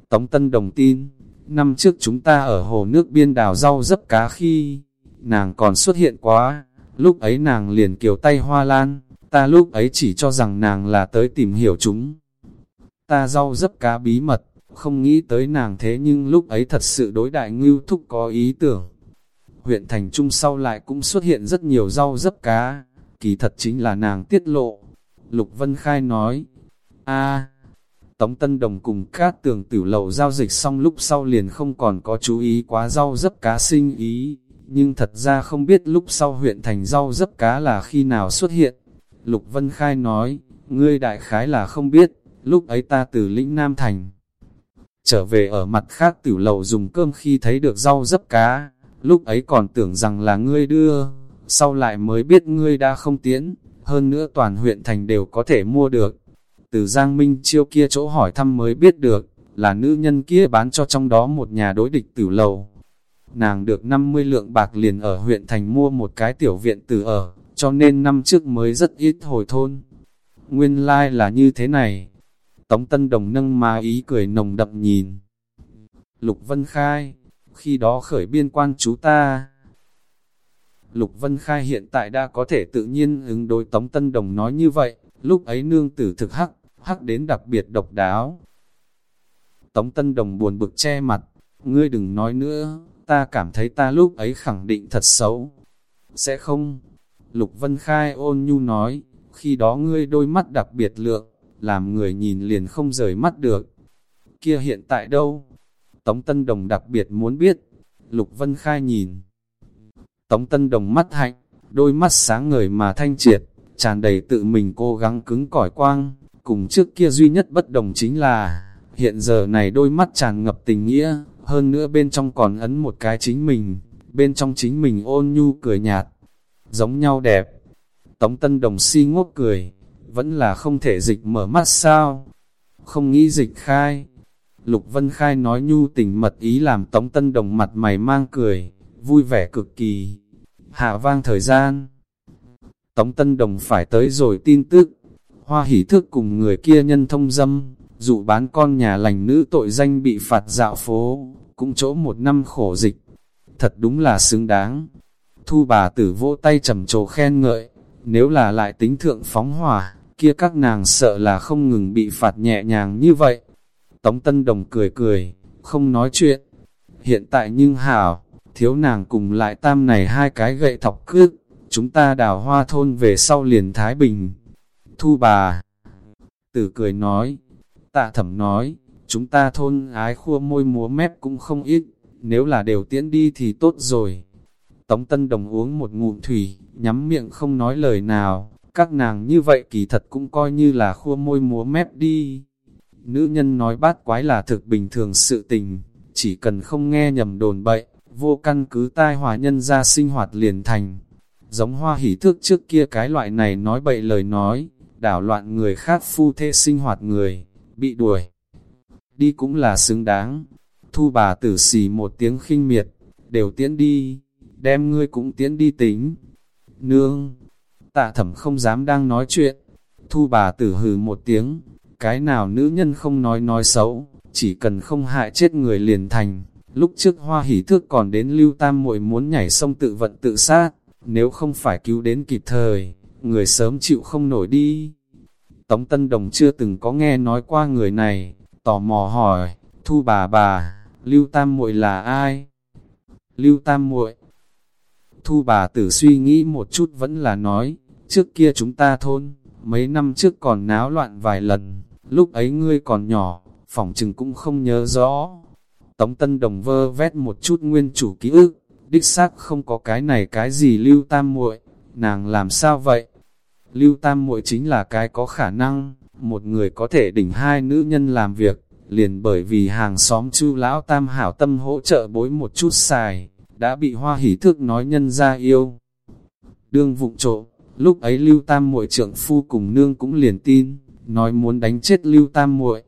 Tống Tân Đồng tin, năm trước chúng ta ở hồ nước biên đào rau dấp cá khi, nàng còn xuất hiện quá, lúc ấy nàng liền kiều tay hoa lan, ta lúc ấy chỉ cho rằng nàng là tới tìm hiểu chúng. Ta rau dấp cá bí mật, không nghĩ tới nàng thế nhưng lúc ấy thật sự đối đại ngưu thúc có ý tưởng. Huyện thành trung sau lại cũng xuất hiện rất nhiều rau dấp cá, kỳ thật chính là nàng tiết lộ. Lục Vân Khai nói, a Tống Tân Đồng cùng các tường tử lầu giao dịch xong lúc sau liền không còn có chú ý quá rau dấp cá sinh ý, nhưng thật ra không biết lúc sau huyện thành rau dấp cá là khi nào xuất hiện. Lục Vân Khai nói, ngươi đại khái là không biết, lúc ấy ta từ lĩnh Nam Thành. Trở về ở mặt khác tử lầu dùng cơm khi thấy được rau dấp cá, lúc ấy còn tưởng rằng là ngươi đưa, sau lại mới biết ngươi đã không tiến, hơn nữa toàn huyện thành đều có thể mua được. Từ Giang Minh chiêu kia chỗ hỏi thăm mới biết được, là nữ nhân kia bán cho trong đó một nhà đối địch tử lầu. Nàng được 50 lượng bạc liền ở huyện thành mua một cái tiểu viện tử ở, cho nên năm trước mới rất ít hồi thôn. Nguyên lai like là như thế này. Tống Tân Đồng nâng má ý cười nồng đậm nhìn. Lục Vân Khai, khi đó khởi biên quan chú ta. Lục Vân Khai hiện tại đã có thể tự nhiên ứng đối Tống Tân Đồng nói như vậy, lúc ấy nương tử thực hắc, hắc đến đặc biệt độc đáo. Tống Tân Đồng buồn bực che mặt, ngươi đừng nói nữa, ta cảm thấy ta lúc ấy khẳng định thật xấu. Sẽ không? Lục Vân Khai ôn nhu nói, khi đó ngươi đôi mắt đặc biệt lượng, làm người nhìn liền không rời mắt được. Kia hiện tại đâu? Tống Tân Đồng đặc biệt muốn biết. Lục Vân Khai nhìn. Tống Tân Đồng mắt hạnh, đôi mắt sáng ngời mà thanh triệt, tràn đầy tự mình cố gắng cứng cỏi quang. Cùng trước kia duy nhất bất đồng chính là, hiện giờ này đôi mắt tràn ngập tình nghĩa, hơn nữa bên trong còn ấn một cái chính mình, bên trong chính mình ôn nhu cười nhạt, giống nhau đẹp. Tống Tân Đồng si ngốc cười, vẫn là không thể dịch mở mắt sao? Không nghĩ dịch khai. Lục Vân Khai nói nhu tình mật ý làm Tống Tân Đồng mặt mày mang cười, vui vẻ cực kỳ. Hạ vang thời gian. Tống Tân Đồng phải tới rồi tin tức. Hoa hỷ thức cùng người kia nhân thông dâm, dụ bán con nhà lành nữ tội danh bị phạt dạo phố, cũng chỗ một năm khổ dịch. Thật đúng là xứng đáng. Thu bà tử vỗ tay trầm trồ khen ngợi, nếu là lại tính thượng phóng hỏa, kia các nàng sợ là không ngừng bị phạt nhẹ nhàng như vậy. Tống Tân Đồng cười cười, không nói chuyện. Hiện tại nhưng hảo, thiếu nàng cùng lại tam này hai cái gậy thọc cước, chúng ta đào hoa thôn về sau liền Thái Bình. Thu bà, tử cười nói, tạ thẩm nói, chúng ta thôn ái khua môi múa mép cũng không ít, nếu là đều tiễn đi thì tốt rồi. Tống Tân Đồng uống một ngụm thủy, nhắm miệng không nói lời nào, các nàng như vậy kỳ thật cũng coi như là khua môi múa mép đi. Nữ nhân nói bát quái là thực bình thường sự tình, chỉ cần không nghe nhầm đồn bậy, vô căn cứ tai hòa nhân ra sinh hoạt liền thành. Giống hoa hỷ thức trước kia cái loại này nói bậy lời nói, đảo loạn người khác phu thê sinh hoạt người, bị đuổi. Đi cũng là xứng đáng. Thu bà tử xì một tiếng khinh miệt, đều tiễn đi, đem ngươi cũng tiễn đi tính. Nương, tạ thẩm không dám đang nói chuyện. Thu bà tử hừ một tiếng, cái nào nữ nhân không nói nói xấu, chỉ cần không hại chết người liền thành. Lúc trước hoa hỷ thước còn đến lưu tam muội muốn nhảy sông tự vận tự sát, nếu không phải cứu đến kịp thời, người sớm chịu không nổi đi. Tống Tân Đồng chưa từng có nghe nói qua người này, tò mò hỏi, thu bà bà, lưu tam muội là ai? Lưu tam muội Thu bà tử suy nghĩ một chút vẫn là nói, trước kia chúng ta thôn, mấy năm trước còn náo loạn vài lần, lúc ấy ngươi còn nhỏ, phỏng chừng cũng không nhớ rõ. Tống Tân Đồng vơ vét một chút nguyên chủ ký ức, đích xác không có cái này cái gì lưu tam muội. Nàng làm sao vậy? Lưu tam muội chính là cái có khả năng, một người có thể đỉnh hai nữ nhân làm việc, liền bởi vì hàng xóm chu lão tam hảo tâm hỗ trợ bối một chút xài, đã bị hoa hỉ thước nói nhân ra yêu. Đương vụng trộm, lúc ấy lưu tam muội trưởng phu cùng nương cũng liền tin, nói muốn đánh chết lưu tam muội.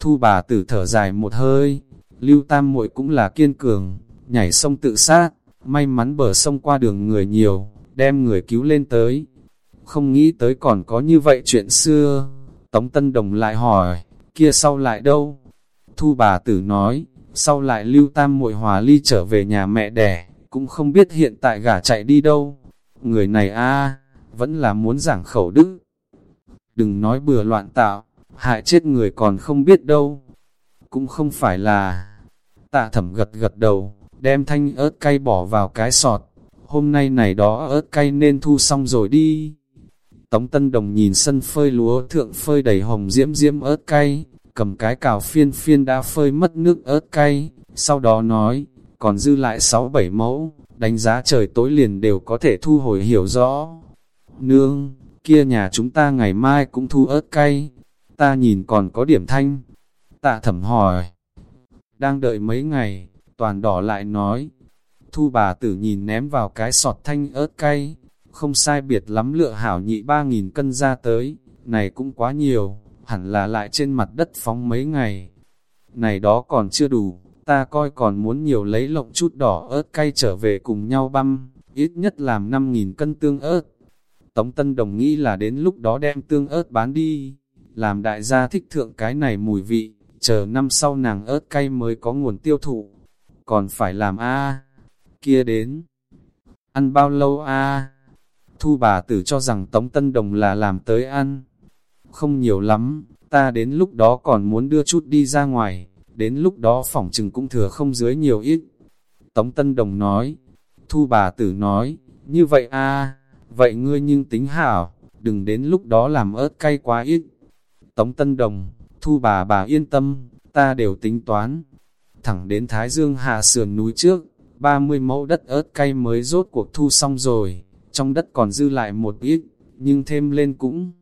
Thu bà tử thở dài một hơi, lưu tam muội cũng là kiên cường, nhảy sông tự sát, may mắn bờ sông qua đường người nhiều, đem người cứu lên tới. Không nghĩ tới còn có như vậy chuyện xưa. Tống Tân Đồng lại hỏi, kia sau lại đâu? Thu bà tử nói, sau lại lưu tam muội hòa ly trở về nhà mẹ đẻ, cũng không biết hiện tại gả chạy đi đâu. Người này a vẫn là muốn giảng khẩu đức. Đừng nói bừa loạn tạo, hại chết người còn không biết đâu. Cũng không phải là... Tạ thẩm gật gật đầu, đem thanh ớt cay bỏ vào cái sọt. Hôm nay này đó ớt cay nên thu xong rồi đi. Tống Tân Đồng nhìn sân phơi lúa thượng phơi đầy hồng diễm diễm ớt cay, cầm cái cào phiên phiên đã phơi mất nước ớt cay, sau đó nói, còn dư lại 6-7 mẫu, đánh giá trời tối liền đều có thể thu hồi hiểu rõ. Nương, kia nhà chúng ta ngày mai cũng thu ớt cay, ta nhìn còn có điểm thanh. Tạ thẩm hỏi, đang đợi mấy ngày, toàn đỏ lại nói, thu bà tử nhìn ném vào cái sọt thanh ớt cay, không sai biệt lắm lựa hảo nhị ba nghìn cân ra tới, này cũng quá nhiều, hẳn là lại trên mặt đất phóng mấy ngày. Này đó còn chưa đủ, ta coi còn muốn nhiều lấy lộng chút đỏ ớt cay trở về cùng nhau băm, ít nhất làm 5.000 cân tương ớt. Tống Tân Đồng nghĩ là đến lúc đó đem tương ớt bán đi, làm đại gia thích thượng cái này mùi vị, chờ năm sau nàng ớt cay mới có nguồn tiêu thụ. Còn phải làm a kia đến. Ăn bao lâu a Thu bà tử cho rằng Tống Tân Đồng là làm tới ăn. Không nhiều lắm, ta đến lúc đó còn muốn đưa chút đi ra ngoài, đến lúc đó phỏng chừng cũng thừa không dưới nhiều ít. Tống Tân Đồng nói, Thu bà tử nói, như vậy a vậy ngươi nhưng tính hảo, đừng đến lúc đó làm ớt cay quá ít. Tống Tân Đồng, Thu bà bà yên tâm, ta đều tính toán. Thẳng đến Thái Dương hạ sườn núi trước, 30 mẫu đất ớt cay mới rốt cuộc thu xong rồi, trong đất còn dư lại một ít, nhưng thêm lên cũng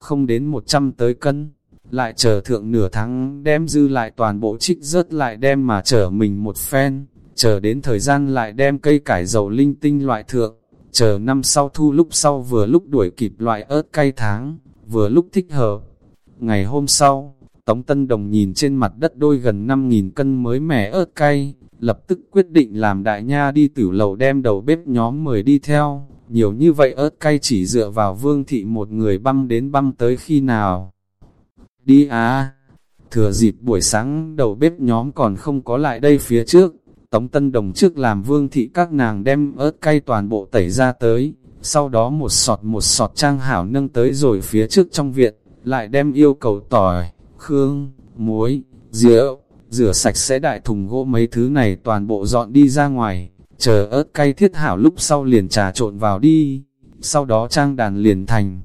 không đến 100 tới cân, lại chờ thượng nửa tháng đem dư lại toàn bộ trích rớt lại đem mà chở mình một phen, chờ đến thời gian lại đem cây cải dầu linh tinh loại thượng, chờ năm sau thu lúc sau vừa lúc đuổi kịp loại ớt cay tháng, vừa lúc thích hợp. Ngày hôm sau, Tống Tân Đồng nhìn trên mặt đất đôi gần 5.000 cân mới mẻ ớt cay, lập tức quyết định làm đại nha đi tử lầu đem đầu bếp nhóm mời đi theo, nhiều như vậy ớt cay chỉ dựa vào vương thị một người băm đến băm tới khi nào. Đi á! thừa dịp buổi sáng đầu bếp nhóm còn không có lại đây phía trước, Tống Tân Đồng trước làm vương thị các nàng đem ớt cay toàn bộ tẩy ra tới, sau đó một sọt một sọt trang hảo nâng tới rồi phía trước trong viện, lại đem yêu cầu tỏi, khương, muối, rượu, rửa sạch sẽ đại thùng gỗ mấy thứ này toàn bộ dọn đi ra ngoài, chờ ớt cay thiết hảo lúc sau liền trà trộn vào đi, sau đó trang đàn liền thành.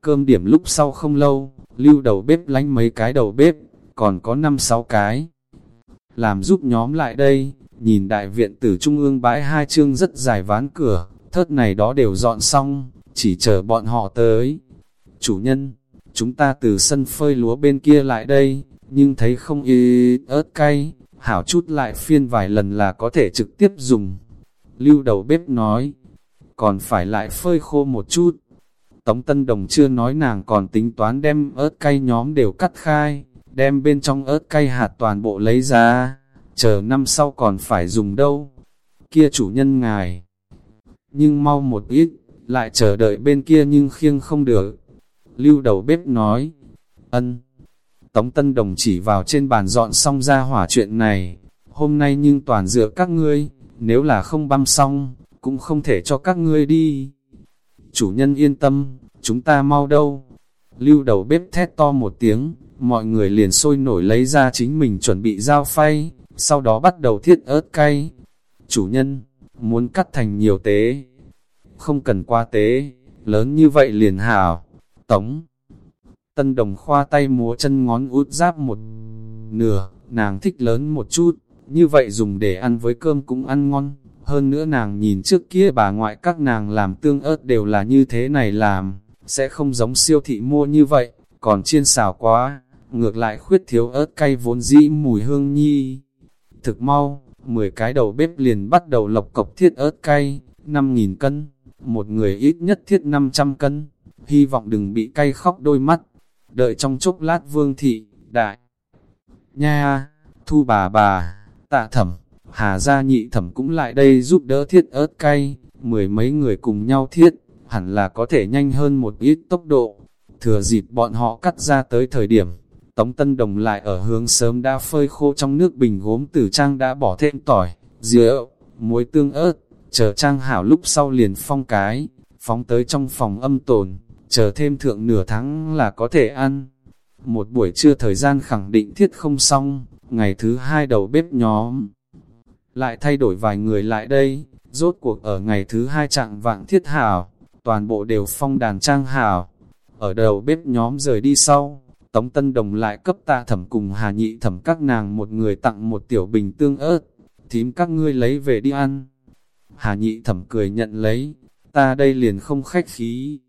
Cơm điểm lúc sau không lâu, lưu đầu bếp lánh mấy cái đầu bếp, còn có 5-6 cái. Làm giúp nhóm lại đây, nhìn đại viện tử trung ương bãi hai chương rất dài ván cửa, thớt này đó đều dọn xong, chỉ chờ bọn họ tới. Chủ nhân, chúng ta từ sân phơi lúa bên kia lại đây, nhưng thấy không y ớt cay, hảo chút lại phiên vài lần là có thể trực tiếp dùng. Lưu đầu bếp nói, còn phải lại phơi khô một chút. Tống Tân Đồng chưa nói nàng còn tính toán đem ớt cay nhóm đều cắt khai, đem bên trong ớt cay hạt toàn bộ lấy ra, chờ năm sau còn phải dùng đâu. Kia chủ nhân ngài, nhưng mau một ít, lại chờ đợi bên kia nhưng khiêng không được. Lưu đầu bếp nói, ân. Tống Tân Đồng chỉ vào trên bàn dọn xong ra hỏa chuyện này, hôm nay nhưng toàn dựa các ngươi, nếu là không băm xong, cũng không thể cho các ngươi đi. Chủ nhân yên tâm, chúng ta mau đâu. Lưu đầu bếp thét to một tiếng, mọi người liền sôi nổi lấy ra chính mình chuẩn bị dao phay, sau đó bắt đầu thiết ớt cay. Chủ nhân, muốn cắt thành nhiều tế, không cần qua tế, lớn như vậy liền hảo. Tống Tân đồng khoa tay múa chân ngón út giáp một nửa, nàng thích lớn một chút, như vậy dùng để ăn với cơm cũng ăn ngon. Hơn nữa nàng nhìn trước kia bà ngoại các nàng làm tương ớt đều là như thế này làm, sẽ không giống siêu thị mua như vậy, còn chiên xào quá, ngược lại khuyết thiếu ớt cay vốn dĩ mùi hương nhi. Thực mau, 10 cái đầu bếp liền bắt đầu lọc cọc thiết ớt cay, 5.000 cân, một người ít nhất thiết 500 cân, hy vọng đừng bị cay khóc đôi mắt. Đợi trong chốc lát vương thị, đại, nha, thu bà bà, tạ thẩm, hà gia nhị thẩm cũng lại đây giúp đỡ thiết ớt cay, mười mấy người cùng nhau thiết, hẳn là có thể nhanh hơn một ít tốc độ. Thừa dịp bọn họ cắt ra tới thời điểm, Tống Tân Đồng lại ở hướng sớm đã phơi khô trong nước bình gốm tử trang đã bỏ thêm tỏi, rượu, muối tương ớt, chờ trang hảo lúc sau liền phong cái, phóng tới trong phòng âm tồn, chờ thêm thượng nửa tháng là có thể ăn. Một buổi trưa thời gian khẳng định thiết không xong, ngày thứ hai đầu bếp nhóm. Lại thay đổi vài người lại đây, rốt cuộc ở ngày thứ hai trạng vạng thiết hảo, toàn bộ đều phong đàn trang hảo. Ở đầu bếp nhóm rời đi sau, Tống Tân Đồng lại cấp tạ thẩm cùng Hà Nhị thẩm các nàng một người tặng một tiểu bình tương ớt, thím các ngươi lấy về đi ăn. Hà Nhị thẩm cười nhận lấy, ta đây liền không khách khí.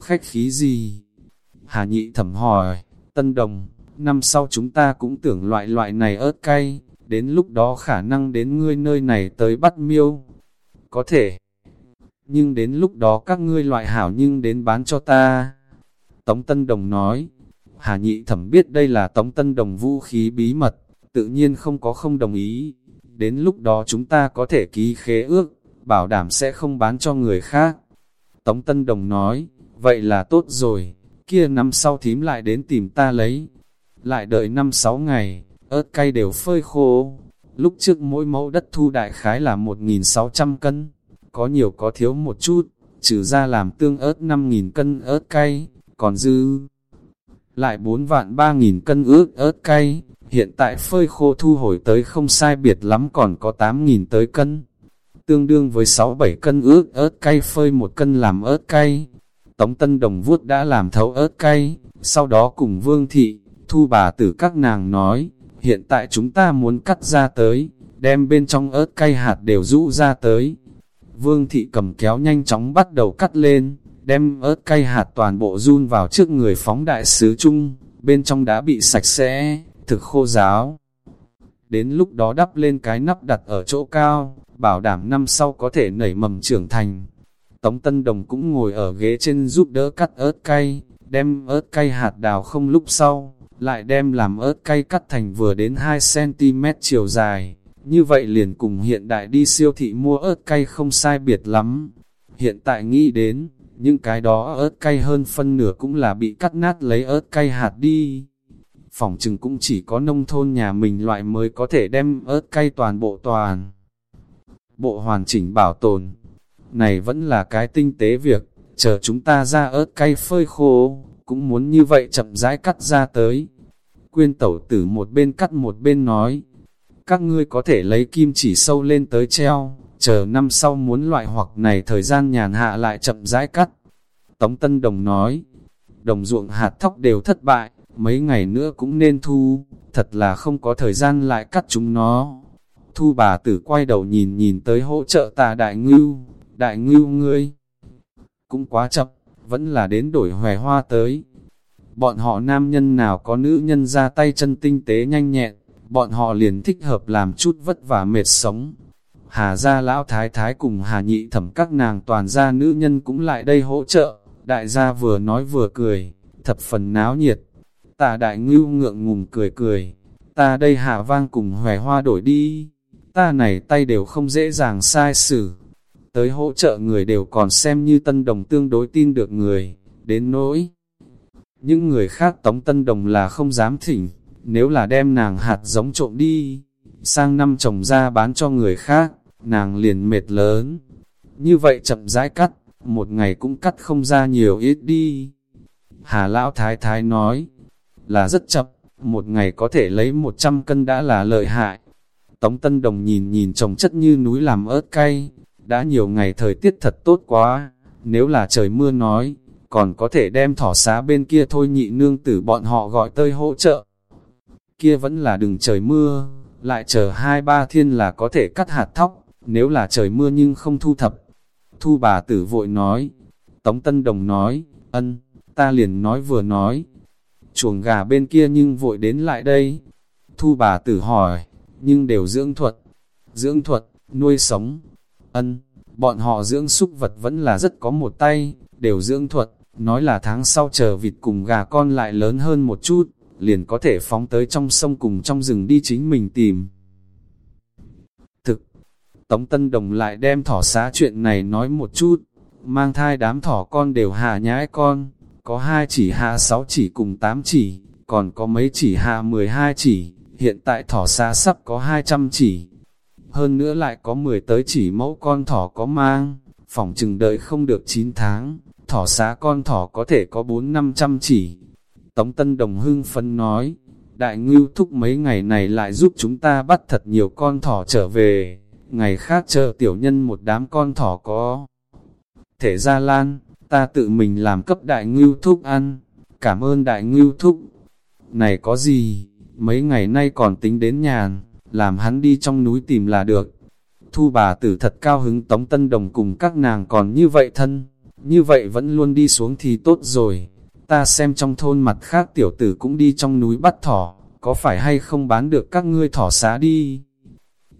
Khách khí gì? Hà Nhị thẩm hỏi, Tân Đồng, năm sau chúng ta cũng tưởng loại loại này ớt cay, đến lúc đó khả năng đến ngươi nơi này tới bắt miêu. Có thể, nhưng đến lúc đó các ngươi loại hảo nhưng đến bán cho ta. Tống Tân Đồng nói, Hà Nhị Thẩm biết đây là Tống Tân Đồng vũ khí bí mật, tự nhiên không có không đồng ý. Đến lúc đó chúng ta có thể ký khế ước, bảo đảm sẽ không bán cho người khác. Tống Tân Đồng nói, vậy là tốt rồi, kia năm sau thím lại đến tìm ta lấy. Lại đợi năm sáu ngày, ớt cay đều phơi khô. Lúc trước mỗi mẫu đất thu đại khái là 1.600 cân, có nhiều có thiếu một chút, trừ ra làm tương ớt 5.000 cân ớt cay, còn dư lại 4 vạn 3.000 cân ướt ớt cay, hiện tại phơi khô thu hồi tới không sai biệt lắm còn có 8.000 tới cân. Tương đương với 6-7 cân ướt ớt cay phơi một cân làm ớt cay. Tống Tân Đồng vuốt đã làm thấu ớt cay, sau đó cùng Vương Thị, thu bà tử các nàng nói, hiện tại chúng ta muốn cắt ra tới, đem bên trong ớt cay hạt đều rũ ra tới. Vương Thị cầm kéo nhanh chóng bắt đầu cắt lên, đem ớt cay hạt toàn bộ run vào trước người phóng đại sứ chung, bên trong đã bị sạch sẽ, thực khô giáo. Đến lúc đó đắp lên cái nắp đặt ở chỗ cao, bảo đảm năm sau có thể nảy mầm trưởng thành. Tống Tân Đồng cũng ngồi ở ghế trên giúp đỡ cắt ớt cay, đem ớt cay hạt đào không lúc sau, lại đem làm ớt cay cắt thành vừa đến 2cm chiều dài. Như vậy liền cùng hiện đại đi siêu thị mua ớt cay không sai biệt lắm. Hiện tại nghĩ đến, những cái đó ớt cay hơn phân nửa cũng là bị cắt nát lấy ớt cay hạt đi. Phòng chừng cũng chỉ có nông thôn nhà mình loại mới có thể đem ớt cay toàn bộ toàn. Bộ hoàn chỉnh bảo tồn. Này vẫn là cái tinh tế việc, chờ chúng ta ra ớt cay phơi khô, cũng muốn như vậy chậm rãi cắt ra tới. Quyên tẩu tử một bên cắt một bên nói, các ngươi có thể lấy kim chỉ sâu lên tới treo, chờ năm sau muốn loại hoặc này thời gian nhàn hạ lại chậm rãi cắt. Tống Tân Đồng nói, đồng ruộng hạt thóc đều thất bại, mấy ngày nữa cũng nên thu, thật là không có thời gian lại cắt chúng nó. Thu bà tử quay đầu nhìn nhìn tới hỗ trợ tà đại ngưu, đại ngưu ngươi. Cũng quá chậm, vẫn là đến đổi hòe hoa tới. Bọn họ nam nhân nào có nữ nhân ra tay chân tinh tế nhanh nhẹn, bọn họ liền thích hợp làm chút vất vả mệt sống. Hà gia lão thái thái cùng hà nhị thẩm các nàng toàn gia nữ nhân cũng lại đây hỗ trợ, đại gia vừa nói vừa cười, thập phần náo nhiệt. Tà đại ngưu ngượng ngùng cười cười, ta đây hạ vang cùng hòe hoa đổi đi, ta này tay đều không dễ dàng sai xử. Tới hỗ trợ người đều còn xem như tân đồng tương đối tin được người, đến nỗi. Những người khác tống tân đồng là không dám thỉnh, nếu là đem nàng hạt giống trộm đi, sang năm trồng ra bán cho người khác, nàng liền mệt lớn. Như vậy chậm rãi cắt, một ngày cũng cắt không ra nhiều ít đi. Hà Lão Thái Thái nói, là rất chậm, một ngày có thể lấy 100 cân đã là lợi hại. Tống Tân Đồng nhìn nhìn trồng chất như núi làm ớt cay, đã nhiều ngày thời tiết thật tốt quá, nếu là trời mưa nói, còn có thể đem thỏ xá bên kia thôi nhị nương tử bọn họ gọi tơi hỗ trợ. Kia vẫn là đừng trời mưa, lại chờ hai ba thiên là có thể cắt hạt thóc, nếu là trời mưa nhưng không thu thập. Thu bà tử vội nói, Tống Tân Đồng nói, ân, ta liền nói vừa nói, chuồng gà bên kia nhưng vội đến lại đây. Thu bà tử hỏi, nhưng đều dưỡng thuật. Dưỡng thuật, nuôi sống. Ân, bọn họ dưỡng súc vật vẫn là rất có một tay, đều dưỡng thuật, nói là tháng sau chờ vịt cùng gà con lại lớn hơn một chút, liền có thể phóng tới trong sông cùng trong rừng đi chính mình tìm. Thực, Tống Tân Đồng lại đem thỏ xá chuyện này nói một chút, mang thai đám thỏ con đều hạ nhãi con, có hai chỉ hạ sáu chỉ cùng tám chỉ, còn có mấy chỉ hạ mười hai chỉ, hiện tại thỏ xá sắp có hai trăm chỉ. Hơn nữa lại có mười tới chỉ mẫu con thỏ có mang, phòng chừng đợi không được chín tháng, thỏ xá con thỏ có thể có bốn năm trăm chỉ. Tống Tân Đồng hưng phấn nói, đại ngưu thúc mấy ngày này lại giúp chúng ta bắt thật nhiều con thỏ trở về, ngày khác chờ tiểu nhân một đám con thỏ có. Thể ra lan, ta tự mình làm cấp đại ngưu thúc ăn, cảm ơn đại ngưu thúc. Này có gì, mấy ngày nay còn tính đến nhàn, làm hắn đi trong núi tìm là được. Thu bà tử thật cao hứng Tống Tân Đồng cùng các nàng còn như vậy thân, như vậy vẫn luôn đi xuống thì tốt rồi. Ta xem trong thôn mặt khác tiểu tử cũng đi trong núi bắt thỏ, có phải hay không bán được các ngươi thỏ xá đi?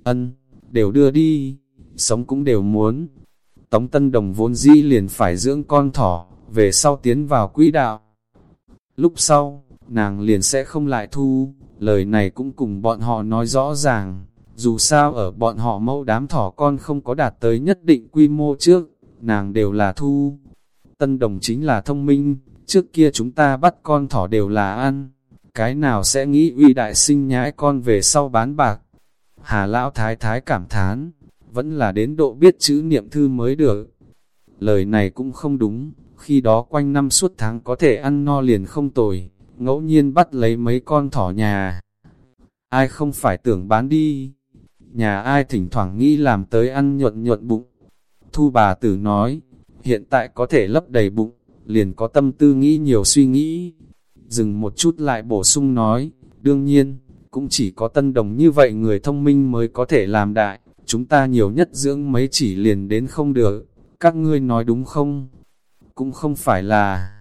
Ân, đều đưa đi, sống cũng đều muốn, Tống Tân Đồng vốn di liền phải dưỡng con thỏ, về sau tiến vào quỹ đạo. Lúc sau, nàng liền sẽ không lại thu, lời này cũng cùng bọn họ nói rõ ràng. Dù sao ở bọn họ mẫu đám thỏ con không có đạt tới nhất định quy mô trước, nàng đều là thu. Tân Đồng chính là thông minh, trước kia chúng ta bắt con thỏ đều là ăn. Cái nào sẽ nghĩ uy đại sinh nhãi con về sau bán bạc. Hà Lão Thái Thái cảm thán, vẫn là đến độ biết chữ niệm thư mới được. Lời này cũng không đúng, khi đó quanh năm suốt tháng có thể ăn no liền không tồi, ngẫu nhiên bắt lấy mấy con thỏ nhà. ai không phải tưởng bán đi, nhà ai thỉnh thoảng nghĩ làm tới ăn nhuận nhuận bụng. Thu bà tử nói, hiện tại có thể lấp đầy bụng, liền có tâm tư nghĩ nhiều suy nghĩ. Dừng một chút lại bổ sung nói, đương nhiên, cũng chỉ có tân đồng như vậy người thông minh mới có thể làm đại, chúng ta nhiều nhất dưỡng mấy chỉ liền đến không được, các ngươi nói đúng không? Cũng không phải là,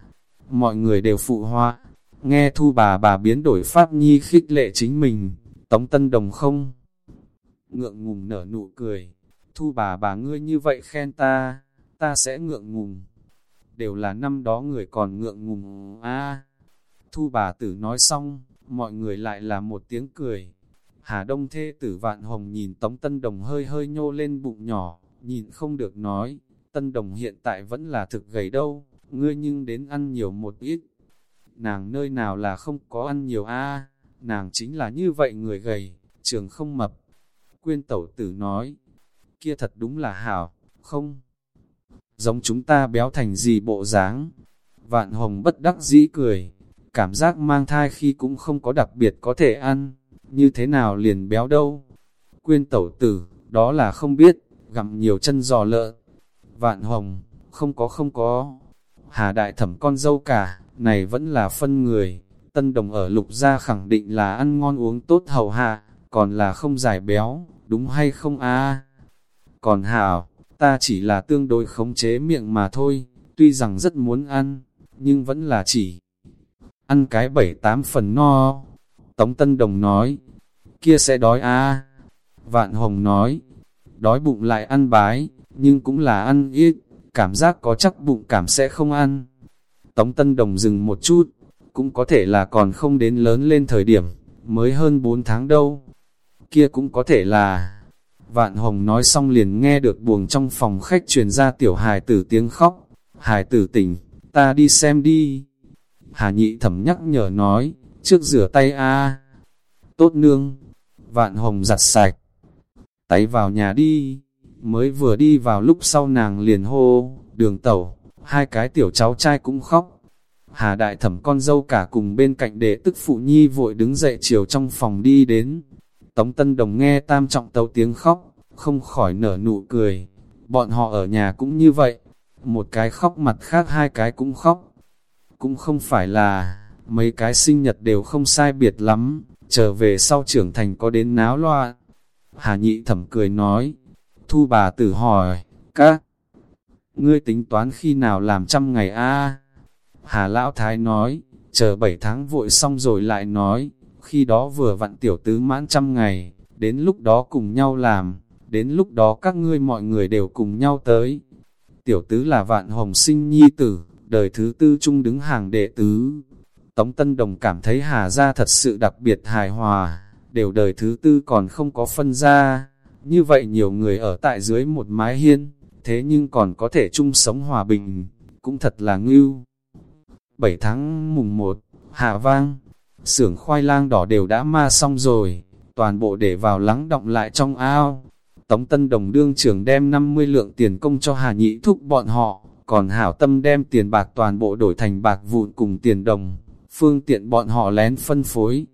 mọi người đều phụ hoa, nghe thu bà bà biến đổi pháp nhi khích lệ chính mình, tống tân đồng không? Ngượng ngùng nở nụ cười, thu bà bà ngươi như vậy khen ta, ta sẽ ngượng ngùng. Đều là năm đó người còn ngượng ngùng a Thu bà tử nói xong, mọi người lại là một tiếng cười. Hà Đông thê tử vạn hồng nhìn Tống Tân Đồng hơi hơi nhô lên bụng nhỏ, nhìn không được nói, Tân Đồng hiện tại vẫn là thực gầy đâu, ngươi nhưng đến ăn nhiều một ít. Nàng nơi nào là không có ăn nhiều a nàng chính là như vậy người gầy, trường không mập. Quyên tẩu tử nói, kia thật đúng là hảo, không? Giống chúng ta béo thành gì bộ dáng? Vạn hồng bất đắc dĩ cười, cảm giác mang thai khi cũng không có đặc biệt có thể ăn, như thế nào liền béo đâu. Quyên tẩu tử, đó là không biết, gặm nhiều chân giò lợn. Vạn hồng, không có không có. Hà đại thẩm con dâu cả, này vẫn là phân người. Tân đồng ở lục gia khẳng định là ăn ngon uống tốt hầu hạ, còn là không giải béo, đúng hay không a Còn hảo, ta chỉ là tương đối khống chế miệng mà thôi, tuy rằng rất muốn ăn, nhưng vẫn là chỉ ăn cái bảy tám phần no. Tống Tân Đồng nói, kia sẽ đói a Vạn Hồng nói, đói bụng lại ăn bái, nhưng cũng là ăn ít, cảm giác có chắc bụng cảm sẽ không ăn. Tống Tân Đồng dừng một chút, cũng có thể là còn không đến lớn lên thời điểm, mới hơn 4 tháng đâu. Kia cũng có thể là... Vạn Hồng nói xong liền nghe được buồng trong phòng khách truyền ra tiểu hài tử tiếng khóc. Hài tử tỉnh, ta đi xem đi. Hà nhị thẩm nhắc nhở nói, trước rửa tay a Tốt nương, vạn hồng giặt sạch. Tay vào nhà đi, mới vừa đi vào lúc sau nàng liền hô, đường tẩu, hai cái tiểu cháu trai cũng khóc. Hà đại thẩm con dâu cả cùng bên cạnh đệ tức phụ nhi vội đứng dậy chiều trong phòng đi đến. Tống Tân Đồng nghe tam trọng tấu tiếng khóc, không khỏi nở nụ cười. Bọn họ ở nhà cũng như vậy, một cái khóc mặt khác hai cái cũng khóc cũng không phải là, mấy cái sinh nhật đều không sai biệt lắm, trở về sau trưởng thành có đến náo loạn. Hà nhị thẩm cười nói, thu bà tử hỏi, các, ngươi tính toán khi nào làm trăm ngày a Hà lão thái nói, chờ bảy tháng vội xong rồi lại nói, khi đó vừa vặn tiểu tứ mãn trăm ngày, đến lúc đó cùng nhau làm, đến lúc đó các ngươi mọi người đều cùng nhau tới. Tiểu tứ là vạn hồng sinh nhi tử, đời thứ tư trung đứng hàng đệ tứ. Tống Tân Đồng cảm thấy Hà Gia thật sự đặc biệt hài hòa, đều đời thứ tư còn không có phân ra. Như vậy nhiều người ở tại dưới một mái hiên, thế nhưng còn có thể chung sống hòa bình, cũng thật là ngưu. 7 tháng mùng 1, Hạ Vang, xưởng khoai lang đỏ đều đã ma xong rồi, toàn bộ để vào lắng động lại trong ao. Tống Tân Đồng đương trưởng đem 50 lượng tiền công cho Hà Nhị thúc bọn họ, còn hảo tâm đem tiền bạc toàn bộ đổi thành bạc vụn cùng tiền đồng, phương tiện bọn họ lén phân phối.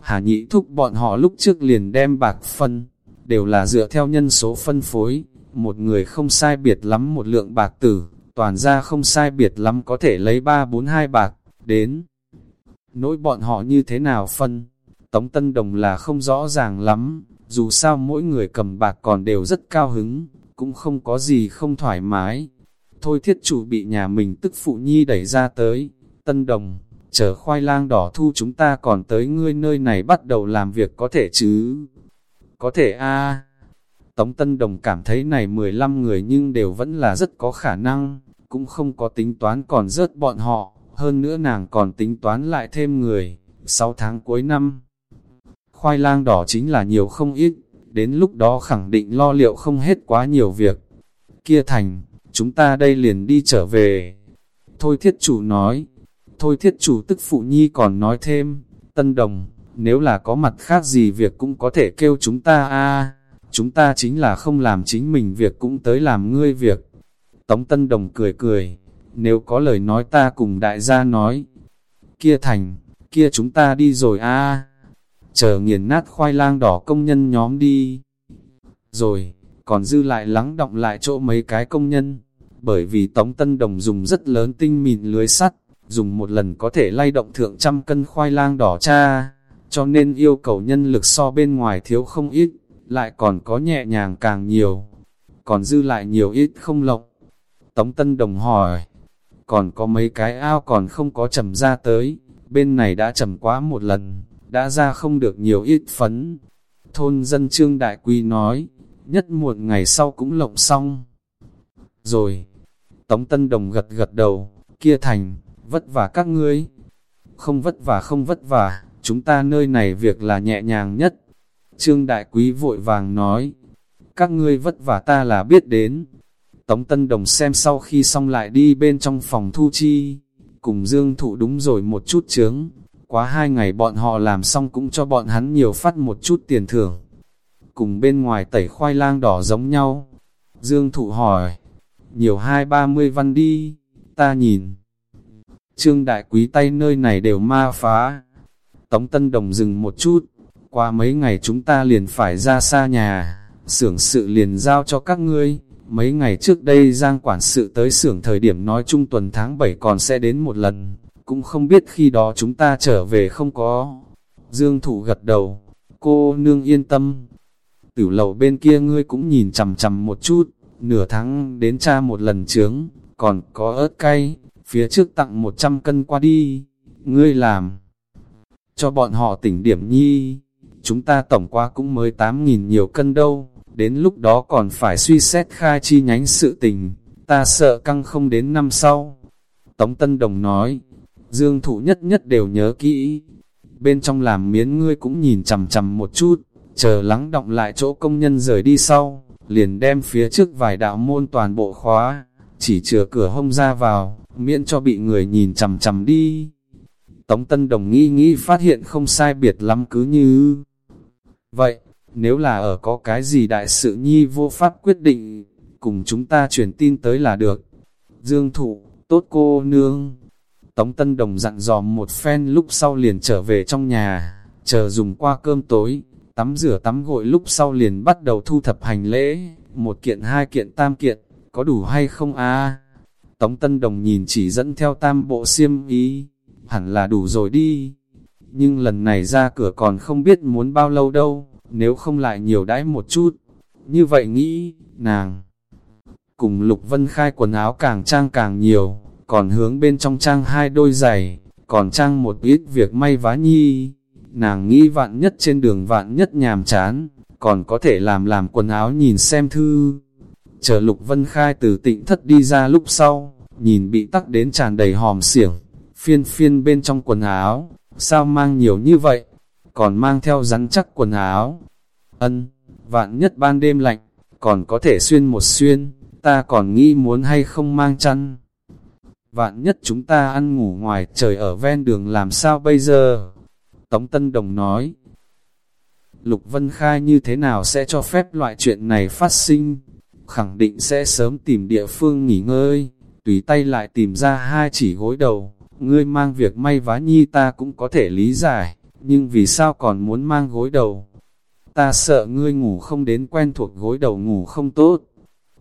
Hà nhị thúc bọn họ lúc trước liền đem bạc phân, đều là dựa theo nhân số phân phối, một người không sai biệt lắm một lượng bạc tử, toàn ra không sai biệt lắm có thể lấy 3-4-2 bạc, đến. Nỗi bọn họ như thế nào phân, Tống Tân Đồng là không rõ ràng lắm, dù sao mỗi người cầm bạc còn đều rất cao hứng, cũng không có gì không thoải mái thôi thiết chủ bị nhà mình tức phụ nhi đẩy ra tới, tân đồng, chờ khoai lang đỏ thu chúng ta còn tới ngươi nơi này bắt đầu làm việc có thể chứ? Có thể a Tống Tân Đồng cảm thấy này 15 người nhưng đều vẫn là rất có khả năng, cũng không có tính toán còn rớt bọn họ, hơn nữa nàng còn tính toán lại thêm người, 6 tháng cuối năm. Khoai lang đỏ chính là nhiều không ít, đến lúc đó khẳng định lo liệu không hết quá nhiều việc. Kia thành, chúng ta đây liền đi trở về. Thôi thiết chủ nói, thôi thiết chủ tức phụ nhi còn nói thêm, tân đồng, nếu là có mặt khác gì việc cũng có thể kêu chúng ta a chúng ta chính là không làm chính mình việc cũng tới làm ngươi việc. Tống tân đồng cười cười, nếu có lời nói ta cùng đại gia nói, kia thành, kia chúng ta đi rồi a. Chờ nghiền nát khoai lang đỏ công nhân nhóm đi. Rồi, còn dư lại lắng động lại chỗ mấy cái công nhân, bởi vì Tống Tân Đồng dùng rất lớn tinh mịn lưới sắt, dùng một lần có thể lay động thượng trăm cân khoai lang đỏ cha, cho nên yêu cầu nhân lực so bên ngoài thiếu không ít, lại còn có nhẹ nhàng càng nhiều, còn dư lại nhiều ít không lộc. Tống Tân Đồng hỏi, còn có mấy cái ao còn không có trầm ra tới, bên này đã trầm quá một lần, đã ra không được nhiều ít phấn. Thôn dân Trương Đại Quy nói, nhất một ngày sau cũng lộng xong. Rồi, Tống Tân Đồng gật gật đầu, kia thành, vất vả các ngươi. Không vất vả không vất vả, chúng ta nơi này việc là nhẹ nhàng nhất. Trương Đại Quý vội vàng nói, các ngươi vất vả ta là biết đến. Tống Tân Đồng xem sau khi xong lại đi bên trong phòng thu chi, cùng Dương Thụ đúng rồi một chút chướng. Quá hai ngày bọn họ làm xong cũng cho bọn hắn nhiều phát một chút tiền thưởng. Cùng bên ngoài tẩy khoai lang đỏ giống nhau. Dương Thụ hỏi, nhiều hai ba mươi văn đi, ta nhìn. Trương Đại Quý tay nơi này đều ma phá. Tống Tân Đồng dừng một chút, qua mấy ngày chúng ta liền phải ra xa nhà, xưởng sự liền giao cho các ngươi. Mấy ngày trước đây Giang quản sự tới xưởng thời điểm nói chung tuần tháng 7 còn sẽ đến một lần, cũng không biết khi đó chúng ta trở về không có. Dương Thủ gật đầu, cô nương yên tâm. Tử lầu bên kia ngươi cũng nhìn chầm chầm một chút, nửa tháng đến cha một lần trướng, còn có ớt cay, phía trước tặng 100 cân qua đi, ngươi làm. Cho bọn họ tỉnh điểm nhi, chúng ta tổng qua cũng mới 8.000 nhiều cân đâu, đến lúc đó còn phải suy xét khai chi nhánh sự tình, ta sợ căng không đến năm sau. Tống Tân Đồng nói, Dương Thụ nhất nhất đều nhớ kỹ, bên trong làm miến ngươi cũng nhìn chằm chằm một chút, chờ lắng động lại chỗ công nhân rời đi sau, liền đem phía trước vài đạo môn toàn bộ khóa, chỉ chừa cửa hông ra vào, miễn cho bị người nhìn chằm chằm đi. Tống Tân Đồng nghĩ nghĩ phát hiện không sai biệt lắm cứ như vậy, nếu là ở có cái gì đại sự nhi vô pháp quyết định, cùng chúng ta truyền tin tới là được. Dương Thụ, tốt cô nương. Tống Tân Đồng dặn dò một phen lúc sau liền trở về trong nhà, chờ dùng qua cơm tối, tắm rửa tắm gội lúc sau liền bắt đầu thu thập hành lễ, một kiện hai kiện tam kiện, có đủ hay không a Tống Tân Đồng nhìn chỉ dẫn theo tam bộ xiêm ý, hẳn là đủ rồi đi. Nhưng lần này ra cửa còn không biết muốn bao lâu đâu, nếu không lại nhiều đãi một chút. Như vậy nghĩ, nàng cùng Lục Vân Khai quần áo càng trang càng nhiều, còn hướng bên trong trang hai đôi giày, còn trang một ít việc may vá nhi. Nàng nghĩ vạn nhất trên đường vạn nhất nhàm chán, còn có thể làm làm quần áo nhìn xem thư. Chờ Lục Vân Khai từ tịnh thất đi ra lúc sau, nhìn bị tắc đến tràn đầy hòm xiểng, phiên phiên bên trong quần áo, sao mang nhiều như vậy, còn mang theo rắn chắc quần áo. Ân, vạn nhất ban đêm lạnh, còn có thể xuyên một xuyên, ta còn nghĩ muốn hay không mang chăn. Vạn nhất chúng ta ăn ngủ ngoài trời ở ven đường làm sao bây giờ? Tống Tân Đồng nói, Lục Vân Khai như thế nào sẽ cho phép loại chuyện này phát sinh? Khẳng định sẽ sớm tìm địa phương nghỉ ngơi, tùy tay lại tìm ra hai chỉ gối đầu. Ngươi mang việc may vá nhi ta cũng có thể lý giải, nhưng vì sao còn muốn mang gối đầu? Ta sợ ngươi ngủ không đến quen thuộc gối đầu ngủ không tốt.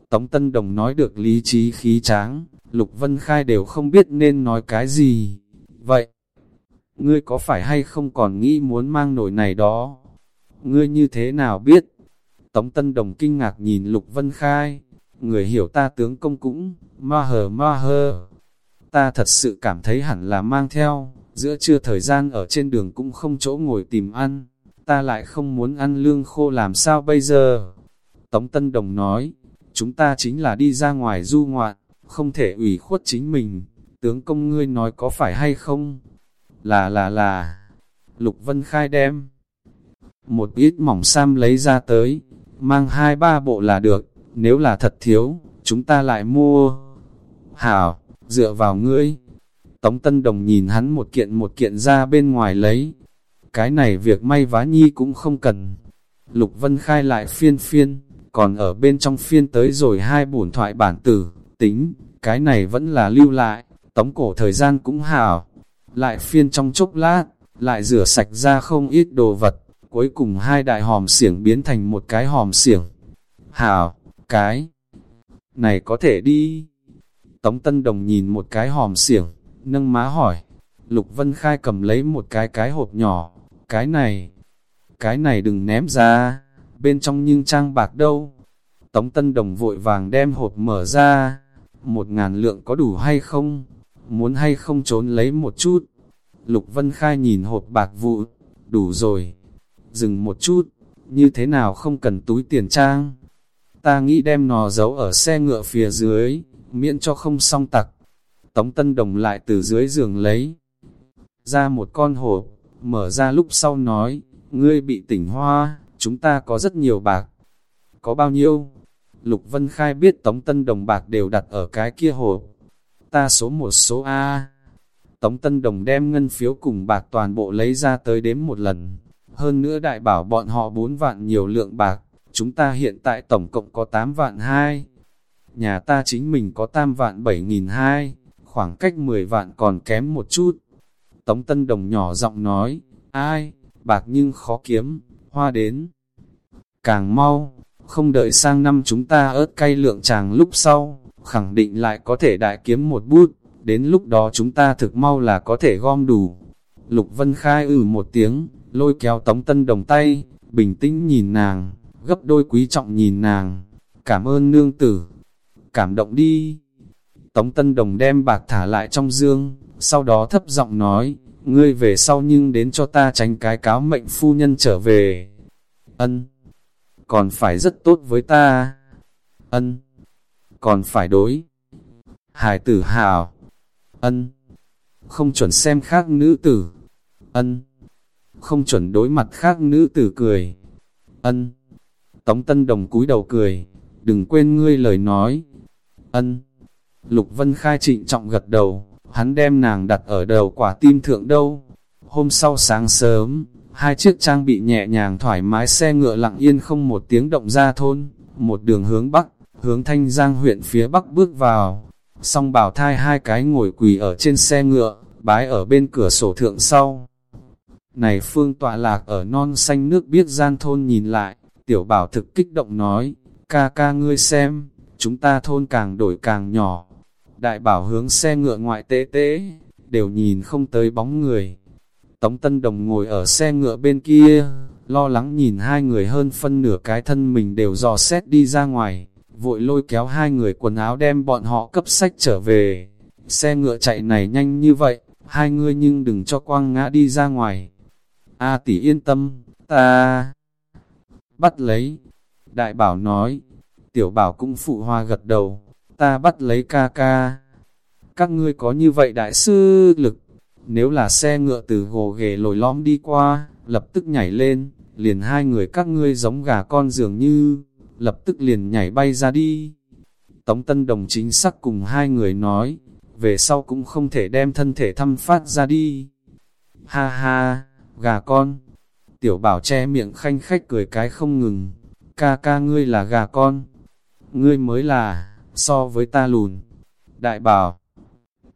Tống Tân Đồng nói được lý trí khí tráng, Lục Vân Khai đều không biết nên nói cái gì. Vậy, ngươi có phải hay không còn nghĩ muốn mang nổi này đó? Ngươi như thế nào biết? Tống Tân Đồng kinh ngạc nhìn Lục Vân Khai, người hiểu ta tướng công cũng, ma hờ ma hờ. Ta thật sự cảm thấy hẳn là mang theo, giữa trưa thời gian ở trên đường cũng không chỗ ngồi tìm ăn, ta lại không muốn ăn lương khô làm sao bây giờ. Tống Tân Đồng nói, chúng ta chính là đi ra ngoài du ngoạn, không thể ủy khuất chính mình, tướng công ngươi nói có phải hay không? Là là là, Lục Vân Khai đem một ít mỏng sam lấy ra tới, mang hai ba bộ là được, nếu là thật thiếu, chúng ta lại mua. Hảo, dựa vào ngươi. Tống Tân Đồng nhìn hắn một kiện một kiện ra bên ngoài lấy. Cái này việc may vá nhi cũng không cần. Lục Vân khai lại phiên phiên, còn ở bên trong phiên tới rồi hai bổn thoại bản tử, tính, cái này vẫn là lưu lại, tống cổ thời gian cũng hảo. Lại phiên trong chốc lát, lại rửa sạch ra không ít đồ vật, cuối cùng hai đại hòm xiển biến thành một cái hòm xiển. Hảo, cái này có thể đi. Tống Tân Đồng nhìn một cái hòm xiểng, nâng má hỏi. Lục Vân Khai cầm lấy một cái cái hộp nhỏ, cái này, cái này đừng ném ra, bên trong nhưng trang bạc đâu. Tống Tân Đồng vội vàng đem hộp mở ra, một ngàn lượng có đủ hay không, muốn hay không trốn lấy một chút. Lục Vân Khai nhìn hộp bạc vụ, đủ rồi, dừng một chút, như thế nào không cần túi tiền trang. Ta nghĩ đem nó giấu ở xe ngựa phía dưới, miễn cho không song tặc. Tống Tân Đồng lại từ dưới giường lấy ra một con hộp, mở ra lúc sau nói, ngươi bị tỉnh hoa, chúng ta có rất nhiều bạc. Có bao nhiêu? Lục Vân Khai biết Tống Tân Đồng bạc đều đặt ở cái kia hộp. Ta số một số A. Tống Tân Đồng đem ngân phiếu cùng bạc toàn bộ lấy ra tới đếm một lần. Hơn nữa đại bảo bọn họ 4 vạn nhiều lượng bạc, chúng ta hiện tại tổng cộng có 8 vạn 2. Nhà ta chính mình có tam vạn bảy nghìn hai khoảng cách 10 vạn còn kém một chút. Tống Tân Đồng nhỏ giọng nói, ai, bạc nhưng khó kiếm, hoa đến. Càng mau, không đợi sang năm chúng ta ớt cay lượng chàng lúc sau, khẳng định lại có thể đại kiếm một bút, đến lúc đó chúng ta thực mau là có thể gom đủ. Lục Vân Khai ử ừ một tiếng, lôi kéo Tống Tân Đồng tay, bình tĩnh nhìn nàng, gấp đôi quý trọng nhìn nàng, cảm ơn nương tử, cảm động đi. Tống Tân Đồng đem bạc thả lại trong dương, sau đó thấp giọng nói, ngươi về sau nhưng đến cho ta tránh cái cáo mệnh phu nhân trở về. Ân, còn phải rất tốt với ta. Ân, còn phải đối. Hải tử hào. Ân, không chuẩn xem khác nữ tử. Ân, không chuẩn đối mặt khác nữ tử cười. Ân, Tống Tân Đồng cúi đầu cười, đừng quên ngươi lời nói. Ân, Lục Vân Khai trịnh trọng gật đầu, hắn đem nàng đặt ở đầu quả tim thượng đâu. Hôm sau sáng sớm, hai chiếc trang bị nhẹ nhàng thoải mái xe ngựa lặng yên không một tiếng động ra thôn, một đường hướng bắc, hướng thanh giang huyện phía bắc bước vào. Song bảo thai hai cái ngồi quỳ ở trên xe ngựa, bái ở bên cửa sổ thượng sau. Này phương tọa lạc ở non xanh nước biết gian thôn nhìn lại, tiểu bảo thực kích động nói, ca ca ngươi xem, chúng ta thôn càng đổi càng nhỏ, đại bảo hướng xe ngựa ngoại tế tế, đều nhìn không tới bóng người. Tống Tân Đồng ngồi ở xe ngựa bên kia, lo lắng nhìn hai người hơn phân nửa cái thân mình đều dò xét đi ra ngoài, vội lôi kéo hai người quần áo đem bọn họ cấp sách trở về. Xe ngựa chạy này nhanh như vậy, hai người nhưng đừng cho quang ngã đi ra ngoài. A tỷ yên tâm, ta bắt lấy. Đại bảo nói, tiểu bảo cũng phụ hoa gật đầu, ta bắt lấy ca ca. Các ngươi có như vậy đại sư lực, nếu là xe ngựa từ gồ ghề lồi lõm đi qua, lập tức nhảy lên, liền hai người các ngươi giống gà con dường như, lập tức liền nhảy bay ra đi. Tống Tân Đồng chính xác cùng hai người nói, về sau cũng không thể đem thân thể thăm phát ra đi. Ha ha, gà con. Tiểu bảo che miệng khanh khách cười cái không ngừng. Ca ca ngươi là gà con. Ngươi mới là, so với ta lùn. Đại bảo,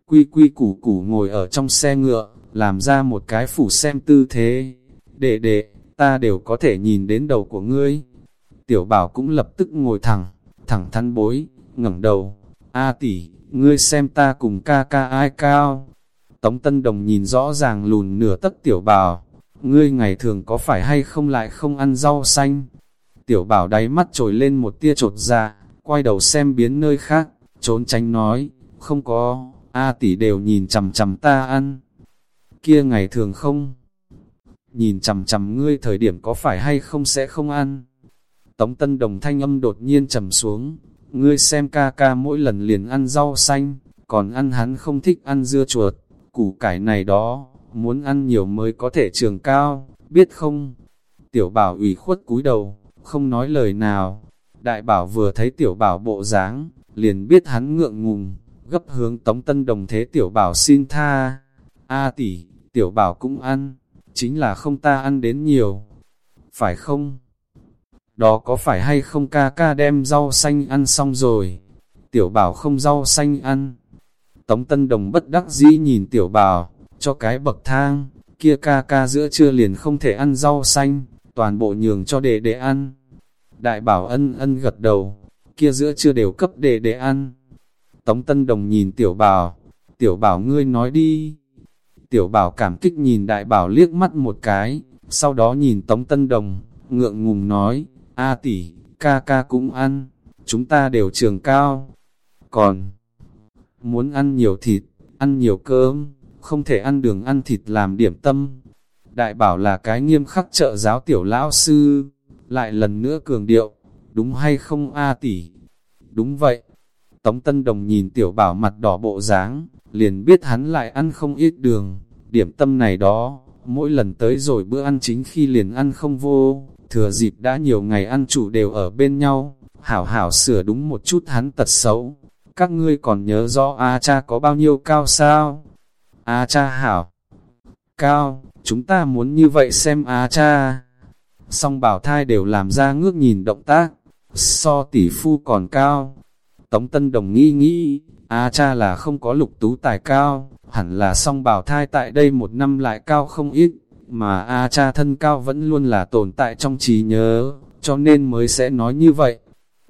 quy quy củ củ ngồi ở trong xe ngựa, làm ra một cái phủ xem tư thế. Đệ đệ, ta đều có thể nhìn đến đầu của ngươi. Tiểu bảo cũng lập tức ngồi thẳng, thẳng thắn bối, ngẩng đầu. A tỷ, ngươi xem ta cùng ca ca ai cao. Tống Tân Đồng nhìn rõ ràng lùn nửa tấc tiểu bảo. Ngươi ngày thường có phải hay không lại không ăn rau xanh? Tiểu bảo đáy mắt trồi lên một tia trột ra, dạ, quay đầu xem biến nơi khác, trốn tránh nói, không có, A tỷ đều nhìn chầm chầm ta ăn. Kia ngày thường không? Nhìn chầm chầm ngươi thời điểm có phải hay không sẽ không ăn? Tống tân đồng thanh âm đột nhiên trầm xuống, ngươi xem ca ca mỗi lần liền ăn rau xanh, còn ăn hắn không thích ăn dưa chuột, củ cải này đó, muốn ăn nhiều mới có thể trường cao, biết không? Tiểu bảo ủy khuất cúi đầu, không nói lời nào, Đại bảo vừa thấy tiểu bảo bộ dáng, liền biết hắn ngượng ngùng, gấp hướng tống tân đồng thế tiểu bảo xin tha. A tỷ, tiểu bảo cũng ăn, chính là không ta ăn đến nhiều. Phải không? Đó có phải hay không ca ca đem rau xanh ăn xong rồi? Tiểu bảo không rau xanh ăn. Tống tân đồng bất đắc dĩ nhìn tiểu bảo, cho cái bậc thang, kia ca ca giữa trưa liền không thể ăn rau xanh, toàn bộ nhường cho đệ đệ ăn. Đại bảo ân ân gật đầu, kia giữa chưa đều cấp để để ăn. Tống Tân Đồng nhìn tiểu bảo, tiểu bảo ngươi nói đi. Tiểu bảo cảm kích nhìn đại bảo liếc mắt một cái, sau đó nhìn Tống Tân Đồng, ngượng ngùng nói, A tỷ, ca ca cũng ăn, chúng ta đều trường cao. Còn, muốn ăn nhiều thịt, ăn nhiều cơm, không thể ăn đường ăn thịt làm điểm tâm. Đại bảo là cái nghiêm khắc trợ giáo tiểu lão sư, lại lần nữa cường điệu, đúng hay không A tỷ? Đúng vậy. Tống Tân Đồng nhìn tiểu bảo mặt đỏ bộ dáng, liền biết hắn lại ăn không ít đường, điểm tâm này đó, mỗi lần tới rồi bữa ăn chính khi liền ăn không vô, thừa dịp đã nhiều ngày ăn chủ đều ở bên nhau, hảo hảo sửa đúng một chút hắn tật xấu. Các ngươi còn nhớ rõ A cha có bao nhiêu cao sao? A cha hảo. Cao, chúng ta muốn như vậy xem A cha. Song bảo thai đều làm ra ngước nhìn động tác, so tỷ phu còn cao. Tống Tân Đồng nghĩ nghĩ, A cha là không có lục tú tài cao, hẳn là song bảo thai tại đây một năm lại cao không ít, mà A cha thân cao vẫn luôn là tồn tại trong trí nhớ, cho nên mới sẽ nói như vậy.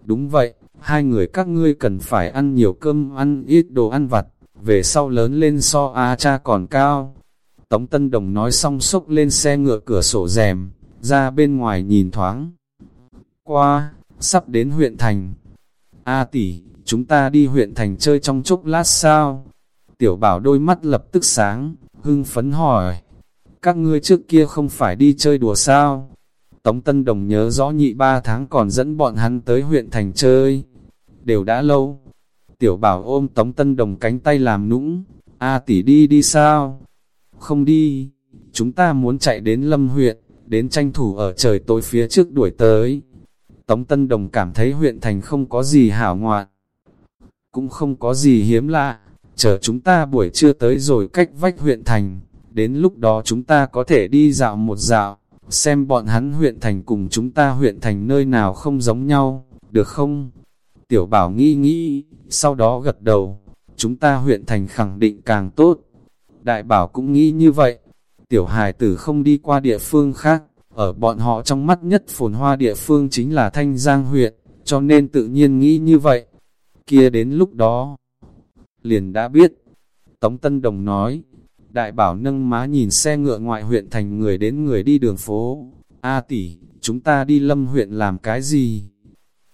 Đúng vậy, hai người các ngươi cần phải ăn nhiều cơm ăn ít đồ ăn vặt, về sau lớn lên so A cha còn cao. Tống Tân Đồng nói xong sốc lên xe ngựa cửa sổ rèm, ra bên ngoài nhìn thoáng. Qua, sắp đến huyện thành. A tỷ, chúng ta đi huyện thành chơi trong chốc lát sao? Tiểu bảo đôi mắt lập tức sáng, hưng phấn hỏi. Các ngươi trước kia không phải đi chơi đùa sao? Tống Tân Đồng nhớ rõ nhị ba tháng còn dẫn bọn hắn tới huyện thành chơi. Đều đã lâu. Tiểu bảo ôm Tống Tân Đồng cánh tay làm nũng. A tỷ đi đi sao? Không đi. Chúng ta muốn chạy đến Lâm huyện, đến tranh thủ ở trời tối phía trước đuổi tới. Tống Tân Đồng cảm thấy huyện thành không có gì hảo ngoạn. Cũng không có gì hiếm lạ. Chờ chúng ta buổi trưa tới rồi cách vách huyện thành. Đến lúc đó chúng ta có thể đi dạo một dạo xem bọn hắn huyện thành cùng chúng ta huyện thành nơi nào không giống nhau, được không? Tiểu bảo nghĩ nghĩ, sau đó gật đầu, chúng ta huyện thành khẳng định càng tốt. Đại bảo cũng nghĩ như vậy, tiểu hài tử không đi qua địa phương khác, ở bọn họ trong mắt nhất phồn hoa địa phương chính là Thanh Giang huyện, cho nên tự nhiên nghĩ như vậy. Kia đến lúc đó, liền đã biết. Tống Tân Đồng nói, Đại bảo nâng má nhìn xe ngựa ngoại huyện thành người đến người đi đường phố. A tỷ, chúng ta đi lâm huyện làm cái gì?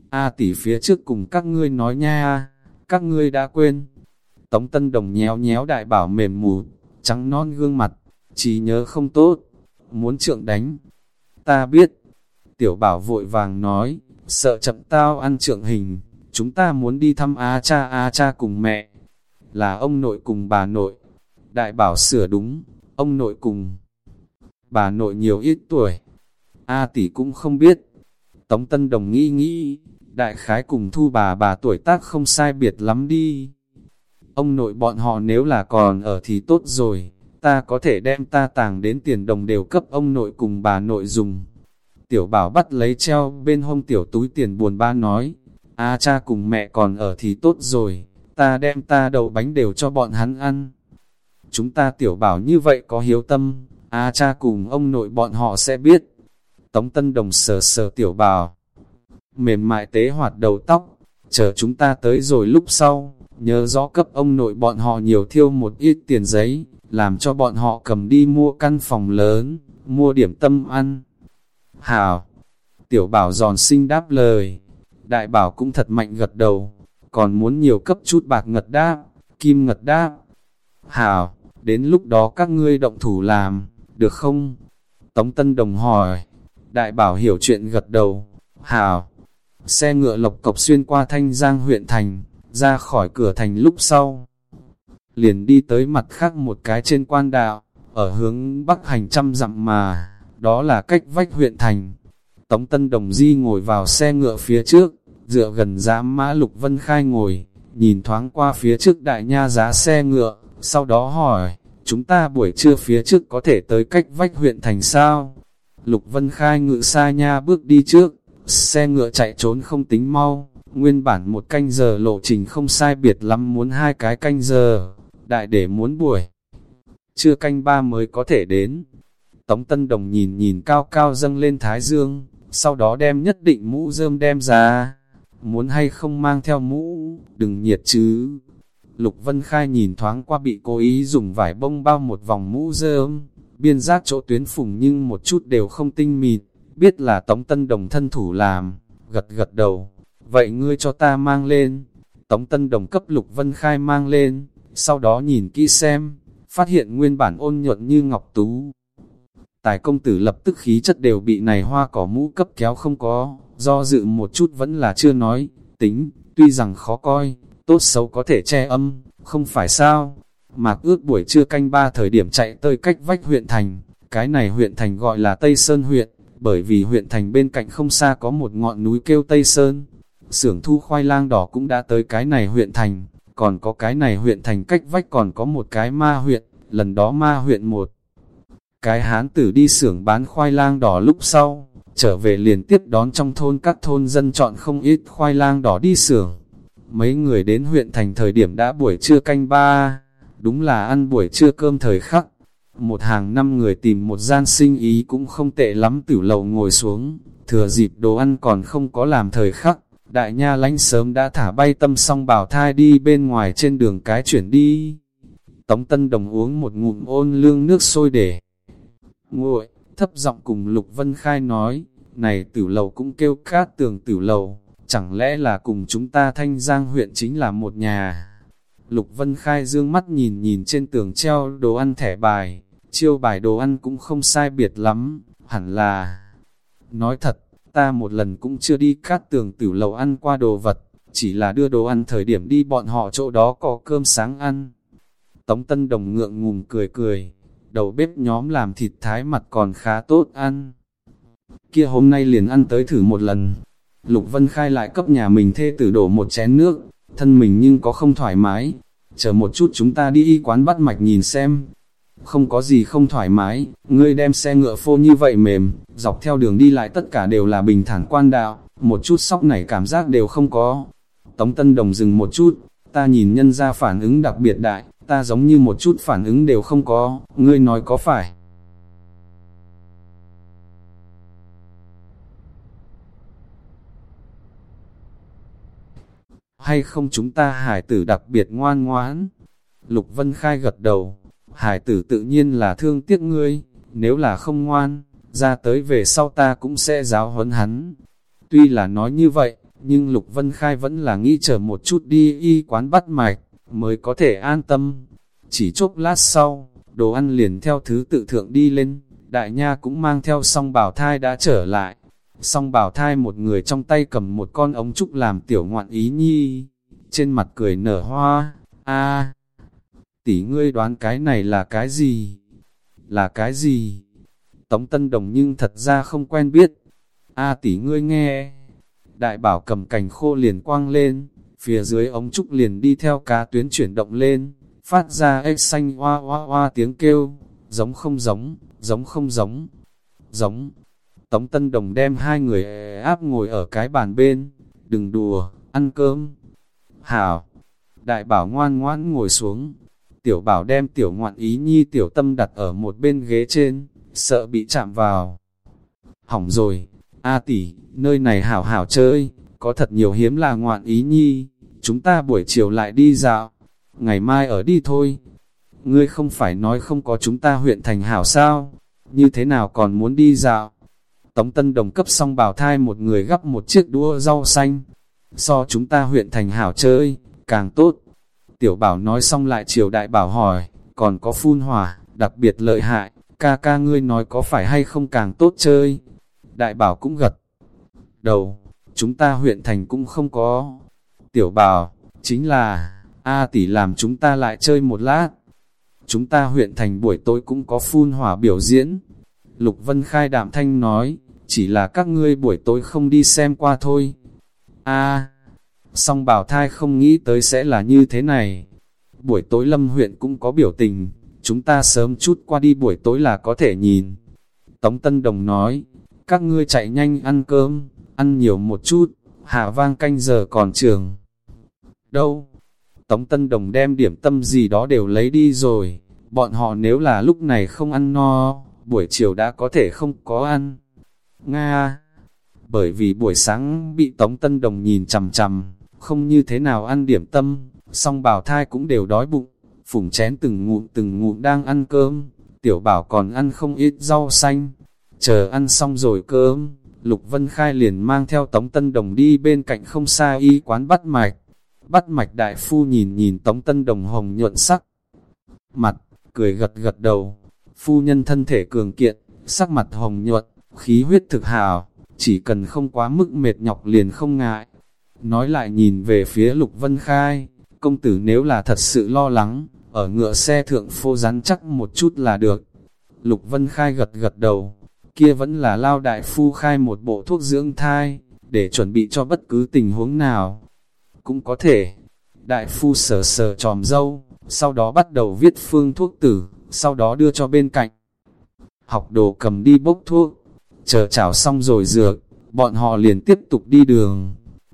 A tỷ phía trước cùng các ngươi nói nha, các ngươi đã quên. Tống Tân Đồng nhéo nhéo đại bảo mềm mù, trắng non gương mặt, trí nhớ không tốt, muốn trượng đánh. Ta biết, tiểu bảo vội vàng nói, sợ chậm tao ăn trượng hình, chúng ta muốn đi thăm A cha A cha cùng mẹ, là ông nội cùng bà nội. Đại bảo sửa đúng, ông nội cùng. Bà nội nhiều ít tuổi. A tỷ cũng không biết. Tống Tân Đồng nghĩ nghĩ, đại khái cùng thu bà bà tuổi tác không sai biệt lắm đi. Ông nội bọn họ nếu là còn ở thì tốt rồi, ta có thể đem ta tàng đến tiền đồng đều cấp ông nội cùng bà nội dùng. Tiểu bảo bắt lấy treo bên hông tiểu túi tiền buồn ba nói, A cha cùng mẹ còn ở thì tốt rồi, ta đem ta đầu bánh đều cho bọn hắn ăn chúng ta tiểu bảo như vậy có hiếu tâm, a cha cùng ông nội bọn họ sẽ biết. Tống Tân Đồng sờ sờ tiểu bảo, mềm mại tế hoạt đầu tóc, chờ chúng ta tới rồi lúc sau, nhớ rõ cấp ông nội bọn họ nhiều thiêu một ít tiền giấy, làm cho bọn họ cầm đi mua căn phòng lớn, mua điểm tâm ăn. Hảo, tiểu bảo giòn xinh đáp lời, đại bảo cũng thật mạnh gật đầu, còn muốn nhiều cấp chút bạc ngật đáp, kim ngật đáp. Hảo, đến lúc đó các ngươi động thủ làm, được không? Tống Tân Đồng hỏi, đại bảo hiểu chuyện gật đầu, hảo. Xe ngựa lộc cộc xuyên qua Thanh Giang huyện thành, ra khỏi cửa thành lúc sau. Liền đi tới mặt khác một cái trên quan đạo, ở hướng bắc hành trăm dặm mà, đó là cách vách huyện thành. Tống Tân Đồng Di ngồi vào xe ngựa phía trước, dựa gần giá mã Lục Vân Khai ngồi, nhìn thoáng qua phía trước đại nha giá xe ngựa, sau đó hỏi, chúng ta buổi trưa phía trước có thể tới cách vách huyện thành sao? Lục Vân Khai ngự xa nha bước đi trước, xe ngựa chạy trốn không tính mau, nguyên bản một canh giờ lộ trình không sai biệt lắm muốn hai cái canh giờ, đại để muốn buổi. Chưa canh ba mới có thể đến. Tống Tân Đồng nhìn nhìn cao cao dâng lên thái dương, sau đó đem nhất định mũ rơm đem ra. Muốn hay không mang theo mũ, đừng nhiệt chứ. Lục Vân Khai nhìn thoáng qua bị cố ý dùng vải bông bao một vòng mũ rơm, biên giác chỗ tuyến phùng nhưng một chút đều không tinh mịt, biết là Tống Tân Đồng thân thủ làm, gật gật đầu. Vậy ngươi cho ta mang lên. Tống Tân Đồng cấp Lục Vân Khai mang lên, sau đó nhìn kỹ xem, phát hiện nguyên bản ôn nhuận như ngọc tú. Tài công tử lập tức khí chất đều bị này hoa cỏ mũ cấp kéo không có, do dự một chút vẫn là chưa nói, tính, tuy rằng khó coi, tốt xấu có thể che âm, không phải sao. Mạc ước buổi trưa canh ba thời điểm chạy tới cách vách huyện thành, cái này huyện thành gọi là Tây Sơn huyện, bởi vì huyện thành bên cạnh không xa có một ngọn núi kêu Tây Sơn. Xưởng thu khoai lang đỏ cũng đã tới cái này huyện thành, còn có cái này huyện thành cách vách còn có một cái ma huyện, lần đó ma huyện một. Cái hán tử đi xưởng bán khoai lang đỏ lúc sau, trở về liền tiếp đón trong thôn các thôn dân chọn không ít khoai lang đỏ đi xưởng. Mấy người đến huyện thành thời điểm đã buổi trưa canh ba, đúng là ăn buổi trưa cơm thời khắc. Một hàng năm người tìm một gian sinh ý cũng không tệ lắm tử lầu ngồi xuống, thừa dịp đồ ăn còn không có làm thời khắc. Đại nha lánh sớm đã thả bay tâm song bảo thai đi bên ngoài trên đường cái chuyển đi. Tống Tân Đồng uống một ngụm ôn lương nước sôi để nguội, thấp giọng cùng Lục Vân Khai nói, này tử lầu cũng kêu cát tường tử lầu, chẳng lẽ là cùng chúng ta thanh giang huyện chính là một nhà. Lục Vân Khai dương mắt nhìn nhìn trên tường treo đồ ăn thẻ bài, chiêu bài đồ ăn cũng không sai biệt lắm, hẳn là... Nói thật, ta một lần cũng chưa đi cát tường tử lầu ăn qua đồ vật, chỉ là đưa đồ ăn thời điểm đi bọn họ chỗ đó có cơm sáng ăn. Tống Tân Đồng ngượng ngùng cười cười, đầu bếp nhóm làm thịt thái mặt còn khá tốt ăn. Kia hôm nay liền ăn tới thử một lần. Lục Vân Khai lại cấp nhà mình thê tử đổ một chén nước, thân mình nhưng có không thoải mái. Chờ một chút chúng ta đi y quán bắt mạch nhìn xem. Không có gì không thoải mái, ngươi đem xe ngựa phô như vậy mềm, dọc theo đường đi lại tất cả đều là bình thản quan đạo, một chút sóc nảy cảm giác đều không có. Tống Tân Đồng dừng một chút, ta nhìn nhân ra phản ứng đặc biệt đại, ta giống như một chút phản ứng đều không có, ngươi nói có phải? Hay không chúng ta hải tử đặc biệt ngoan ngoãn? Lục Vân Khai gật đầu, hải tử tự nhiên là thương tiếc ngươi, nếu là không ngoan, ra tới về sau ta cũng sẽ giáo huấn hắn. Tuy là nói như vậy, nhưng Lục Vân Khai vẫn là nghĩ chờ một chút đi y quán bắt mạch, mới có thể an tâm. Chỉ chốc lát sau, đồ ăn liền theo thứ tự thượng đi lên, đại nha cũng mang theo song bảo thai đã trở lại. Song bảo thai một người trong tay cầm một con ống trúc làm tiểu ngoạn ý nhi, trên mặt cười nở hoa, a tỷ ngươi đoán cái này là cái gì? Là cái gì? Tống Tân Đồng nhưng thật ra không quen biết. A tỷ ngươi nghe. Đại bảo cầm cành khô liền quang lên, phía dưới ống trúc liền đi theo cá tuyến chuyển động lên, phát ra ếch xanh hoa hoa hoa tiếng kêu, giống không giống, giống không giống, giống. Tống Tân Đồng đem hai người áp ngồi ở cái bàn bên, đừng đùa, ăn cơm. Hảo, đại bảo ngoan ngoãn ngồi xuống, tiểu bảo đem tiểu ngoạn ý nhi tiểu tâm đặt ở một bên ghế trên, sợ bị chạm vào. Hỏng rồi, A tỷ, nơi này hảo hảo chơi, có thật nhiều hiếm là ngoạn ý nhi, chúng ta buổi chiều lại đi dạo, ngày mai ở đi thôi. Ngươi không phải nói không có chúng ta huyện thành hảo sao, như thế nào còn muốn đi dạo. Tống Tân Đồng cấp xong bảo thai một người gắp một chiếc đũa rau xanh, so chúng ta huyện thành hảo chơi, càng tốt. Tiểu bảo nói xong lại chiều đại bảo hỏi, còn có phun hỏa, đặc biệt lợi hại, ca ca ngươi nói có phải hay không càng tốt chơi. Đại bảo cũng gật đầu, chúng ta huyện thành cũng không có. Tiểu bảo, chính là, A tỷ làm chúng ta lại chơi một lát. Chúng ta huyện thành buổi tối cũng có phun hỏa biểu diễn. Lục Vân Khai đạm thanh nói, chỉ là các ngươi buổi tối không đi xem qua thôi. A, song bảo thai không nghĩ tới sẽ là như thế này. Buổi tối lâm huyện cũng có biểu tình, chúng ta sớm chút qua đi buổi tối là có thể nhìn. Tống Tân Đồng nói, các ngươi chạy nhanh ăn cơm, ăn nhiều một chút, hạ vang canh giờ còn trường. Đâu? Tống Tân Đồng đem điểm tâm gì đó đều lấy đi rồi, bọn họ nếu là lúc này không ăn no, buổi chiều đã có thể không có ăn. Nga, bởi vì buổi sáng bị Tống Tân Đồng nhìn chằm chằm, không như thế nào ăn điểm tâm, song bảo thai cũng đều đói bụng, phủng chén từng ngụm từng ngụm đang ăn cơm, tiểu bảo còn ăn không ít rau xanh, chờ ăn xong rồi cơm, Lục Vân Khai liền mang theo Tống Tân Đồng đi bên cạnh không xa y quán bắt mạch, bắt mạch đại phu nhìn nhìn Tống Tân Đồng hồng nhuận sắc, mặt, cười gật gật đầu, phu nhân thân thể cường kiện, sắc mặt hồng nhuận, khí huyết thực hào, chỉ cần không quá mức mệt nhọc liền không ngại. Nói lại nhìn về phía Lục Vân Khai, công tử nếu là thật sự lo lắng, ở ngựa xe thượng phô rắn chắc một chút là được. Lục Vân Khai gật gật đầu, kia vẫn là lao đại phu khai một bộ thuốc dưỡng thai, để chuẩn bị cho bất cứ tình huống nào. Cũng có thể, đại phu sờ sờ tròm dâu, sau đó bắt đầu viết phương thuốc tử, sau đó đưa cho bên cạnh. Học đồ cầm đi bốc thuốc, chờ chảo xong rồi dược, bọn họ liền tiếp tục đi đường.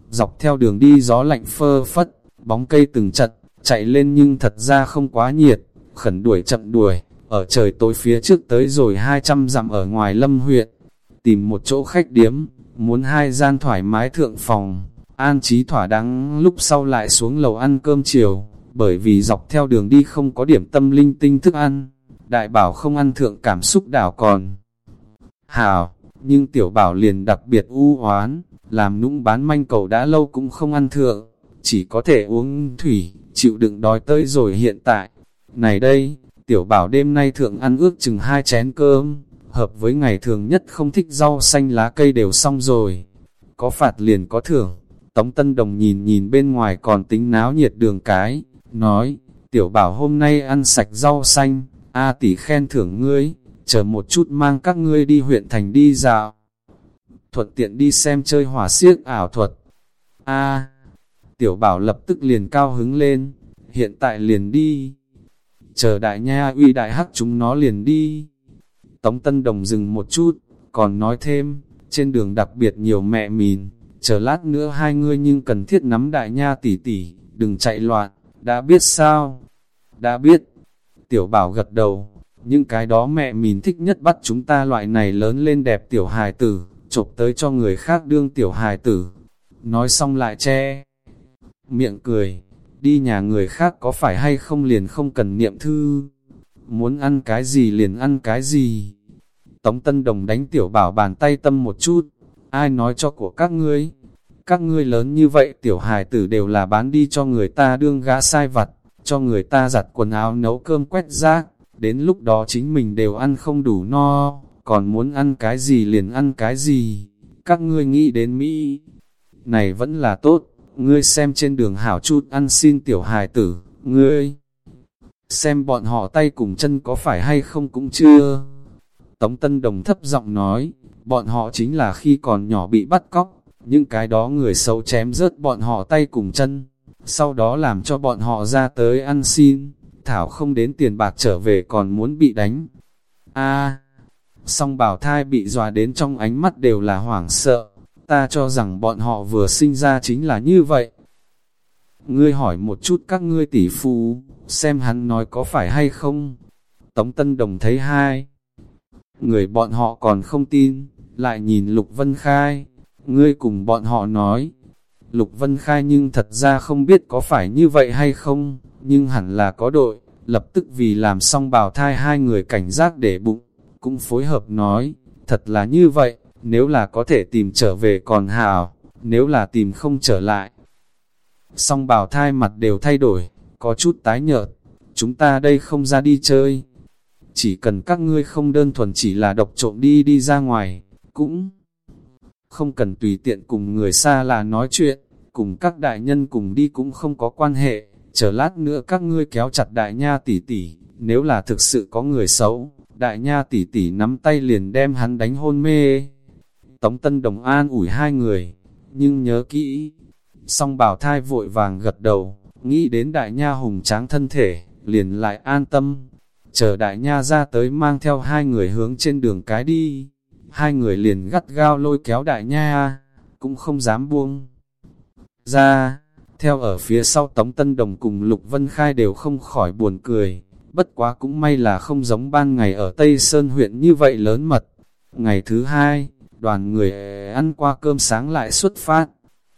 Dọc theo đường đi gió lạnh phơ phất, bóng cây từng chật, chạy lên nhưng thật ra không quá nhiệt, khẩn đuổi chậm đuổi, ở trời tối phía trước tới rồi 200 dặm ở ngoài lâm huyện, tìm một chỗ khách điếm, muốn hai gian thoải mái thượng phòng, an trí thỏa đáng lúc sau lại xuống lầu ăn cơm chiều, bởi vì dọc theo đường đi không có điểm tâm linh tinh thức ăn, đại bảo không ăn thượng cảm xúc đảo còn. Hảo, nhưng tiểu bảo liền đặc biệt u oán làm nũng bán manh cầu đã lâu cũng không ăn thượng, chỉ có thể uống thủy, chịu đựng đói tới rồi hiện tại. Này đây, tiểu bảo đêm nay thượng ăn ước chừng hai chén cơm, hợp với ngày thường nhất không thích rau xanh lá cây đều xong rồi. Có phạt liền có thưởng, Tống Tân Đồng nhìn nhìn bên ngoài còn tính náo nhiệt đường cái, nói, tiểu bảo hôm nay ăn sạch rau xanh, A tỷ khen thưởng ngươi, chờ một chút mang các ngươi đi huyện thành đi dạo. Thuận tiện đi xem chơi hỏa siếc ảo thuật. A, tiểu bảo lập tức liền cao hứng lên, hiện tại liền đi. Chờ đại nha uy đại hắc chúng nó liền đi. Tống Tân Đồng dừng một chút, còn nói thêm, trên đường đặc biệt nhiều mẹ mìn, chờ lát nữa hai ngươi nhưng cần thiết nắm đại nha tỷ tỷ, đừng chạy loạn, đã biết sao? Đã biết. Tiểu bảo gật đầu, những cái đó mẹ mìn thích nhất bắt chúng ta loại này lớn lên đẹp tiểu hài tử, chộp tới cho người khác đương tiểu hài tử. Nói xong lại che. Miệng cười, đi nhà người khác có phải hay không liền không cần niệm thư. Muốn ăn cái gì liền ăn cái gì. Tống Tân Đồng đánh tiểu bảo bàn tay tâm một chút. Ai nói cho của các ngươi? Các ngươi lớn như vậy tiểu hài tử đều là bán đi cho người ta đương gã sai vặt, cho người ta giặt quần áo nấu cơm quét rác đến lúc đó chính mình đều ăn không đủ no, còn muốn ăn cái gì liền ăn cái gì, các ngươi nghĩ đến Mỹ, này vẫn là tốt, ngươi xem trên đường hảo chút ăn xin tiểu hài tử, ngươi, xem bọn họ tay cùng chân có phải hay không cũng chưa. Tống Tân Đồng thấp giọng nói, bọn họ chính là khi còn nhỏ bị bắt cóc, những cái đó người xấu chém rớt bọn họ tay cùng chân, sau đó làm cho bọn họ ra tới ăn xin. Thảo không đến tiền bạc trở về còn muốn bị đánh. A, song bảo thai bị dọa đến trong ánh mắt đều là hoảng sợ, ta cho rằng bọn họ vừa sinh ra chính là như vậy. Ngươi hỏi một chút các ngươi tỷ phu, xem hắn nói có phải hay không. Tống Tân Đồng thấy hai. Người bọn họ còn không tin, lại nhìn Lục Vân Khai. Ngươi cùng bọn họ nói. Lục Vân Khai nhưng thật ra không biết có phải như vậy hay không, nhưng hẳn là có đội, lập tức vì làm xong bào thai hai người cảnh giác để bụng, cũng phối hợp nói, thật là như vậy, nếu là có thể tìm trở về còn hào, nếu là tìm không trở lại. Song bảo thai mặt đều thay đổi, có chút tái nhợt, chúng ta đây không ra đi chơi. Chỉ cần các ngươi không đơn thuần chỉ là độc trộm đi đi ra ngoài, cũng không cần tùy tiện cùng người xa là nói chuyện, cùng các đại nhân cùng đi cũng không có quan hệ chờ lát nữa các ngươi kéo chặt đại nha tỷ tỷ, nếu là thực sự có người xấu, đại nha tỷ tỷ nắm tay liền đem hắn đánh hôn mê. Tống Tân Đồng an ủi hai người, nhưng nhớ kỹ, song bảo thai vội vàng gật đầu, nghĩ đến đại nha hùng tráng thân thể, liền lại an tâm. Chờ đại nha ra tới mang theo hai người hướng trên đường cái đi, hai người liền gắt gao lôi kéo đại nha, cũng không dám buông. Ra, theo ở phía sau Tống Tân Đồng cùng Lục Vân Khai đều không khỏi buồn cười, bất quá cũng may là không giống ban ngày ở Tây Sơn huyện như vậy lớn mật. Ngày thứ hai, đoàn người ăn qua cơm sáng lại xuất phát.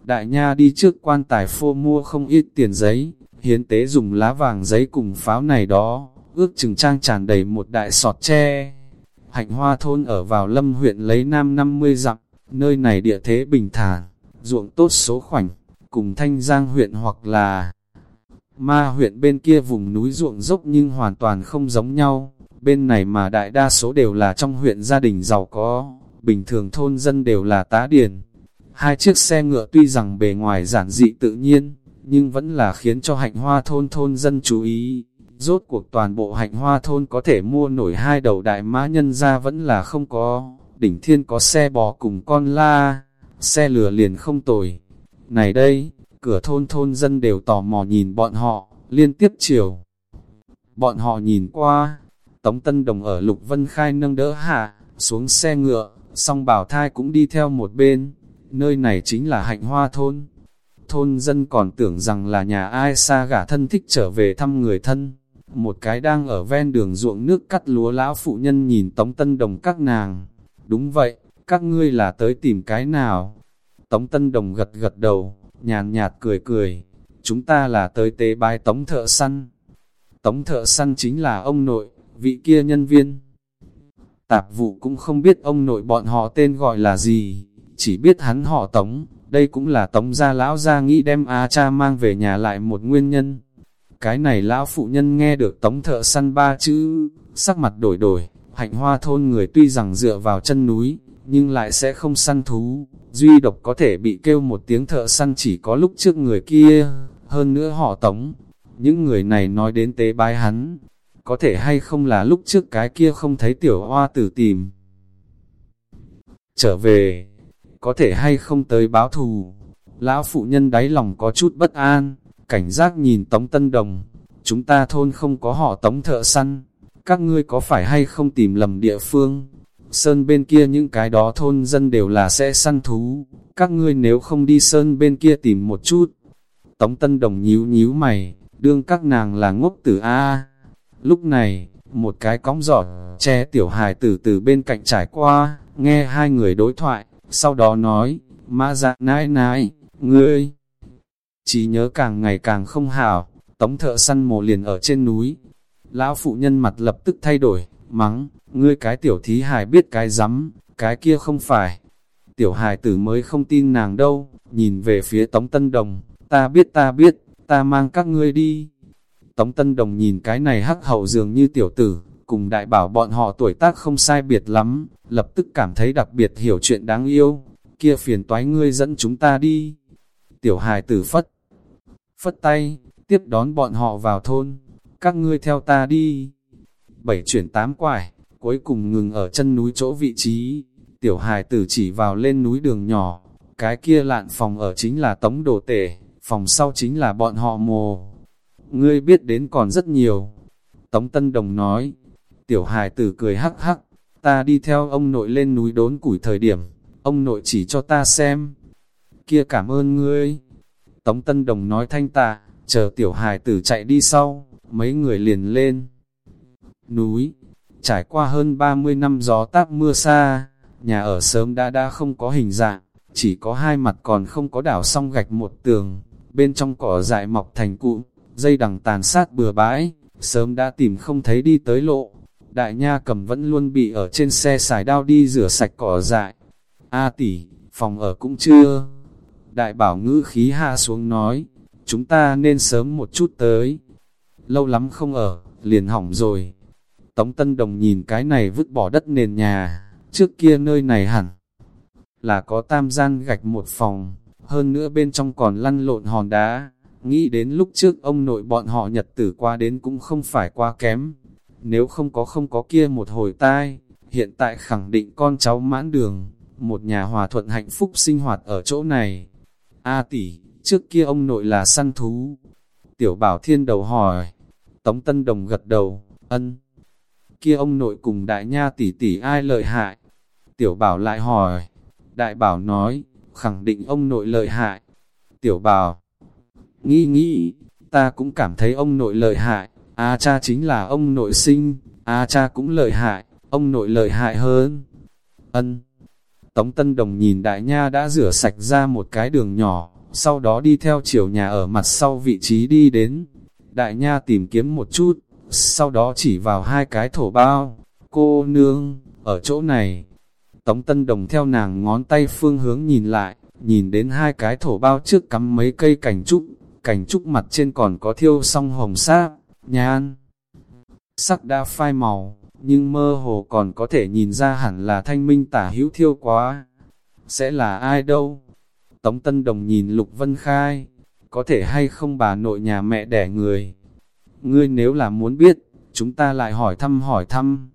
Đại nha đi trước quan tài phô mua không ít tiền giấy, hiến tế dùng lá vàng giấy cùng pháo này đó, ước chừng trang tràn đầy một đại sọt tre. Hạnh hoa thôn ở vào lâm huyện lấy nam 50 dặm, nơi này địa thế bình thản, ruộng tốt số khoảnh, cùng thanh giang huyện hoặc là ma huyện bên kia vùng núi ruộng dốc nhưng hoàn toàn không giống nhau. Bên này mà đại đa số đều là trong huyện gia đình giàu có, bình thường thôn dân đều là tá điền. Hai chiếc xe ngựa tuy rằng bề ngoài giản dị tự nhiên, nhưng vẫn là khiến cho hạnh hoa thôn thôn dân chú ý. Rốt cuộc toàn bộ hạnh hoa thôn có thể mua nổi hai đầu đại mã nhân ra vẫn là không có. Đỉnh thiên có xe bò cùng con la, xe lửa liền không tồi. Này đây, cửa thôn thôn dân đều tò mò nhìn bọn họ, liên tiếp chiều. Bọn họ nhìn qua, Tống Tân Đồng ở Lục Vân Khai nâng đỡ hạ, xuống xe ngựa, song bảo thai cũng đi theo một bên. Nơi này chính là hạnh hoa thôn. Thôn dân còn tưởng rằng là nhà ai xa gả thân thích trở về thăm người thân. Một cái đang ở ven đường ruộng nước cắt lúa lão phụ nhân nhìn Tống Tân Đồng các nàng. Đúng vậy, các ngươi là tới tìm cái nào? Tống Tân Đồng gật gật đầu, nhàn nhạt cười cười. Chúng ta là tới tế bái Tống Thợ Săn. Tống Thợ Săn chính là ông nội, vị kia nhân viên. Tạp vụ cũng không biết ông nội bọn họ tên gọi là gì, chỉ biết hắn họ Tống, đây cũng là Tống gia lão gia nghĩ đem A cha mang về nhà lại một nguyên nhân. Cái này lão phụ nhân nghe được Tống thợ săn ba chữ, sắc mặt đổi đổi, hạnh hoa thôn người tuy rằng dựa vào chân núi, nhưng lại sẽ không săn thú, duy độc có thể bị kêu một tiếng thợ săn chỉ có lúc trước người kia, hơn nữa họ Tống. Những người này nói đến tế bái hắn, có thể hay không là lúc trước cái kia không thấy tiểu hoa tử tìm. Trở về, có thể hay không tới báo thù. Lão phụ nhân đáy lòng có chút bất an, cảnh giác nhìn Tống Tân Đồng. Chúng ta thôn không có họ Tống thợ săn, các ngươi có phải hay không tìm lầm địa phương? Sơn bên kia những cái đó thôn dân đều là sẽ săn thú, các ngươi nếu không đi sơn bên kia tìm một chút. Tống Tân Đồng nhíu nhíu mày, đương các nàng là ngốc tử A. Lúc này, một cái cóng giỏ, che tiểu hài tử từ bên cạnh trải qua, nghe hai người đối thoại, sau đó nói, ma dạ nãi nãi, ngươi, chỉ nhớ càng ngày càng không hảo, tống thợ săn mồ liền ở trên núi. Lão phụ nhân mặt lập tức thay đổi, mắng, ngươi cái tiểu thí hài biết cái rắm, cái kia không phải. Tiểu hài tử mới không tin nàng đâu, nhìn về phía tống tân đồng, ta biết ta biết, ta mang các ngươi đi. Tống Tân Đồng nhìn cái này hắc hậu dường như tiểu tử, cùng đại bảo bọn họ tuổi tác không sai biệt lắm, lập tức cảm thấy đặc biệt hiểu chuyện đáng yêu, kia phiền toái ngươi dẫn chúng ta đi. Tiểu hài tử phất, phất tay, tiếp đón bọn họ vào thôn, các ngươi theo ta đi. Bảy chuyển tám quải, cuối cùng ngừng ở chân núi chỗ vị trí, tiểu hài tử chỉ vào lên núi đường nhỏ, cái kia lạn phòng ở chính là tống đồ tể, phòng sau chính là bọn họ mồ ngươi biết đến còn rất nhiều. Tống Tân Đồng nói, tiểu hài tử cười hắc hắc, ta đi theo ông nội lên núi đốn củi thời điểm, ông nội chỉ cho ta xem. Kia cảm ơn ngươi. Tống Tân Đồng nói thanh tạ, chờ tiểu hài tử chạy đi sau, mấy người liền lên. Núi, trải qua hơn 30 năm gió táp mưa xa, nhà ở sớm đã đã không có hình dạng, chỉ có hai mặt còn không có đảo xong gạch một tường, bên trong cỏ dại mọc thành cụm, dây đằng tàn sát bừa bãi, sớm đã tìm không thấy đi tới lộ. Đại nha cầm vẫn luôn bị ở trên xe xài đao đi rửa sạch cỏ dại. A tỷ, phòng ở cũng chưa. Đại bảo ngữ khí hạ xuống nói, chúng ta nên sớm một chút tới. Lâu lắm không ở, liền hỏng rồi. Tống Tân Đồng nhìn cái này vứt bỏ đất nền nhà, trước kia nơi này hẳn là có tam gian gạch một phòng, hơn nữa bên trong còn lăn lộn hòn đá nghĩ đến lúc trước ông nội bọn họ nhật tử qua đến cũng không phải quá kém. Nếu không có không có kia một hồi tai, hiện tại khẳng định con cháu mãn đường, một nhà hòa thuận hạnh phúc sinh hoạt ở chỗ này. A tỷ, trước kia ông nội là săn thú. Tiểu bảo thiên đầu hỏi, Tống Tân Đồng gật đầu, ân. Kia ông nội cùng đại nha tỷ tỷ ai lợi hại? Tiểu bảo lại hỏi, đại bảo nói, khẳng định ông nội lợi hại. Tiểu bảo, Nghĩ nghĩ, ta cũng cảm thấy ông nội lợi hại, A cha chính là ông nội sinh, A cha cũng lợi hại, ông nội lợi hại hơn. Ân. Tống Tân Đồng nhìn đại nha đã rửa sạch ra một cái đường nhỏ, sau đó đi theo chiều nhà ở mặt sau vị trí đi đến. Đại nha tìm kiếm một chút, sau đó chỉ vào hai cái thổ bao. Cô nương, ở chỗ này. Tống Tân Đồng theo nàng ngón tay phương hướng nhìn lại, nhìn đến hai cái thổ bao trước cắm mấy cây cành trúc, cành trúc mặt trên còn có thiêu song hồng sáp, nhan. Sắc đã phai màu, nhưng mơ hồ còn có thể nhìn ra hẳn là thanh minh tả hữu thiêu quá. Sẽ là ai đâu? Tống Tân Đồng nhìn Lục Vân Khai, có thể hay không bà nội nhà mẹ đẻ người. Ngươi nếu là muốn biết, chúng ta lại hỏi thăm hỏi thăm.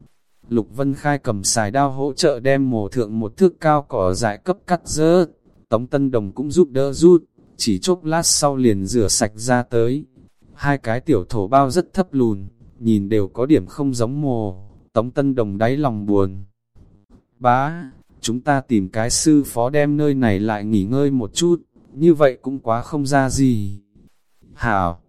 Lục Vân Khai cầm xài đao hỗ trợ đem mồ thượng một thước cao cỏ dại cấp cắt rớt. Tống Tân Đồng cũng giúp đỡ rút, chỉ chốc lát sau liền rửa sạch ra tới. Hai cái tiểu thổ bao rất thấp lùn, nhìn đều có điểm không giống mồ. Tống Tân Đồng đáy lòng buồn. Bá, chúng ta tìm cái sư phó đem nơi này lại nghỉ ngơi một chút, như vậy cũng quá không ra gì. Hảo,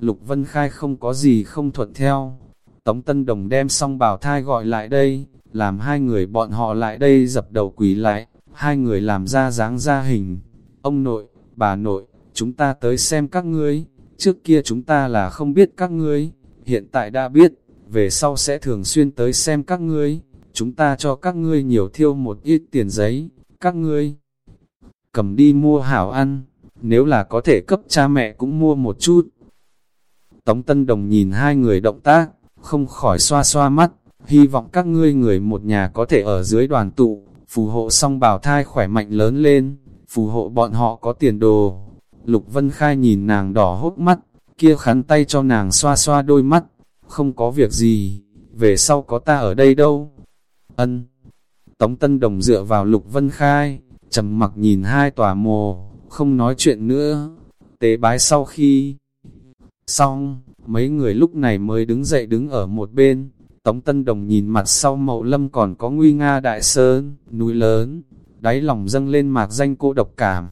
Lục Vân Khai không có gì không thuận theo. Tống Tân Đồng đem xong bảo thai gọi lại đây, làm hai người bọn họ lại đây dập đầu quỳ lại, hai người làm ra dáng ra hình. Ông nội, bà nội, chúng ta tới xem các ngươi, trước kia chúng ta là không biết các ngươi, hiện tại đã biết, về sau sẽ thường xuyên tới xem các ngươi, chúng ta cho các ngươi nhiều thiêu một ít tiền giấy, các ngươi cầm đi mua hảo ăn, nếu là có thể cấp cha mẹ cũng mua một chút. Tống Tân Đồng nhìn hai người động tác, không khỏi xoa xoa mắt, hy vọng các ngươi người một nhà có thể ở dưới đoàn tụ, phù hộ song bào thai khỏe mạnh lớn lên, phù hộ bọn họ có tiền đồ. Lục Vân Khai nhìn nàng đỏ hốt mắt, kia khắn tay cho nàng xoa xoa đôi mắt, không có việc gì, về sau có ta ở đây đâu. Ân. Tống Tân Đồng dựa vào Lục Vân Khai, trầm mặc nhìn hai tòa mồ, không nói chuyện nữa. Tế bái sau khi xong, mấy người lúc này mới đứng dậy đứng ở một bên. Tống Tân Đồng nhìn mặt sau mậu lâm còn có nguy nga đại sơn, núi lớn, đáy lòng dâng lên mạc danh cô độc cảm.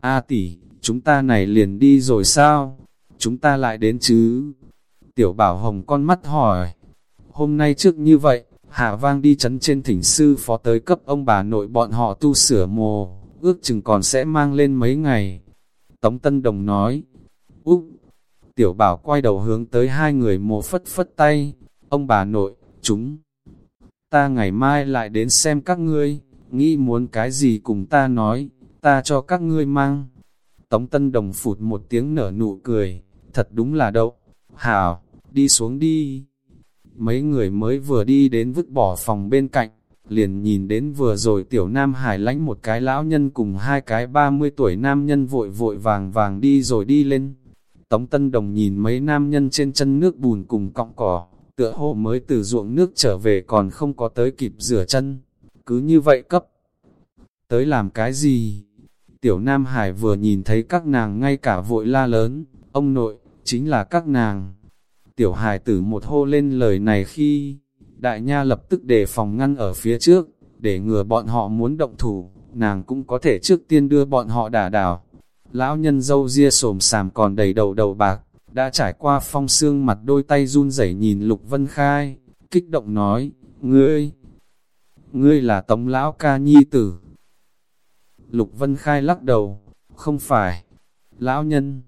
A tỷ, chúng ta này liền đi rồi sao? Chúng ta lại đến chứ? Tiểu bảo hồng con mắt hỏi. Hôm nay trước như vậy, Hạ vang đi chấn trên thỉnh sư phó tới cấp ông bà nội bọn họ tu sửa mồ, ước chừng còn sẽ mang lên mấy ngày. Tống Tân Đồng nói, Úc, tiểu bảo quay đầu hướng tới hai người mồ phất phất tay, ông bà nội, chúng. Ta ngày mai lại đến xem các ngươi, nghĩ muốn cái gì cùng ta nói, ta cho các ngươi mang. Tống Tân Đồng phụt một tiếng nở nụ cười, thật đúng là đậu. Hảo, đi xuống đi. Mấy người mới vừa đi đến vứt bỏ phòng bên cạnh, liền nhìn đến vừa rồi tiểu nam hải lánh một cái lão nhân cùng hai cái 30 tuổi nam nhân vội vội vàng vàng đi rồi đi lên. Tống Tân Đồng nhìn mấy nam nhân trên chân nước bùn cùng cọng cỏ, tựa hồ mới từ ruộng nước trở về còn không có tới kịp rửa chân. Cứ như vậy cấp. Tới làm cái gì? Tiểu Nam Hải vừa nhìn thấy các nàng ngay cả vội la lớn, ông nội, chính là các nàng. Tiểu Hải tử một hô lên lời này khi, đại nha lập tức đề phòng ngăn ở phía trước, để ngừa bọn họ muốn động thủ, nàng cũng có thể trước tiên đưa bọn họ đả đảo. Lão nhân dâu ria sồm sàm còn đầy đầu đầu bạc, đã trải qua phong xương mặt đôi tay run rẩy nhìn Lục Vân Khai, kích động nói, ngươi, ngươi là tống lão ca nhi tử. Lục Vân Khai lắc đầu, không phải, lão nhân.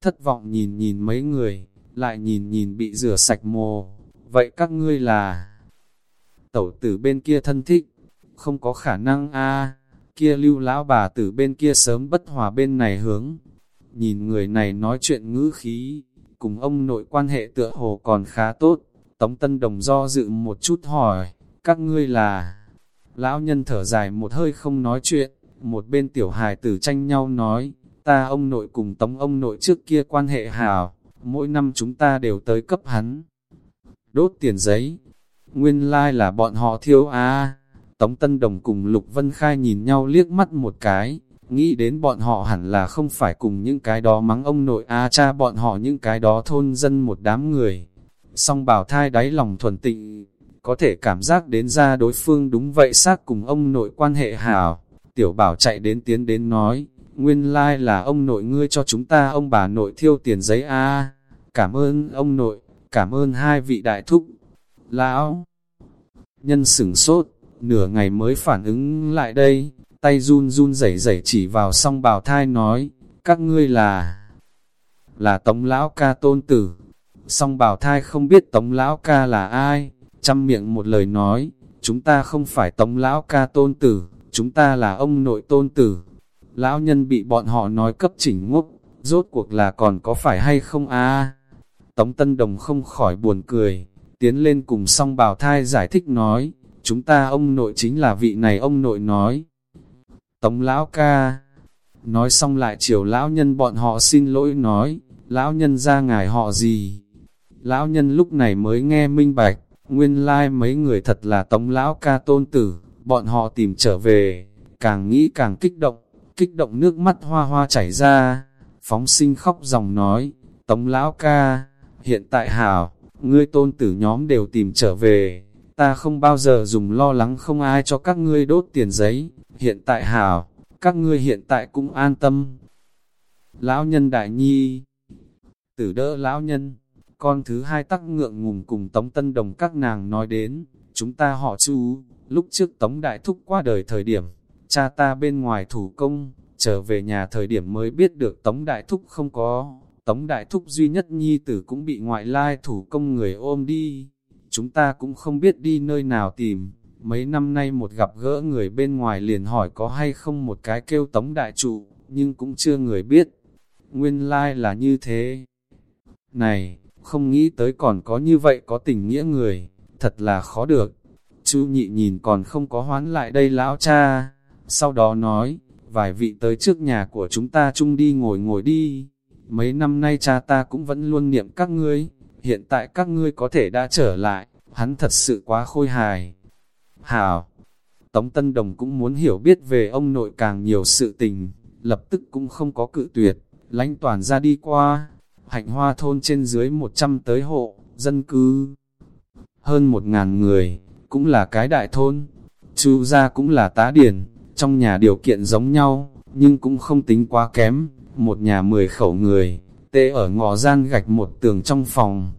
Thất vọng nhìn nhìn mấy người, lại nhìn nhìn bị rửa sạch mồ, vậy các ngươi là... Tẩu tử bên kia thân thích, không có khả năng a kia lưu lão bà tử bên kia sớm bất hòa bên này hướng. Nhìn người này nói chuyện ngữ khí, cùng ông nội quan hệ tựa hồ còn khá tốt, Tống Tân Đồng do dự một chút hỏi, các ngươi là... Lão nhân thở dài một hơi không nói chuyện, một bên tiểu hài tử tranh nhau nói, ta ông nội cùng tống ông nội trước kia quan hệ hảo, mỗi năm chúng ta đều tới cấp hắn. Đốt tiền giấy, nguyên lai like là bọn họ thiêu a Tống Tân Đồng cùng Lục Vân Khai nhìn nhau liếc mắt một cái, nghĩ đến bọn họ hẳn là không phải cùng những cái đó mắng ông nội a cha bọn họ những cái đó thôn dân một đám người. Song bảo thai đáy lòng thuần tịnh, có thể cảm giác đến ra đối phương đúng vậy xác cùng ông nội quan hệ hảo. Tiểu bảo chạy đến tiến đến nói, nguyên lai like là ông nội ngươi cho chúng ta ông bà nội thiêu tiền giấy a cảm ơn ông nội, cảm ơn hai vị đại thúc. Lão, nhân sửng sốt, nửa ngày mới phản ứng lại đây, tay run run rẩy rẩy chỉ vào song bào thai nói, các ngươi là, là tống lão ca tôn tử. Song bào thai không biết tống lão ca là ai, chăm miệng một lời nói, chúng ta không phải tống lão ca tôn tử, chúng ta là ông nội tôn tử. Lão nhân bị bọn họ nói cấp chỉnh ngốc, rốt cuộc là còn có phải hay không a Tống Tân Đồng không khỏi buồn cười, tiến lên cùng song bào thai giải thích nói, chúng ta ông nội chính là vị này ông nội nói. Tống lão ca, nói xong lại chiều lão nhân bọn họ xin lỗi nói, lão nhân ra ngài họ gì. Lão nhân lúc này mới nghe minh bạch, nguyên lai like mấy người thật là tống lão ca tôn tử, bọn họ tìm trở về, càng nghĩ càng kích động, kích động nước mắt hoa hoa chảy ra, phóng sinh khóc dòng nói, tống lão ca, hiện tại hảo, ngươi tôn tử nhóm đều tìm trở về, ta không bao giờ dùng lo lắng không ai cho các ngươi đốt tiền giấy, hiện tại hảo, các ngươi hiện tại cũng an tâm. Lão nhân đại nhi, tử đỡ lão nhân, con thứ hai tắc ngượng ngùng cùng Tống Tân Đồng các nàng nói đến, chúng ta họ chú, lúc trước Tống Đại Thúc qua đời thời điểm, cha ta bên ngoài thủ công, trở về nhà thời điểm mới biết được Tống Đại Thúc không có, Tống Đại Thúc duy nhất nhi tử cũng bị ngoại lai thủ công người ôm đi, chúng ta cũng không biết đi nơi nào tìm, mấy năm nay một gặp gỡ người bên ngoài liền hỏi có hay không một cái kêu Tống Đại Trụ, nhưng cũng chưa người biết, nguyên lai là như thế. Này, không nghĩ tới còn có như vậy có tình nghĩa người, thật là khó được. Chu nhị nhìn còn không có hoán lại đây lão cha, sau đó nói, vài vị tới trước nhà của chúng ta chung đi ngồi ngồi đi. Mấy năm nay cha ta cũng vẫn luôn niệm các ngươi, hiện tại các ngươi có thể đã trở lại, hắn thật sự quá khôi hài. Hảo, Tống Tân Đồng cũng muốn hiểu biết về ông nội càng nhiều sự tình, lập tức cũng không có cự tuyệt, lãnh toàn ra đi qua, hạnh hoa thôn trên dưới 100 tới hộ, dân cư hơn một ngàn người, cũng là cái đại thôn. Chu gia cũng là tá điển, trong nhà điều kiện giống nhau, nhưng cũng không tính quá kém, một nhà mười khẩu người, tê ở ngõ gian gạch một tường trong phòng.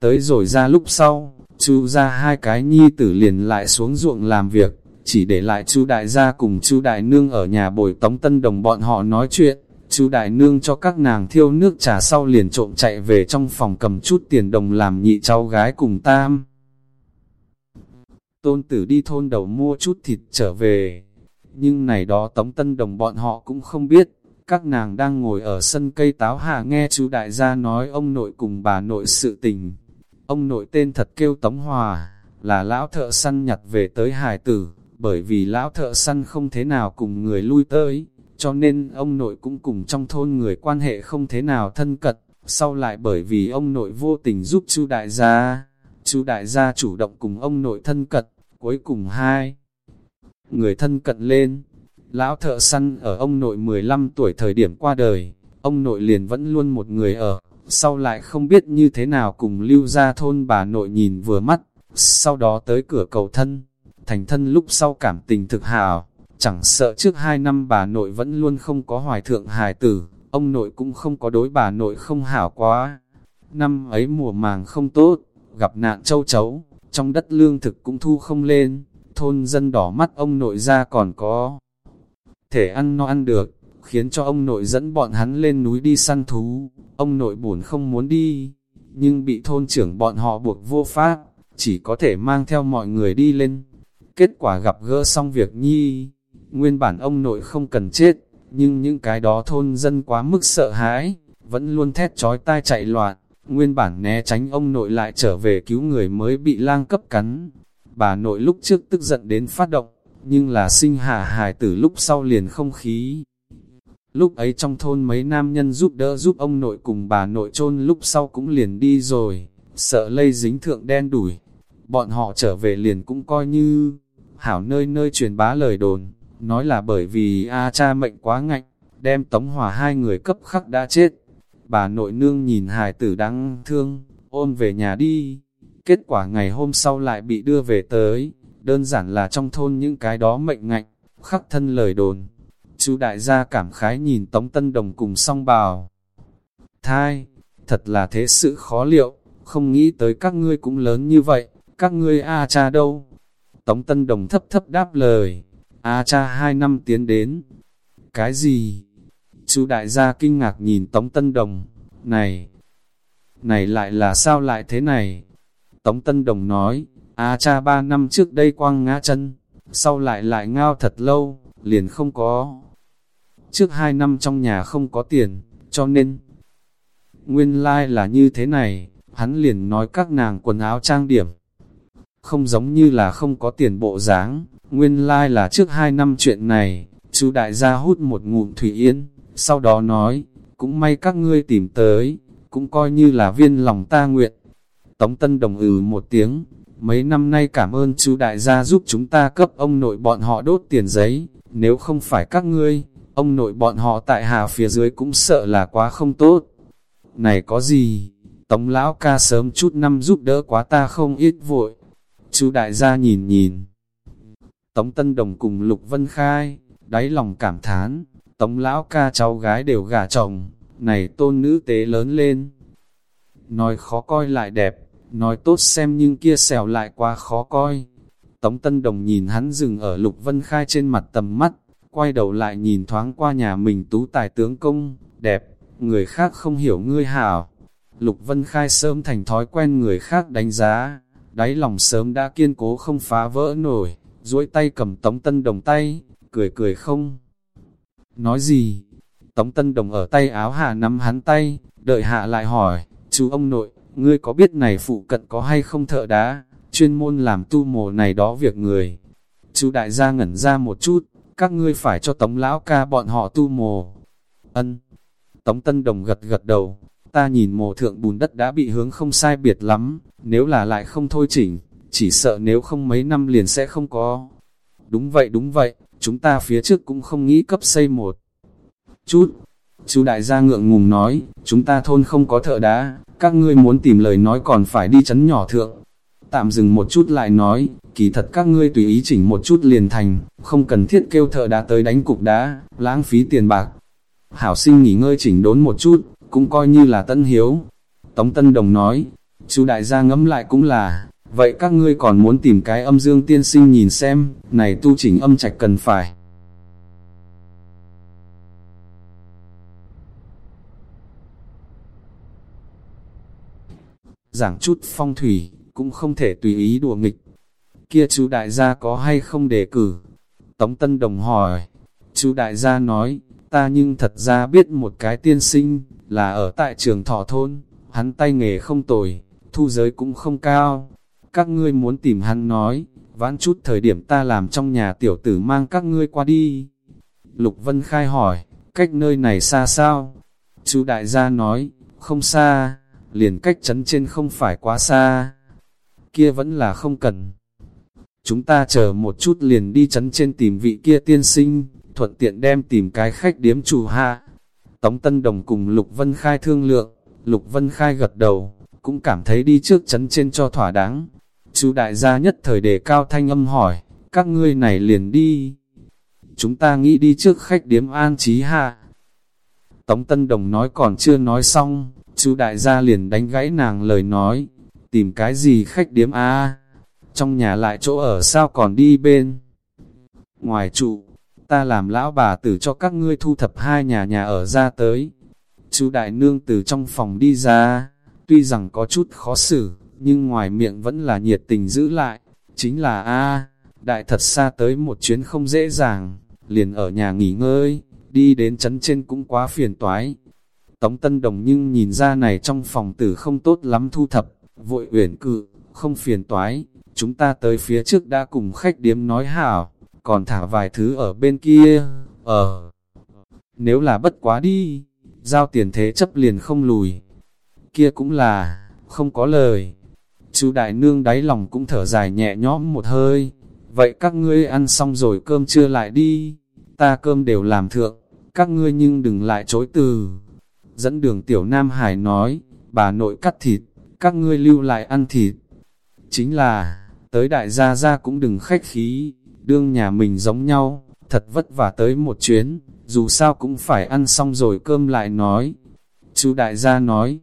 Tới rồi ra lúc sau, chú ra hai cái nhi tử liền lại xuống ruộng làm việc, chỉ để lại chú đại gia cùng chú đại nương ở nhà bồi tống tân đồng bọn họ nói chuyện. chú đại nương cho các nàng thiêu nước trà sau liền trộm chạy về trong phòng cầm chút tiền đồng làm nhị cháu gái cùng tam. Tôn tử đi thôn đầu mua chút thịt trở về. Nhưng này đó tống tân đồng bọn họ cũng không biết. Các nàng đang ngồi ở sân cây táo hạ nghe chú đại gia nói ông nội cùng bà nội sự tình. Ông nội tên thật kêu Tống Hòa, là lão thợ săn nhặt về tới hải tử, bởi vì lão thợ săn không thế nào cùng người lui tới, cho nên ông nội cũng cùng trong thôn người quan hệ không thế nào thân cận, sau lại bởi vì ông nội vô tình giúp chú đại gia, chú đại gia chủ động cùng ông nội thân cận, cuối cùng hai người thân cận lên. Lão thợ săn ở ông nội 15 tuổi thời điểm qua đời, ông nội liền vẫn luôn một người ở, sau lại không biết như thế nào cùng lưu ra thôn bà nội nhìn vừa mắt, sau đó tới cửa cầu thân, thành thân lúc sau cảm tình thực hào, chẳng sợ trước hai năm bà nội vẫn luôn không có hoài thượng hài tử, ông nội cũng không có đối bà nội không hảo quá. Năm ấy mùa màng không tốt, gặp nạn châu chấu, trong đất lương thực cũng thu không lên, thôn dân đỏ mắt ông nội ra còn có thể ăn no ăn được, khiến cho ông nội dẫn bọn hắn lên núi đi săn thú, ông nội buồn không muốn đi, nhưng bị thôn trưởng bọn họ buộc vô pháp, chỉ có thể mang theo mọi người đi lên. Kết quả gặp gỡ xong việc nhi, Nguyên bản ông nội không cần chết, nhưng những cái đó thôn dân quá mức sợ hãi, vẫn luôn thét trói tai chạy loạn. Nguyên bản né tránh ông nội lại trở về cứu người mới bị lang cấp cắn. Bà nội lúc trước tức giận đến phát động, nhưng là sinh hạ hài tử lúc sau liền không khí. Lúc ấy trong thôn mấy nam nhân giúp đỡ giúp ông nội cùng bà nội chôn lúc sau cũng liền đi rồi, sợ lây dính thượng đen đuổi Bọn họ trở về liền cũng coi như hảo nơi nơi truyền bá lời đồn, nói là bởi vì A cha mệnh quá ngạnh, đem tống hòa hai người cấp khắc đã chết. Bà nội nương nhìn hài tử đáng thương, ôm về nhà đi. Kết quả ngày hôm sau lại bị đưa về tới, đơn giản là trong thôn những cái đó mệnh ngạnh, khắc thân lời đồn. Chú đại gia cảm khái nhìn Tống Tân Đồng cùng song bào. Thai, thật là thế sự khó liệu, không nghĩ tới các ngươi cũng lớn như vậy, các ngươi A cha đâu? Tống Tân Đồng thấp thấp đáp lời, A cha hai năm tiến đến. Cái gì? Chú đại gia kinh ngạc nhìn Tống Tân Đồng, này, này lại là sao lại thế này? Tống Tân Đồng nói, A cha ba năm trước đây quang ngã chân, sau lại lại ngao thật lâu, liền không có. Trước hai năm trong nhà không có tiền, cho nên, nguyên lai like là như thế này, hắn liền nói các nàng quần áo trang điểm. Không giống như là không có tiền bộ dáng, nguyên lai like là trước hai năm chuyện này, chú đại gia hút một ngụm thủy yên, sau đó nói, cũng may các ngươi tìm tới, cũng coi như là viên lòng ta nguyện. Tống Tân Đồng ừ một tiếng, mấy năm nay cảm ơn chú đại gia giúp chúng ta cấp ông nội bọn họ đốt tiền giấy, nếu không phải các ngươi, ông nội bọn họ tại hà phía dưới cũng sợ là quá không tốt. Này có gì, Tống lão ca sớm chút năm giúp đỡ quá ta không ít vội. Chú đại gia nhìn nhìn. Tống Tân Đồng cùng Lục Vân Khai, đáy lòng cảm thán, Tống lão ca cháu gái đều gả chồng, này tôn nữ tế lớn lên. Nói khó coi lại đẹp, nói tốt xem nhưng kia xèo lại quá khó coi. Tống Tân Đồng nhìn hắn dừng ở Lục Vân Khai trên mặt tầm mắt, quay đầu lại nhìn thoáng qua nhà mình tú tài tướng công, đẹp, người khác không hiểu ngươi hảo. Lục Vân Khai sớm thành thói quen người khác đánh giá, đáy lòng sớm đã kiên cố không phá vỡ nổi, duỗi tay cầm Tống Tân Đồng tay, cười cười không. Nói gì? Tống Tân Đồng ở tay áo hạ nắm hắn tay, đợi hạ lại hỏi, chú ông nội, ngươi có biết này phụ cận có hay không thợ đá, chuyên môn làm tu mồ này đó việc người. Chú đại gia ngẩn ra một chút, các ngươi phải cho tống lão ca bọn họ tu mồ. Ân. Tống Tân Đồng gật gật đầu, ta nhìn mồ thượng bùn đất đã bị hướng không sai biệt lắm, nếu là lại không thôi chỉnh, chỉ sợ nếu không mấy năm liền sẽ không có. Đúng vậy đúng vậy, chúng ta phía trước cũng không nghĩ cấp xây một chút. Chú đại gia ngượng ngùng nói, chúng ta thôn không có thợ đá, các ngươi muốn tìm lời nói còn phải đi chấn nhỏ thượng. Tạm dừng một chút lại nói, kỳ thật các ngươi tùy ý chỉnh một chút liền thành, không cần thiết kêu thợ đá tới đánh cục đá, lãng phí tiền bạc. Hảo sinh nghỉ ngơi chỉnh đốn một chút, cũng coi như là tân hiếu. Tống Tân Đồng nói, chú đại gia ngẫm lại cũng là, vậy các ngươi còn muốn tìm cái âm dương tiên sinh nhìn xem, này tu chỉnh âm trạch cần phải. Giảng chút phong thủy, cũng không thể tùy ý đùa nghịch. Kia chú đại gia có hay không đề cử? Tống Tân Đồng hỏi, chú đại gia nói, ta nhưng thật ra biết một cái tiên sinh, là ở tại trường thọ thôn, hắn tay nghề không tồi, thu giới cũng không cao. Các ngươi muốn tìm hắn nói, vãn chút thời điểm ta làm trong nhà tiểu tử mang các ngươi qua đi. Lục Vân Khai hỏi, cách nơi này xa sao? Chú đại gia nói, không xa, liền cách chấn trên không phải quá xa. Kia vẫn là không cần. Chúng ta chờ một chút liền đi chấn trên tìm vị kia tiên sinh, thuận tiện đem tìm cái khách điếm chủ hạ. Tống Tân Đồng cùng Lục Vân Khai thương lượng, Lục Vân Khai gật đầu, cũng cảm thấy đi trước chấn trên cho thỏa đáng. Chú đại gia nhất thời đề cao thanh âm hỏi, các ngươi này liền đi. Chúng ta nghĩ đi trước khách điếm an trí hạ. Tống Tân Đồng nói còn chưa nói xong, chú đại gia liền đánh gãy nàng lời nói, tìm cái gì khách điếm a trong nhà lại chỗ ở sao còn đi bên. Ngoài trụ, ta làm lão bà tử cho các ngươi thu thập hai nhà nhà ở ra tới. Chú đại nương từ trong phòng đi ra, tuy rằng có chút khó xử, nhưng ngoài miệng vẫn là nhiệt tình giữ lại. Chính là a đại thật xa tới một chuyến không dễ dàng, liền ở nhà nghỉ ngơi, đi đến chấn trên cũng quá phiền toái. Tống Tân Đồng nhưng nhìn ra này trong phòng tử không tốt lắm thu thập, vội uyển cự, không phiền toái, chúng ta tới phía trước đã cùng khách điếm nói hảo, còn thả vài thứ ở bên kia, ở. Nếu là bất quá đi, giao tiền thế chấp liền không lùi. Kia cũng là, không có lời. Chú đại nương đáy lòng cũng thở dài nhẹ nhõm một hơi. Vậy các ngươi ăn xong rồi cơm chưa lại đi, ta cơm đều làm thượng, các ngươi nhưng đừng lại chối từ. Dẫn đường tiểu Nam Hải nói, bà nội cắt thịt, các ngươi lưu lại ăn thịt. Chính là, tới đại gia gia cũng đừng khách khí, đương nhà mình giống nhau, thật vất vả tới một chuyến, dù sao cũng phải ăn xong rồi cơm lại nói. Chú đại gia nói,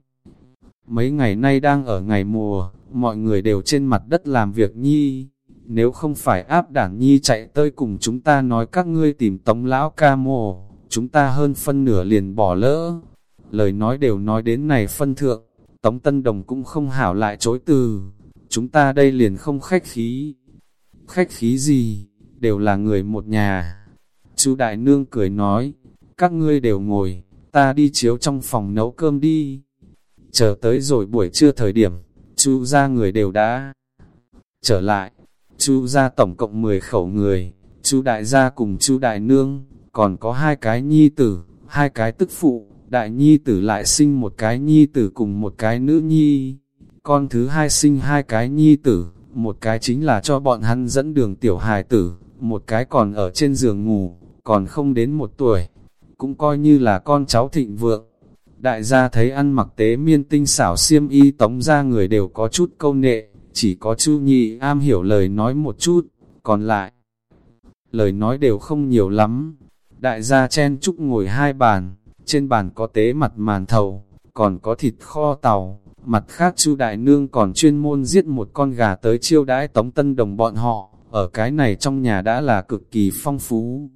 Mấy ngày nay đang ở ngày mùa, mọi người đều trên mặt đất làm việc nhi. Nếu không phải áp đảng nhi chạy tới cùng chúng ta nói các ngươi tìm tống lão ca mồ, chúng ta hơn phân nửa liền bỏ lỡ. Lời nói đều nói đến này phân thượng, tống tân đồng cũng không hảo lại chối từ. Chúng ta đây liền không khách khí. Khách khí gì, đều là người một nhà. Chú Đại Nương cười nói, các ngươi đều ngồi, ta đi chiếu trong phòng nấu cơm đi. Chờ tới rồi buổi trưa thời điểm, chú ra người đều đã trở lại. Chú ra tổng cộng 10 khẩu người, chú đại gia cùng chú đại nương, còn có hai cái nhi tử, hai cái tức phụ, đại nhi tử lại sinh một cái nhi tử cùng một cái nữ nhi. Con thứ hai sinh hai cái nhi tử, một cái chính là cho bọn hắn dẫn đường tiểu hài tử, một cái còn ở trên giường ngủ, còn không đến một tuổi, cũng coi như là con cháu thịnh vượng. Đại gia thấy ăn mặc tế miên tinh xảo xiêm y tống ra người đều có chút câu nệ, chỉ có Chu Nhị am hiểu lời nói một chút, còn lại, lời nói đều không nhiều lắm. Đại gia chen chúc ngồi hai bàn, trên bàn có tế mặt màn thầu, còn có thịt kho tàu, mặt khác Chu Đại Nương còn chuyên môn giết một con gà tới chiêu đãi Tống Tân Đồng bọn họ, ở cái này trong nhà đã là cực kỳ phong phú.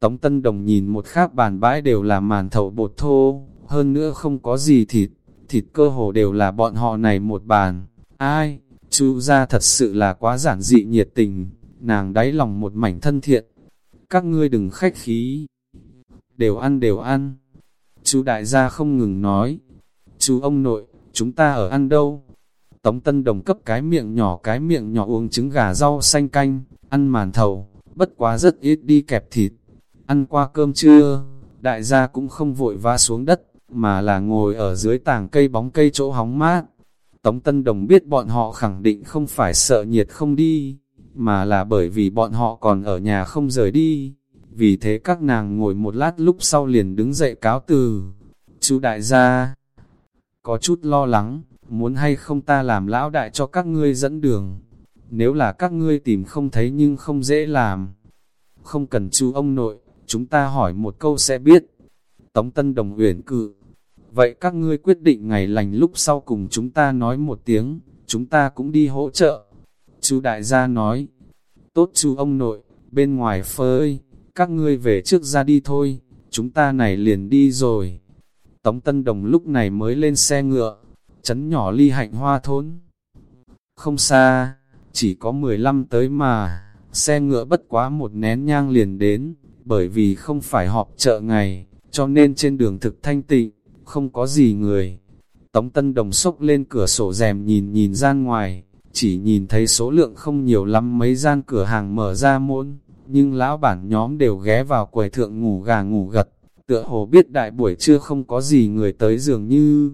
Tống Tân Đồng nhìn một khác bàn bãi đều là màn thầu bột thô, hơn nữa không có gì thịt, thịt cơ hồ đều là bọn họ này một bàn. Ai, chú ra thật sự là quá giản dị nhiệt tình, nàng đáy lòng một mảnh thân thiện. Các ngươi đừng khách khí, đều ăn đều ăn. Chú đại gia không ngừng nói, chú ông nội, chúng ta ở ăn đâu? Tống Tân Đồng cấp cái miệng nhỏ cái miệng nhỏ uống trứng gà rau xanh canh, ăn màn thầu, bất quá rất ít đi kẹp thịt. Ăn qua cơm trưa, đại gia cũng không vội va xuống đất, mà là ngồi ở dưới tảng cây bóng cây chỗ hóng mát. Tống Tân Đồng biết bọn họ khẳng định không phải sợ nhiệt không đi, mà là bởi vì bọn họ còn ở nhà không rời đi. Vì thế các nàng ngồi một lát lúc sau liền đứng dậy cáo từ. Chú đại gia có chút lo lắng, muốn hay không ta làm lão đại cho các ngươi dẫn đường. Nếu là các ngươi tìm không thấy nhưng không dễ làm. Không cần chú ông nội, chúng ta hỏi một câu sẽ biết. Tống Tân Đồng uyển cự. Vậy các ngươi quyết định ngày lành lúc sau cùng chúng ta nói một tiếng, chúng ta cũng đi hỗ trợ. Chú đại gia nói, tốt chú ông nội, bên ngoài phơi, các ngươi về trước ra đi thôi, chúng ta này liền đi rồi. Tống Tân Đồng lúc này mới lên xe ngựa, chấn nhỏ ly hạnh hoa thốn. Không xa, chỉ có 15 tới mà, xe ngựa bất quá một nén nhang liền đến, bởi vì không phải họp chợ ngày, cho nên trên đường thực thanh tịnh, không có gì người. Tống Tân Đồng sốc lên cửa sổ rèm nhìn nhìn gian ngoài, chỉ nhìn thấy số lượng không nhiều lắm mấy gian cửa hàng mở ra môn, nhưng lão bản nhóm đều ghé vào quầy thượng ngủ gà ngủ gật, tựa hồ biết đại buổi trưa không có gì người tới dường như.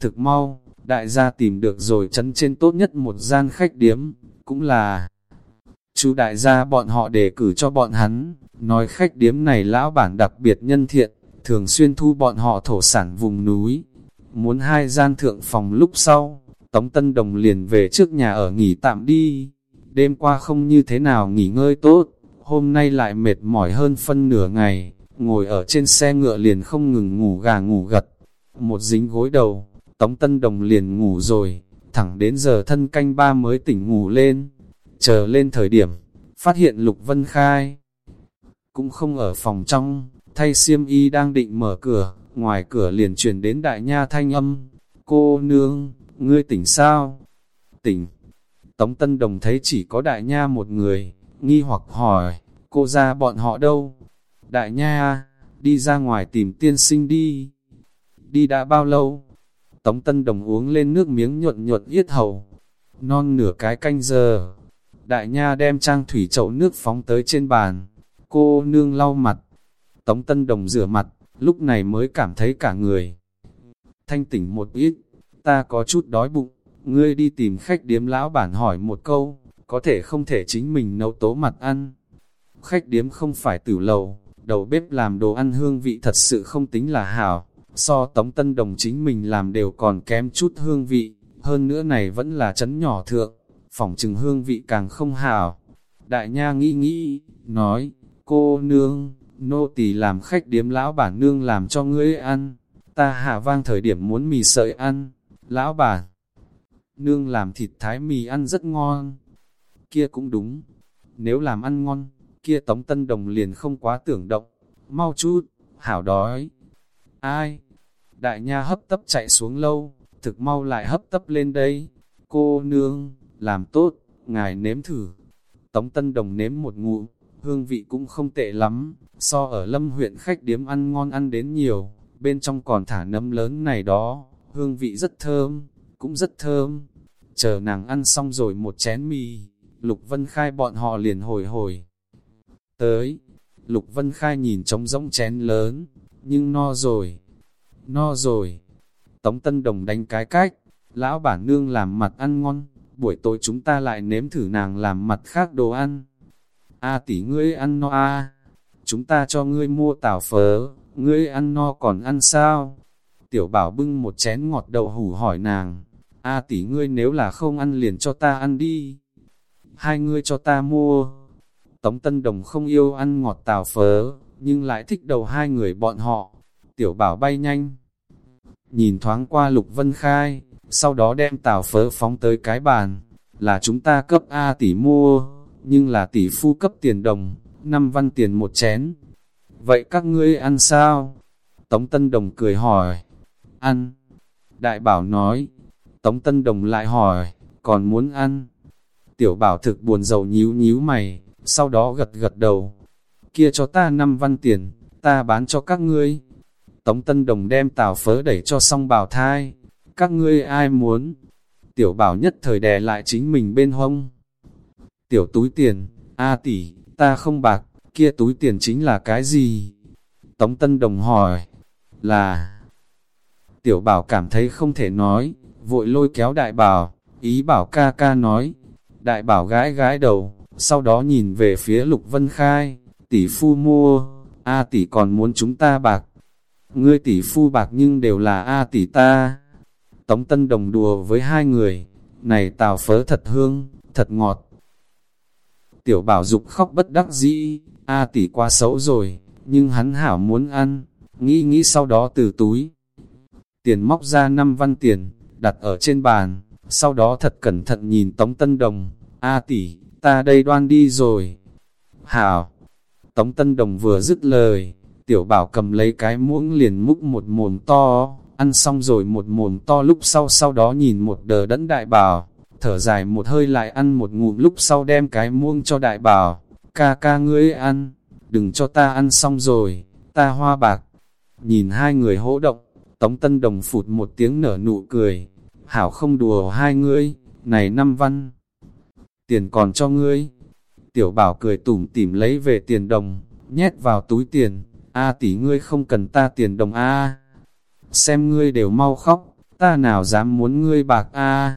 Thực mau, đại gia tìm được rồi chấn trên tốt nhất một gian khách điếm, cũng là chú đại gia bọn họ đề cử cho bọn hắn, nói khách điếm này lão bản đặc biệt nhân thiện, thường xuyên thu bọn họ thổ sản vùng núi. Muốn hai gian thượng phòng lúc sau, Tống Tân Đồng liền về trước nhà ở nghỉ tạm đi. Đêm qua không như thế nào nghỉ ngơi tốt, hôm nay lại mệt mỏi hơn phân nửa ngày, ngồi ở trên xe ngựa liền không ngừng ngủ gà ngủ gật. Một dính gối đầu, Tống Tân Đồng liền ngủ rồi, thẳng đến giờ thân canh ba mới tỉnh ngủ lên. Chờ lên thời điểm, phát hiện Lục Vân Khai. Cũng không ở phòng trong, thay xiêm y đang định mở cửa, ngoài cửa liền truyền đến đại nha thanh âm. Cô nương, ngươi tỉnh sao? Tỉnh. Tống Tân Đồng thấy chỉ có đại nha một người, nghi hoặc hỏi, cô ra bọn họ đâu? Đại nha, đi ra ngoài tìm tiên sinh đi. Đi đã bao lâu? Tống Tân Đồng uống lên nước miếng nhuận nhuận yết hầu. Non nửa cái canh giờ. Đại nha đem trang thủy chậu nước phóng tới trên bàn. Cô nương lau mặt. Tống Tân Đồng rửa mặt, lúc này mới cảm thấy cả người. Thanh tỉnh một ít, ta có chút đói bụng, ngươi đi tìm khách điếm lão bản hỏi một câu, có thể không thể chính mình nấu tố mặt ăn. Khách điếm không phải tử lầu, đầu bếp làm đồ ăn hương vị thật sự không tính là hảo, so tống tân đồng chính mình làm đều còn kém chút hương vị, hơn nữa này vẫn là chấn nhỏ thượng, phỏng chừng hương vị càng không hảo. Đại nha nghĩ nghĩ, nói, cô nương, nô tỳ làm khách điếm lão bản nương làm cho ngươi ăn, ta hạ vang thời điểm muốn mì sợi ăn, lão bà, nương làm thịt thái mì ăn rất ngon. Kia cũng đúng, nếu làm ăn ngon, kia Tống Tân Đồng liền không quá tưởng động, mau chút, hảo đói. Ai? Đại nha hấp tấp chạy xuống lâu, thực mau lại hấp tấp lên đây. Cô nương, làm tốt, ngài nếm thử. Tống Tân Đồng nếm một ngụm, hương vị cũng không tệ lắm, so ở lâm huyện khách điếm ăn ngon ăn đến nhiều, bên trong còn thả nấm lớn này đó, hương vị rất thơm, cũng rất thơm. Chờ nàng ăn xong rồi một chén mì, Lục Vân Khai bọn họ liền hồi hồi. Tới, Lục Vân Khai nhìn trống rỗng chén lớn, nhưng no rồi, no rồi. Tống Tân Đồng đánh cái cách, lão bản nương làm mặt ăn ngon, buổi tối chúng ta lại nếm thử nàng làm mặt khác đồ ăn. A tỷ ngươi ăn no a chúng ta cho ngươi mua tảo phớ, ngươi ăn no còn ăn sao? Tiểu bảo bưng một chén ngọt đậu hủ hỏi nàng, A tỷ ngươi nếu là không ăn liền cho ta ăn đi. Hai ngươi cho ta mua. Tống Tân Đồng không yêu ăn ngọt tàu phớ, nhưng lại thích đầu hai người bọn họ. Tiểu bảo bay nhanh. Nhìn thoáng qua Lục Vân Khai, sau đó đem tàu phớ phóng tới cái bàn. Là chúng ta cấp A tỷ mua, nhưng là tỷ phu cấp tiền đồng, năm văn tiền một chén. Vậy các ngươi ăn sao? Tống Tân Đồng cười hỏi. Ăn. Đại bảo nói. Tống Tân Đồng lại hỏi, còn muốn ăn? Tiểu bảo thực buồn rầu nhíu nhíu mày, sau đó gật gật đầu. Kia cho ta năm văn tiền, ta bán cho các ngươi. Tống Tân Đồng đem tào phớ đẩy cho Song bảo thai. Các ngươi ai muốn? Tiểu bảo nhất thời đè lại chính mình bên hông. Tiểu túi tiền, A tỷ, ta không bạc, kia túi tiền chính là cái gì? Tống Tân Đồng hỏi, là... Tiểu bảo cảm thấy không thể nói, vội lôi kéo đại bảo, ý bảo ca ca nói. Đại bảo gái gái đầu, sau đó nhìn về phía Lục Vân Khai, tỷ phu mua, A tỷ còn muốn chúng ta bạc. Ngươi tỷ phu bạc nhưng đều là A tỷ ta. Tống Tân Đồng đùa với hai người, này tào phớ thật hương, thật ngọt. Tiểu bảo dục khóc bất đắc dĩ, A tỷ quá xấu rồi, nhưng hắn hảo muốn ăn, nghĩ nghĩ sau đó từ túi. Tiền móc ra 5 văn tiền, đặt ở trên bàn, sau đó thật cẩn thận nhìn Tống Tân Đồng, A tỷ, ta đây đoan đi rồi. Hảo, Tống Tân Đồng vừa dứt lời, tiểu bảo cầm lấy cái muỗng liền múc một mồm to, ăn xong rồi một mồm to lúc sau sau đó nhìn một đờ đẫn đại bảo, thở dài một hơi lại ăn một ngụm lúc sau đem cái muông cho đại bảo, ca ca ngươi ăn, đừng cho ta ăn xong rồi, ta hoa bạc. Nhìn hai người hỗ động, Tống Tân Đồng phụt một tiếng nở nụ cười, hảo không đùa hai ngươi, này năm văn. Tiền còn cho ngươi. Tiểu bảo cười tủm tỉm lấy về tiền đồng, nhét vào túi tiền, a tỷ ngươi không cần ta tiền đồng a Xem ngươi đều mau khóc, ta nào dám muốn ngươi bạc a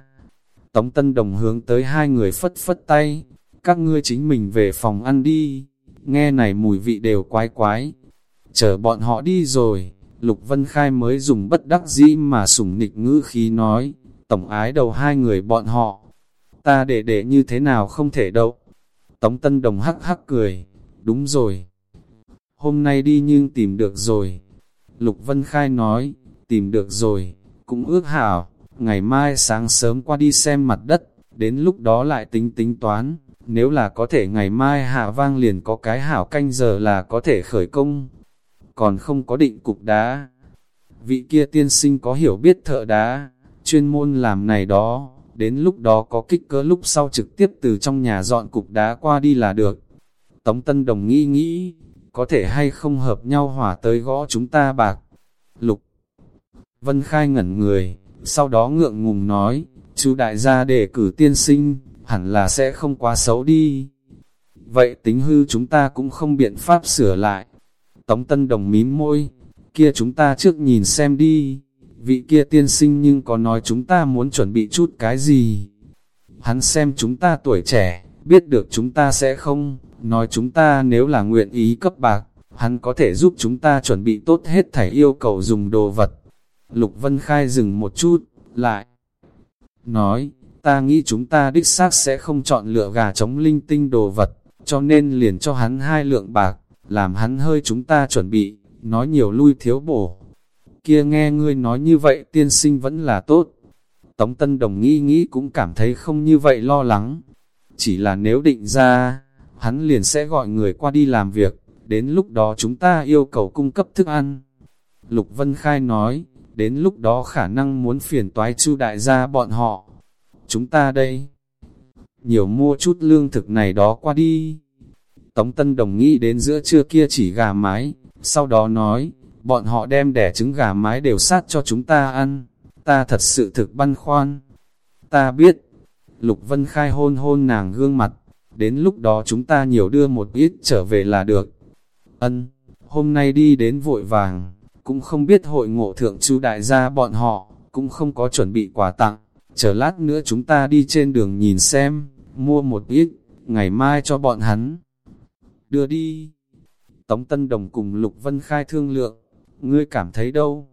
Tống Tân Đồng hướng tới hai người phất phất tay, các ngươi chính mình về phòng ăn đi, nghe này mùi vị đều quái quái. Chờ bọn họ đi rồi, Lục Vân Khai mới dùng bất đắc dĩ mà sủng nịch ngữ khí nói, tổng ái đầu hai người bọn họ, ta để để như thế nào không thể đâu. Tống Tân Đồng hắc hắc cười, đúng rồi. Hôm nay đi nhưng tìm được rồi. Lục Vân Khai nói, tìm được rồi, cũng ước hảo. Ngày mai sáng sớm qua đi xem mặt đất, đến lúc đó lại tính tính toán, nếu là có thể ngày mai hạ vang liền có cái hảo canh giờ là có thể khởi công, còn không có định cục đá. Vị kia tiên sinh có hiểu biết thợ đá, chuyên môn làm này đó, đến lúc đó có kích cỡ lúc sau trực tiếp từ trong nhà dọn cục đá qua đi là được. Tống Tân Đồng nghĩ nghĩ, có thể hay không hợp nhau hỏa tới gõ chúng ta bạc. Lục Vân Khai ngẩn người, sau đó ngượng ngùng nói, chú đại gia để cử tiên sinh, hẳn là sẽ không quá xấu đi. Vậy tính hư chúng ta cũng không biện pháp sửa lại. Tống Tân Đồng mím môi, kia chúng ta trước nhìn xem đi, vị kia tiên sinh nhưng có nói chúng ta muốn chuẩn bị chút cái gì. Hắn xem chúng ta tuổi trẻ, biết được chúng ta sẽ không, nói chúng ta nếu là nguyện ý cấp bạc, hắn có thể giúp chúng ta chuẩn bị tốt hết thảy yêu cầu dùng đồ vật. Lục Vân Khai dừng một chút, lại nói, ta nghĩ chúng ta đích xác sẽ không chọn lựa gà chống linh tinh đồ vật, cho nên liền cho hắn hai lượng bạc, làm hắn hơi chúng ta chuẩn bị, nói nhiều lui thiếu bổ. Kia nghe ngươi nói như vậy tiên sinh vẫn là tốt. Tống Tân Đồng nghĩ nghĩ cũng cảm thấy không như vậy lo lắng. Chỉ là nếu định ra, hắn liền sẽ gọi người qua đi làm việc, đến lúc đó chúng ta yêu cầu cung cấp thức ăn. Lục Vân Khai nói, đến lúc đó khả năng muốn phiền toái chu đại gia bọn họ. Chúng ta đây, nhiều mua chút lương thực này đó qua đi. Tống Tân Đồng nghĩ đến giữa trưa kia chỉ gà mái, sau đó nói, bọn họ đem đẻ trứng gà mái đều sát cho chúng ta ăn, ta thật sự thực băn khoăn. Ta biết, Lục Vân Khai hôn hôn nàng gương mặt, đến lúc đó chúng ta nhiều đưa một ít trở về là được. Ân, hôm nay đi đến vội vàng, cũng không biết hội ngộ thượng chú đại gia bọn họ, cũng không có chuẩn bị quà tặng, chờ lát nữa chúng ta đi trên đường nhìn xem, mua một ít, ngày mai cho bọn hắn. Đưa đi. Tống Tân Đồng cùng Lục Vân Khai thương lượng, ngươi cảm thấy đâu?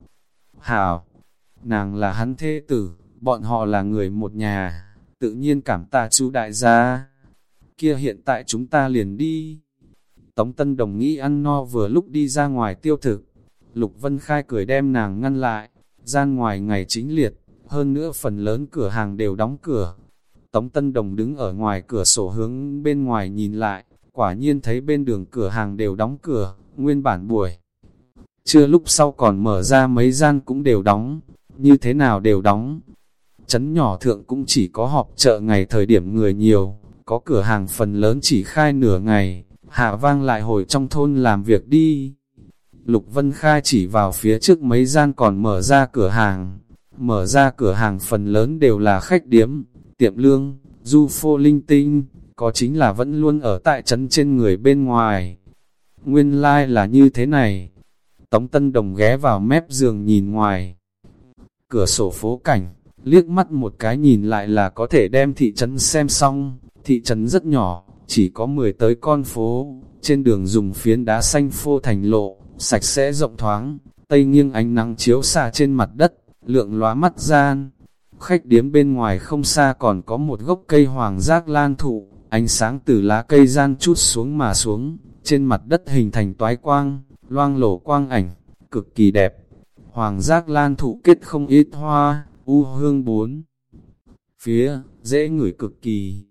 Hảo, nàng là hắn thê tử, bọn họ là người một nhà, tự nhiên cảm ta chú đại gia. Kia hiện tại chúng ta liền đi. Tống Tân Đồng nghĩ ăn no vừa lúc đi ra ngoài tiêu thực. Lục Vân Khai cười đem nàng ngăn lại, gian ngoài ngày chính liệt, hơn nữa phần lớn cửa hàng đều đóng cửa. Tống Tân Đồng đứng ở ngoài cửa sổ hướng bên ngoài nhìn lại, quả nhiên thấy bên đường cửa hàng đều đóng cửa, nguyên bản buổi. Chưa lúc sau còn mở ra mấy gian cũng đều đóng, như thế nào đều đóng. Chấn nhỏ thượng cũng chỉ có họp chợ ngày thời điểm người nhiều, có cửa hàng phần lớn chỉ khai nửa ngày, hạ vang lại hồi trong thôn làm việc đi. Lục Vân Khai chỉ vào phía trước mấy gian còn mở ra cửa hàng, mở ra cửa hàng phần lớn đều là khách điếm, tiệm lương, du phô linh tinh, có chính là vẫn luôn ở tại trấn trên người bên ngoài. Nguyên lai like là như thế này. Tống Tân Đồng ghé vào mép giường nhìn ngoài. Cửa sổ phố cảnh, liếc mắt một cái nhìn lại là có thể đem thị trấn xem xong. Thị trấn rất nhỏ, chỉ có 10 tới con phố, trên đường dùng phiến đá xanh phô thành lộ, sạch sẽ rộng thoáng, tây nghiêng ánh nắng chiếu xa trên mặt đất, lượng lóa mắt gian. Khách điếm bên ngoài không xa còn có một gốc cây hoàng giác lan thụ, ánh sáng từ lá cây gian chút xuống mà xuống, trên mặt đất hình thành toái quang, loang lổ quang ảnh, cực kỳ đẹp. Hoàng giác lan thụ kết không ít hoa, u hương bốn. Phía, dễ ngửi cực kỳ.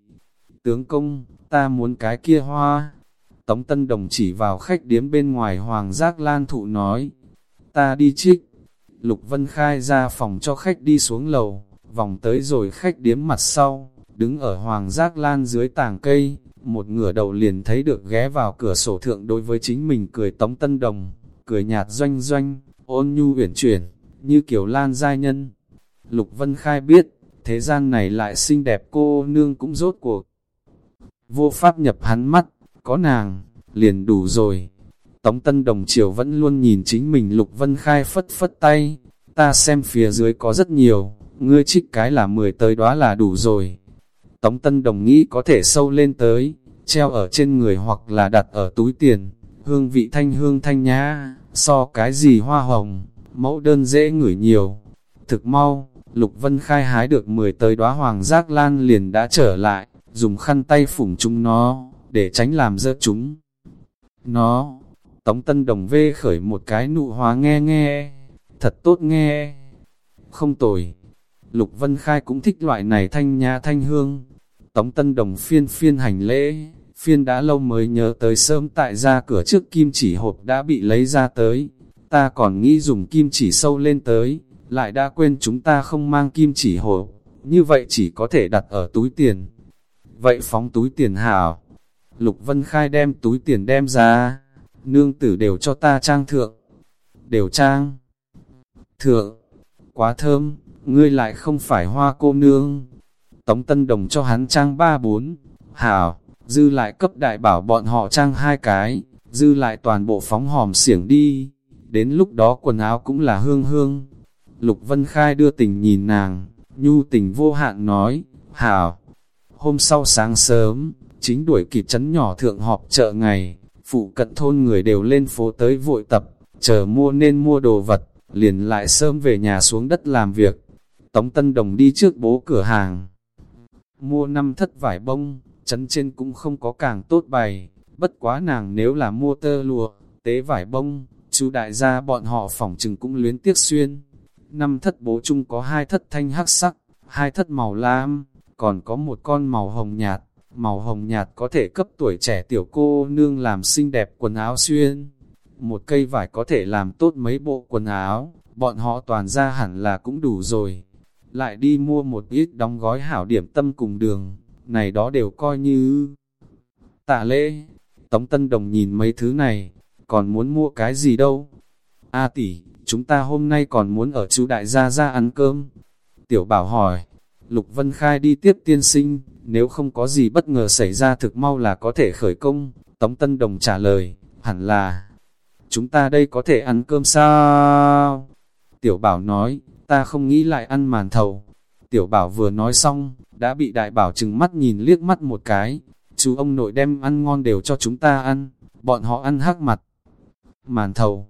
Tướng công, ta muốn cái kia hoa. Tống Tân Đồng chỉ vào khách điếm bên ngoài Hoàng giác lan thụ nói. Ta đi trích. Lục Vân Khai ra phòng cho khách đi xuống lầu, vòng tới rồi khách điếm mặt sau, đứng ở Hoàng giác lan dưới tảng cây, một ngửa đầu liền thấy được ghé vào cửa sổ thượng đối với chính mình cười Tống Tân Đồng, cười nhạt doanh doanh, ôn nhu uyển chuyển, như kiểu lan giai nhân. Lục Vân Khai biết, thế gian này lại xinh đẹp cô nương cũng rốt cuộc. Vô pháp nhập hắn mắt, có nàng, liền đủ rồi. Tống Tân Đồng Triều vẫn luôn nhìn chính mình Lục Vân Khai phất phất tay, ta xem phía dưới có rất nhiều, ngươi trích cái là 10 tới đó là đủ rồi. Tống Tân Đồng nghĩ có thể sâu lên tới, treo ở trên người hoặc là đặt ở túi tiền, hương vị thanh hương thanh nhã, so cái gì hoa hồng, mẫu đơn dễ ngửi nhiều. Thực mau, Lục Vân Khai hái được 10 tới đóa hoàng giác lan liền đã trở lại, dùng khăn tay phủng chúng nó, để tránh làm dơ chúng. Nó, Tống Tân Đồng vê khởi một cái nụ hóa nghe nghe, thật tốt nghe, không tồi. Lục Vân Khai cũng thích loại này thanh nhã thanh hương, Tống Tân Đồng phiên phiên hành lễ, phiên đã lâu mới nhớ tới sớm tại ra cửa trước kim chỉ hộp đã bị lấy ra tới. Ta còn nghĩ dùng kim chỉ sâu lên tới, lại đã quên chúng ta không mang kim chỉ hộp, như vậy chỉ có thể đặt ở túi tiền. Vậy phóng túi tiền hảo. Lục Vân Khai đem túi tiền đem ra, nương tử đều cho ta trang thượng. Đều trang. Thượng, quá thơm, ngươi lại không phải hoa cô nương. Tống Tân Đồng cho hắn trang ba bốn, hảo, dư lại cấp đại bảo bọn họ trang hai cái, dư lại toàn bộ phóng hòm xiển đi, đến lúc đó quần áo cũng là hương hương. Lục Vân Khai đưa tình nhìn nàng, nhu tình vô hạn nói, hảo. Hôm sau sáng sớm, chính đuổi kịp chấn nhỏ thượng họp chợ ngày, phụ cận thôn người đều lên phố tới vội tập, chờ mua nên mua đồ vật, liền lại sớm về nhà xuống đất làm việc. Tống Tân Đồng đi trước bố cửa hàng, mua năm thất vải bông, chấn trên cũng không có càng tốt bày, bất quá nàng nếu là mua tơ lụa, tế vải bông, chú đại gia bọn họ phỏng chừng cũng luyến tiếc xuyên. Năm thất bố chung có hai thất thanh hắc sắc, hai thất màu lam, còn có một con màu hồng nhạt, màu hồng nhạt có thể cấp tuổi trẻ tiểu cô nương làm xinh đẹp quần áo xuyên. Một cây vải có thể làm tốt mấy bộ quần áo, bọn họ toàn ra hẳn là cũng đủ rồi. Lại đi mua một ít đóng gói hảo điểm tâm cùng đường, này đó đều coi như tạ lễ. Tống Tân Đồng nhìn mấy thứ này, còn muốn mua cái gì đâu. A tỷ, chúng ta hôm nay còn muốn ở chú đại gia ra ăn cơm. Tiểu bảo hỏi, Lục Vân Khai đi tiếp tiên sinh, nếu không có gì bất ngờ xảy ra thực mau là có thể khởi công. Tống Tân Đồng trả lời, hẳn là, chúng ta đây có thể ăn cơm sao? Tiểu bảo nói, ta không nghĩ lại ăn màn thầu. Tiểu bảo vừa nói xong, đã bị đại bảo chừng mắt nhìn liếc mắt một cái. Chú ông nội đem ăn ngon đều cho chúng ta ăn, bọn họ ăn hắc mặt. Màn thầu,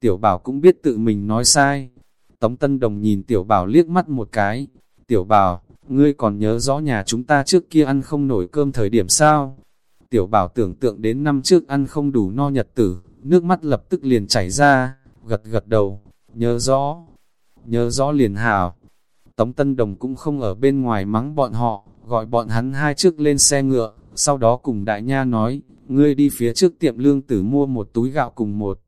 tiểu bảo cũng biết tự mình nói sai. Tống Tân Đồng nhìn tiểu bảo liếc mắt một cái. Tiểu bảo, ngươi còn nhớ rõ nhà chúng ta trước kia ăn không nổi cơm thời điểm sao? Tiểu bảo tưởng tượng đến năm trước ăn không đủ no nhật tử, nước mắt lập tức liền chảy ra, gật gật đầu, nhớ rõ, nhớ rõ liền hào. Tống Tân Đồng cũng không ở bên ngoài mắng bọn họ, gọi bọn hắn hai trước lên xe ngựa, sau đó cùng đại nha nói, ngươi đi phía trước tiệm lương tử mua một túi gạo cùng một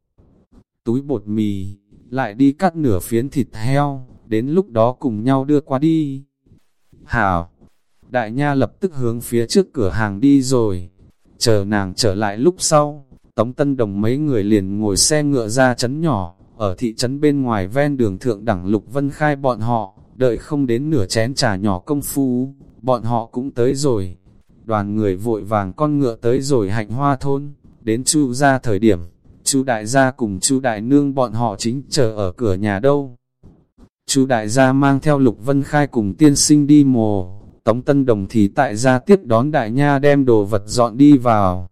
túi bột mì, lại đi cắt nửa phiến thịt heo, đến lúc đó cùng nhau đưa qua đi. Hảo! Đại nha lập tức hướng phía trước cửa hàng đi rồi, chờ nàng trở lại lúc sau, Tống Tân Đồng mấy người liền ngồi xe ngựa ra chấn nhỏ, ở thị trấn bên ngoài ven đường thượng đẳng Lục Vân Khai bọn họ, đợi không đến nửa chén trà nhỏ công phu, bọn họ cũng tới rồi. Đoàn người vội vàng con ngựa tới rồi hạnh hoa thôn, đến chu ra thời điểm, chu đại gia cùng chu đại nương bọn họ chính chờ ở cửa nhà đâu. Chu đại gia mang theo Lục Vân Khai cùng tiên sinh đi mồ, Tống Tân Đồng thì tại gia tiếp đón đại nha đem đồ vật dọn đi vào,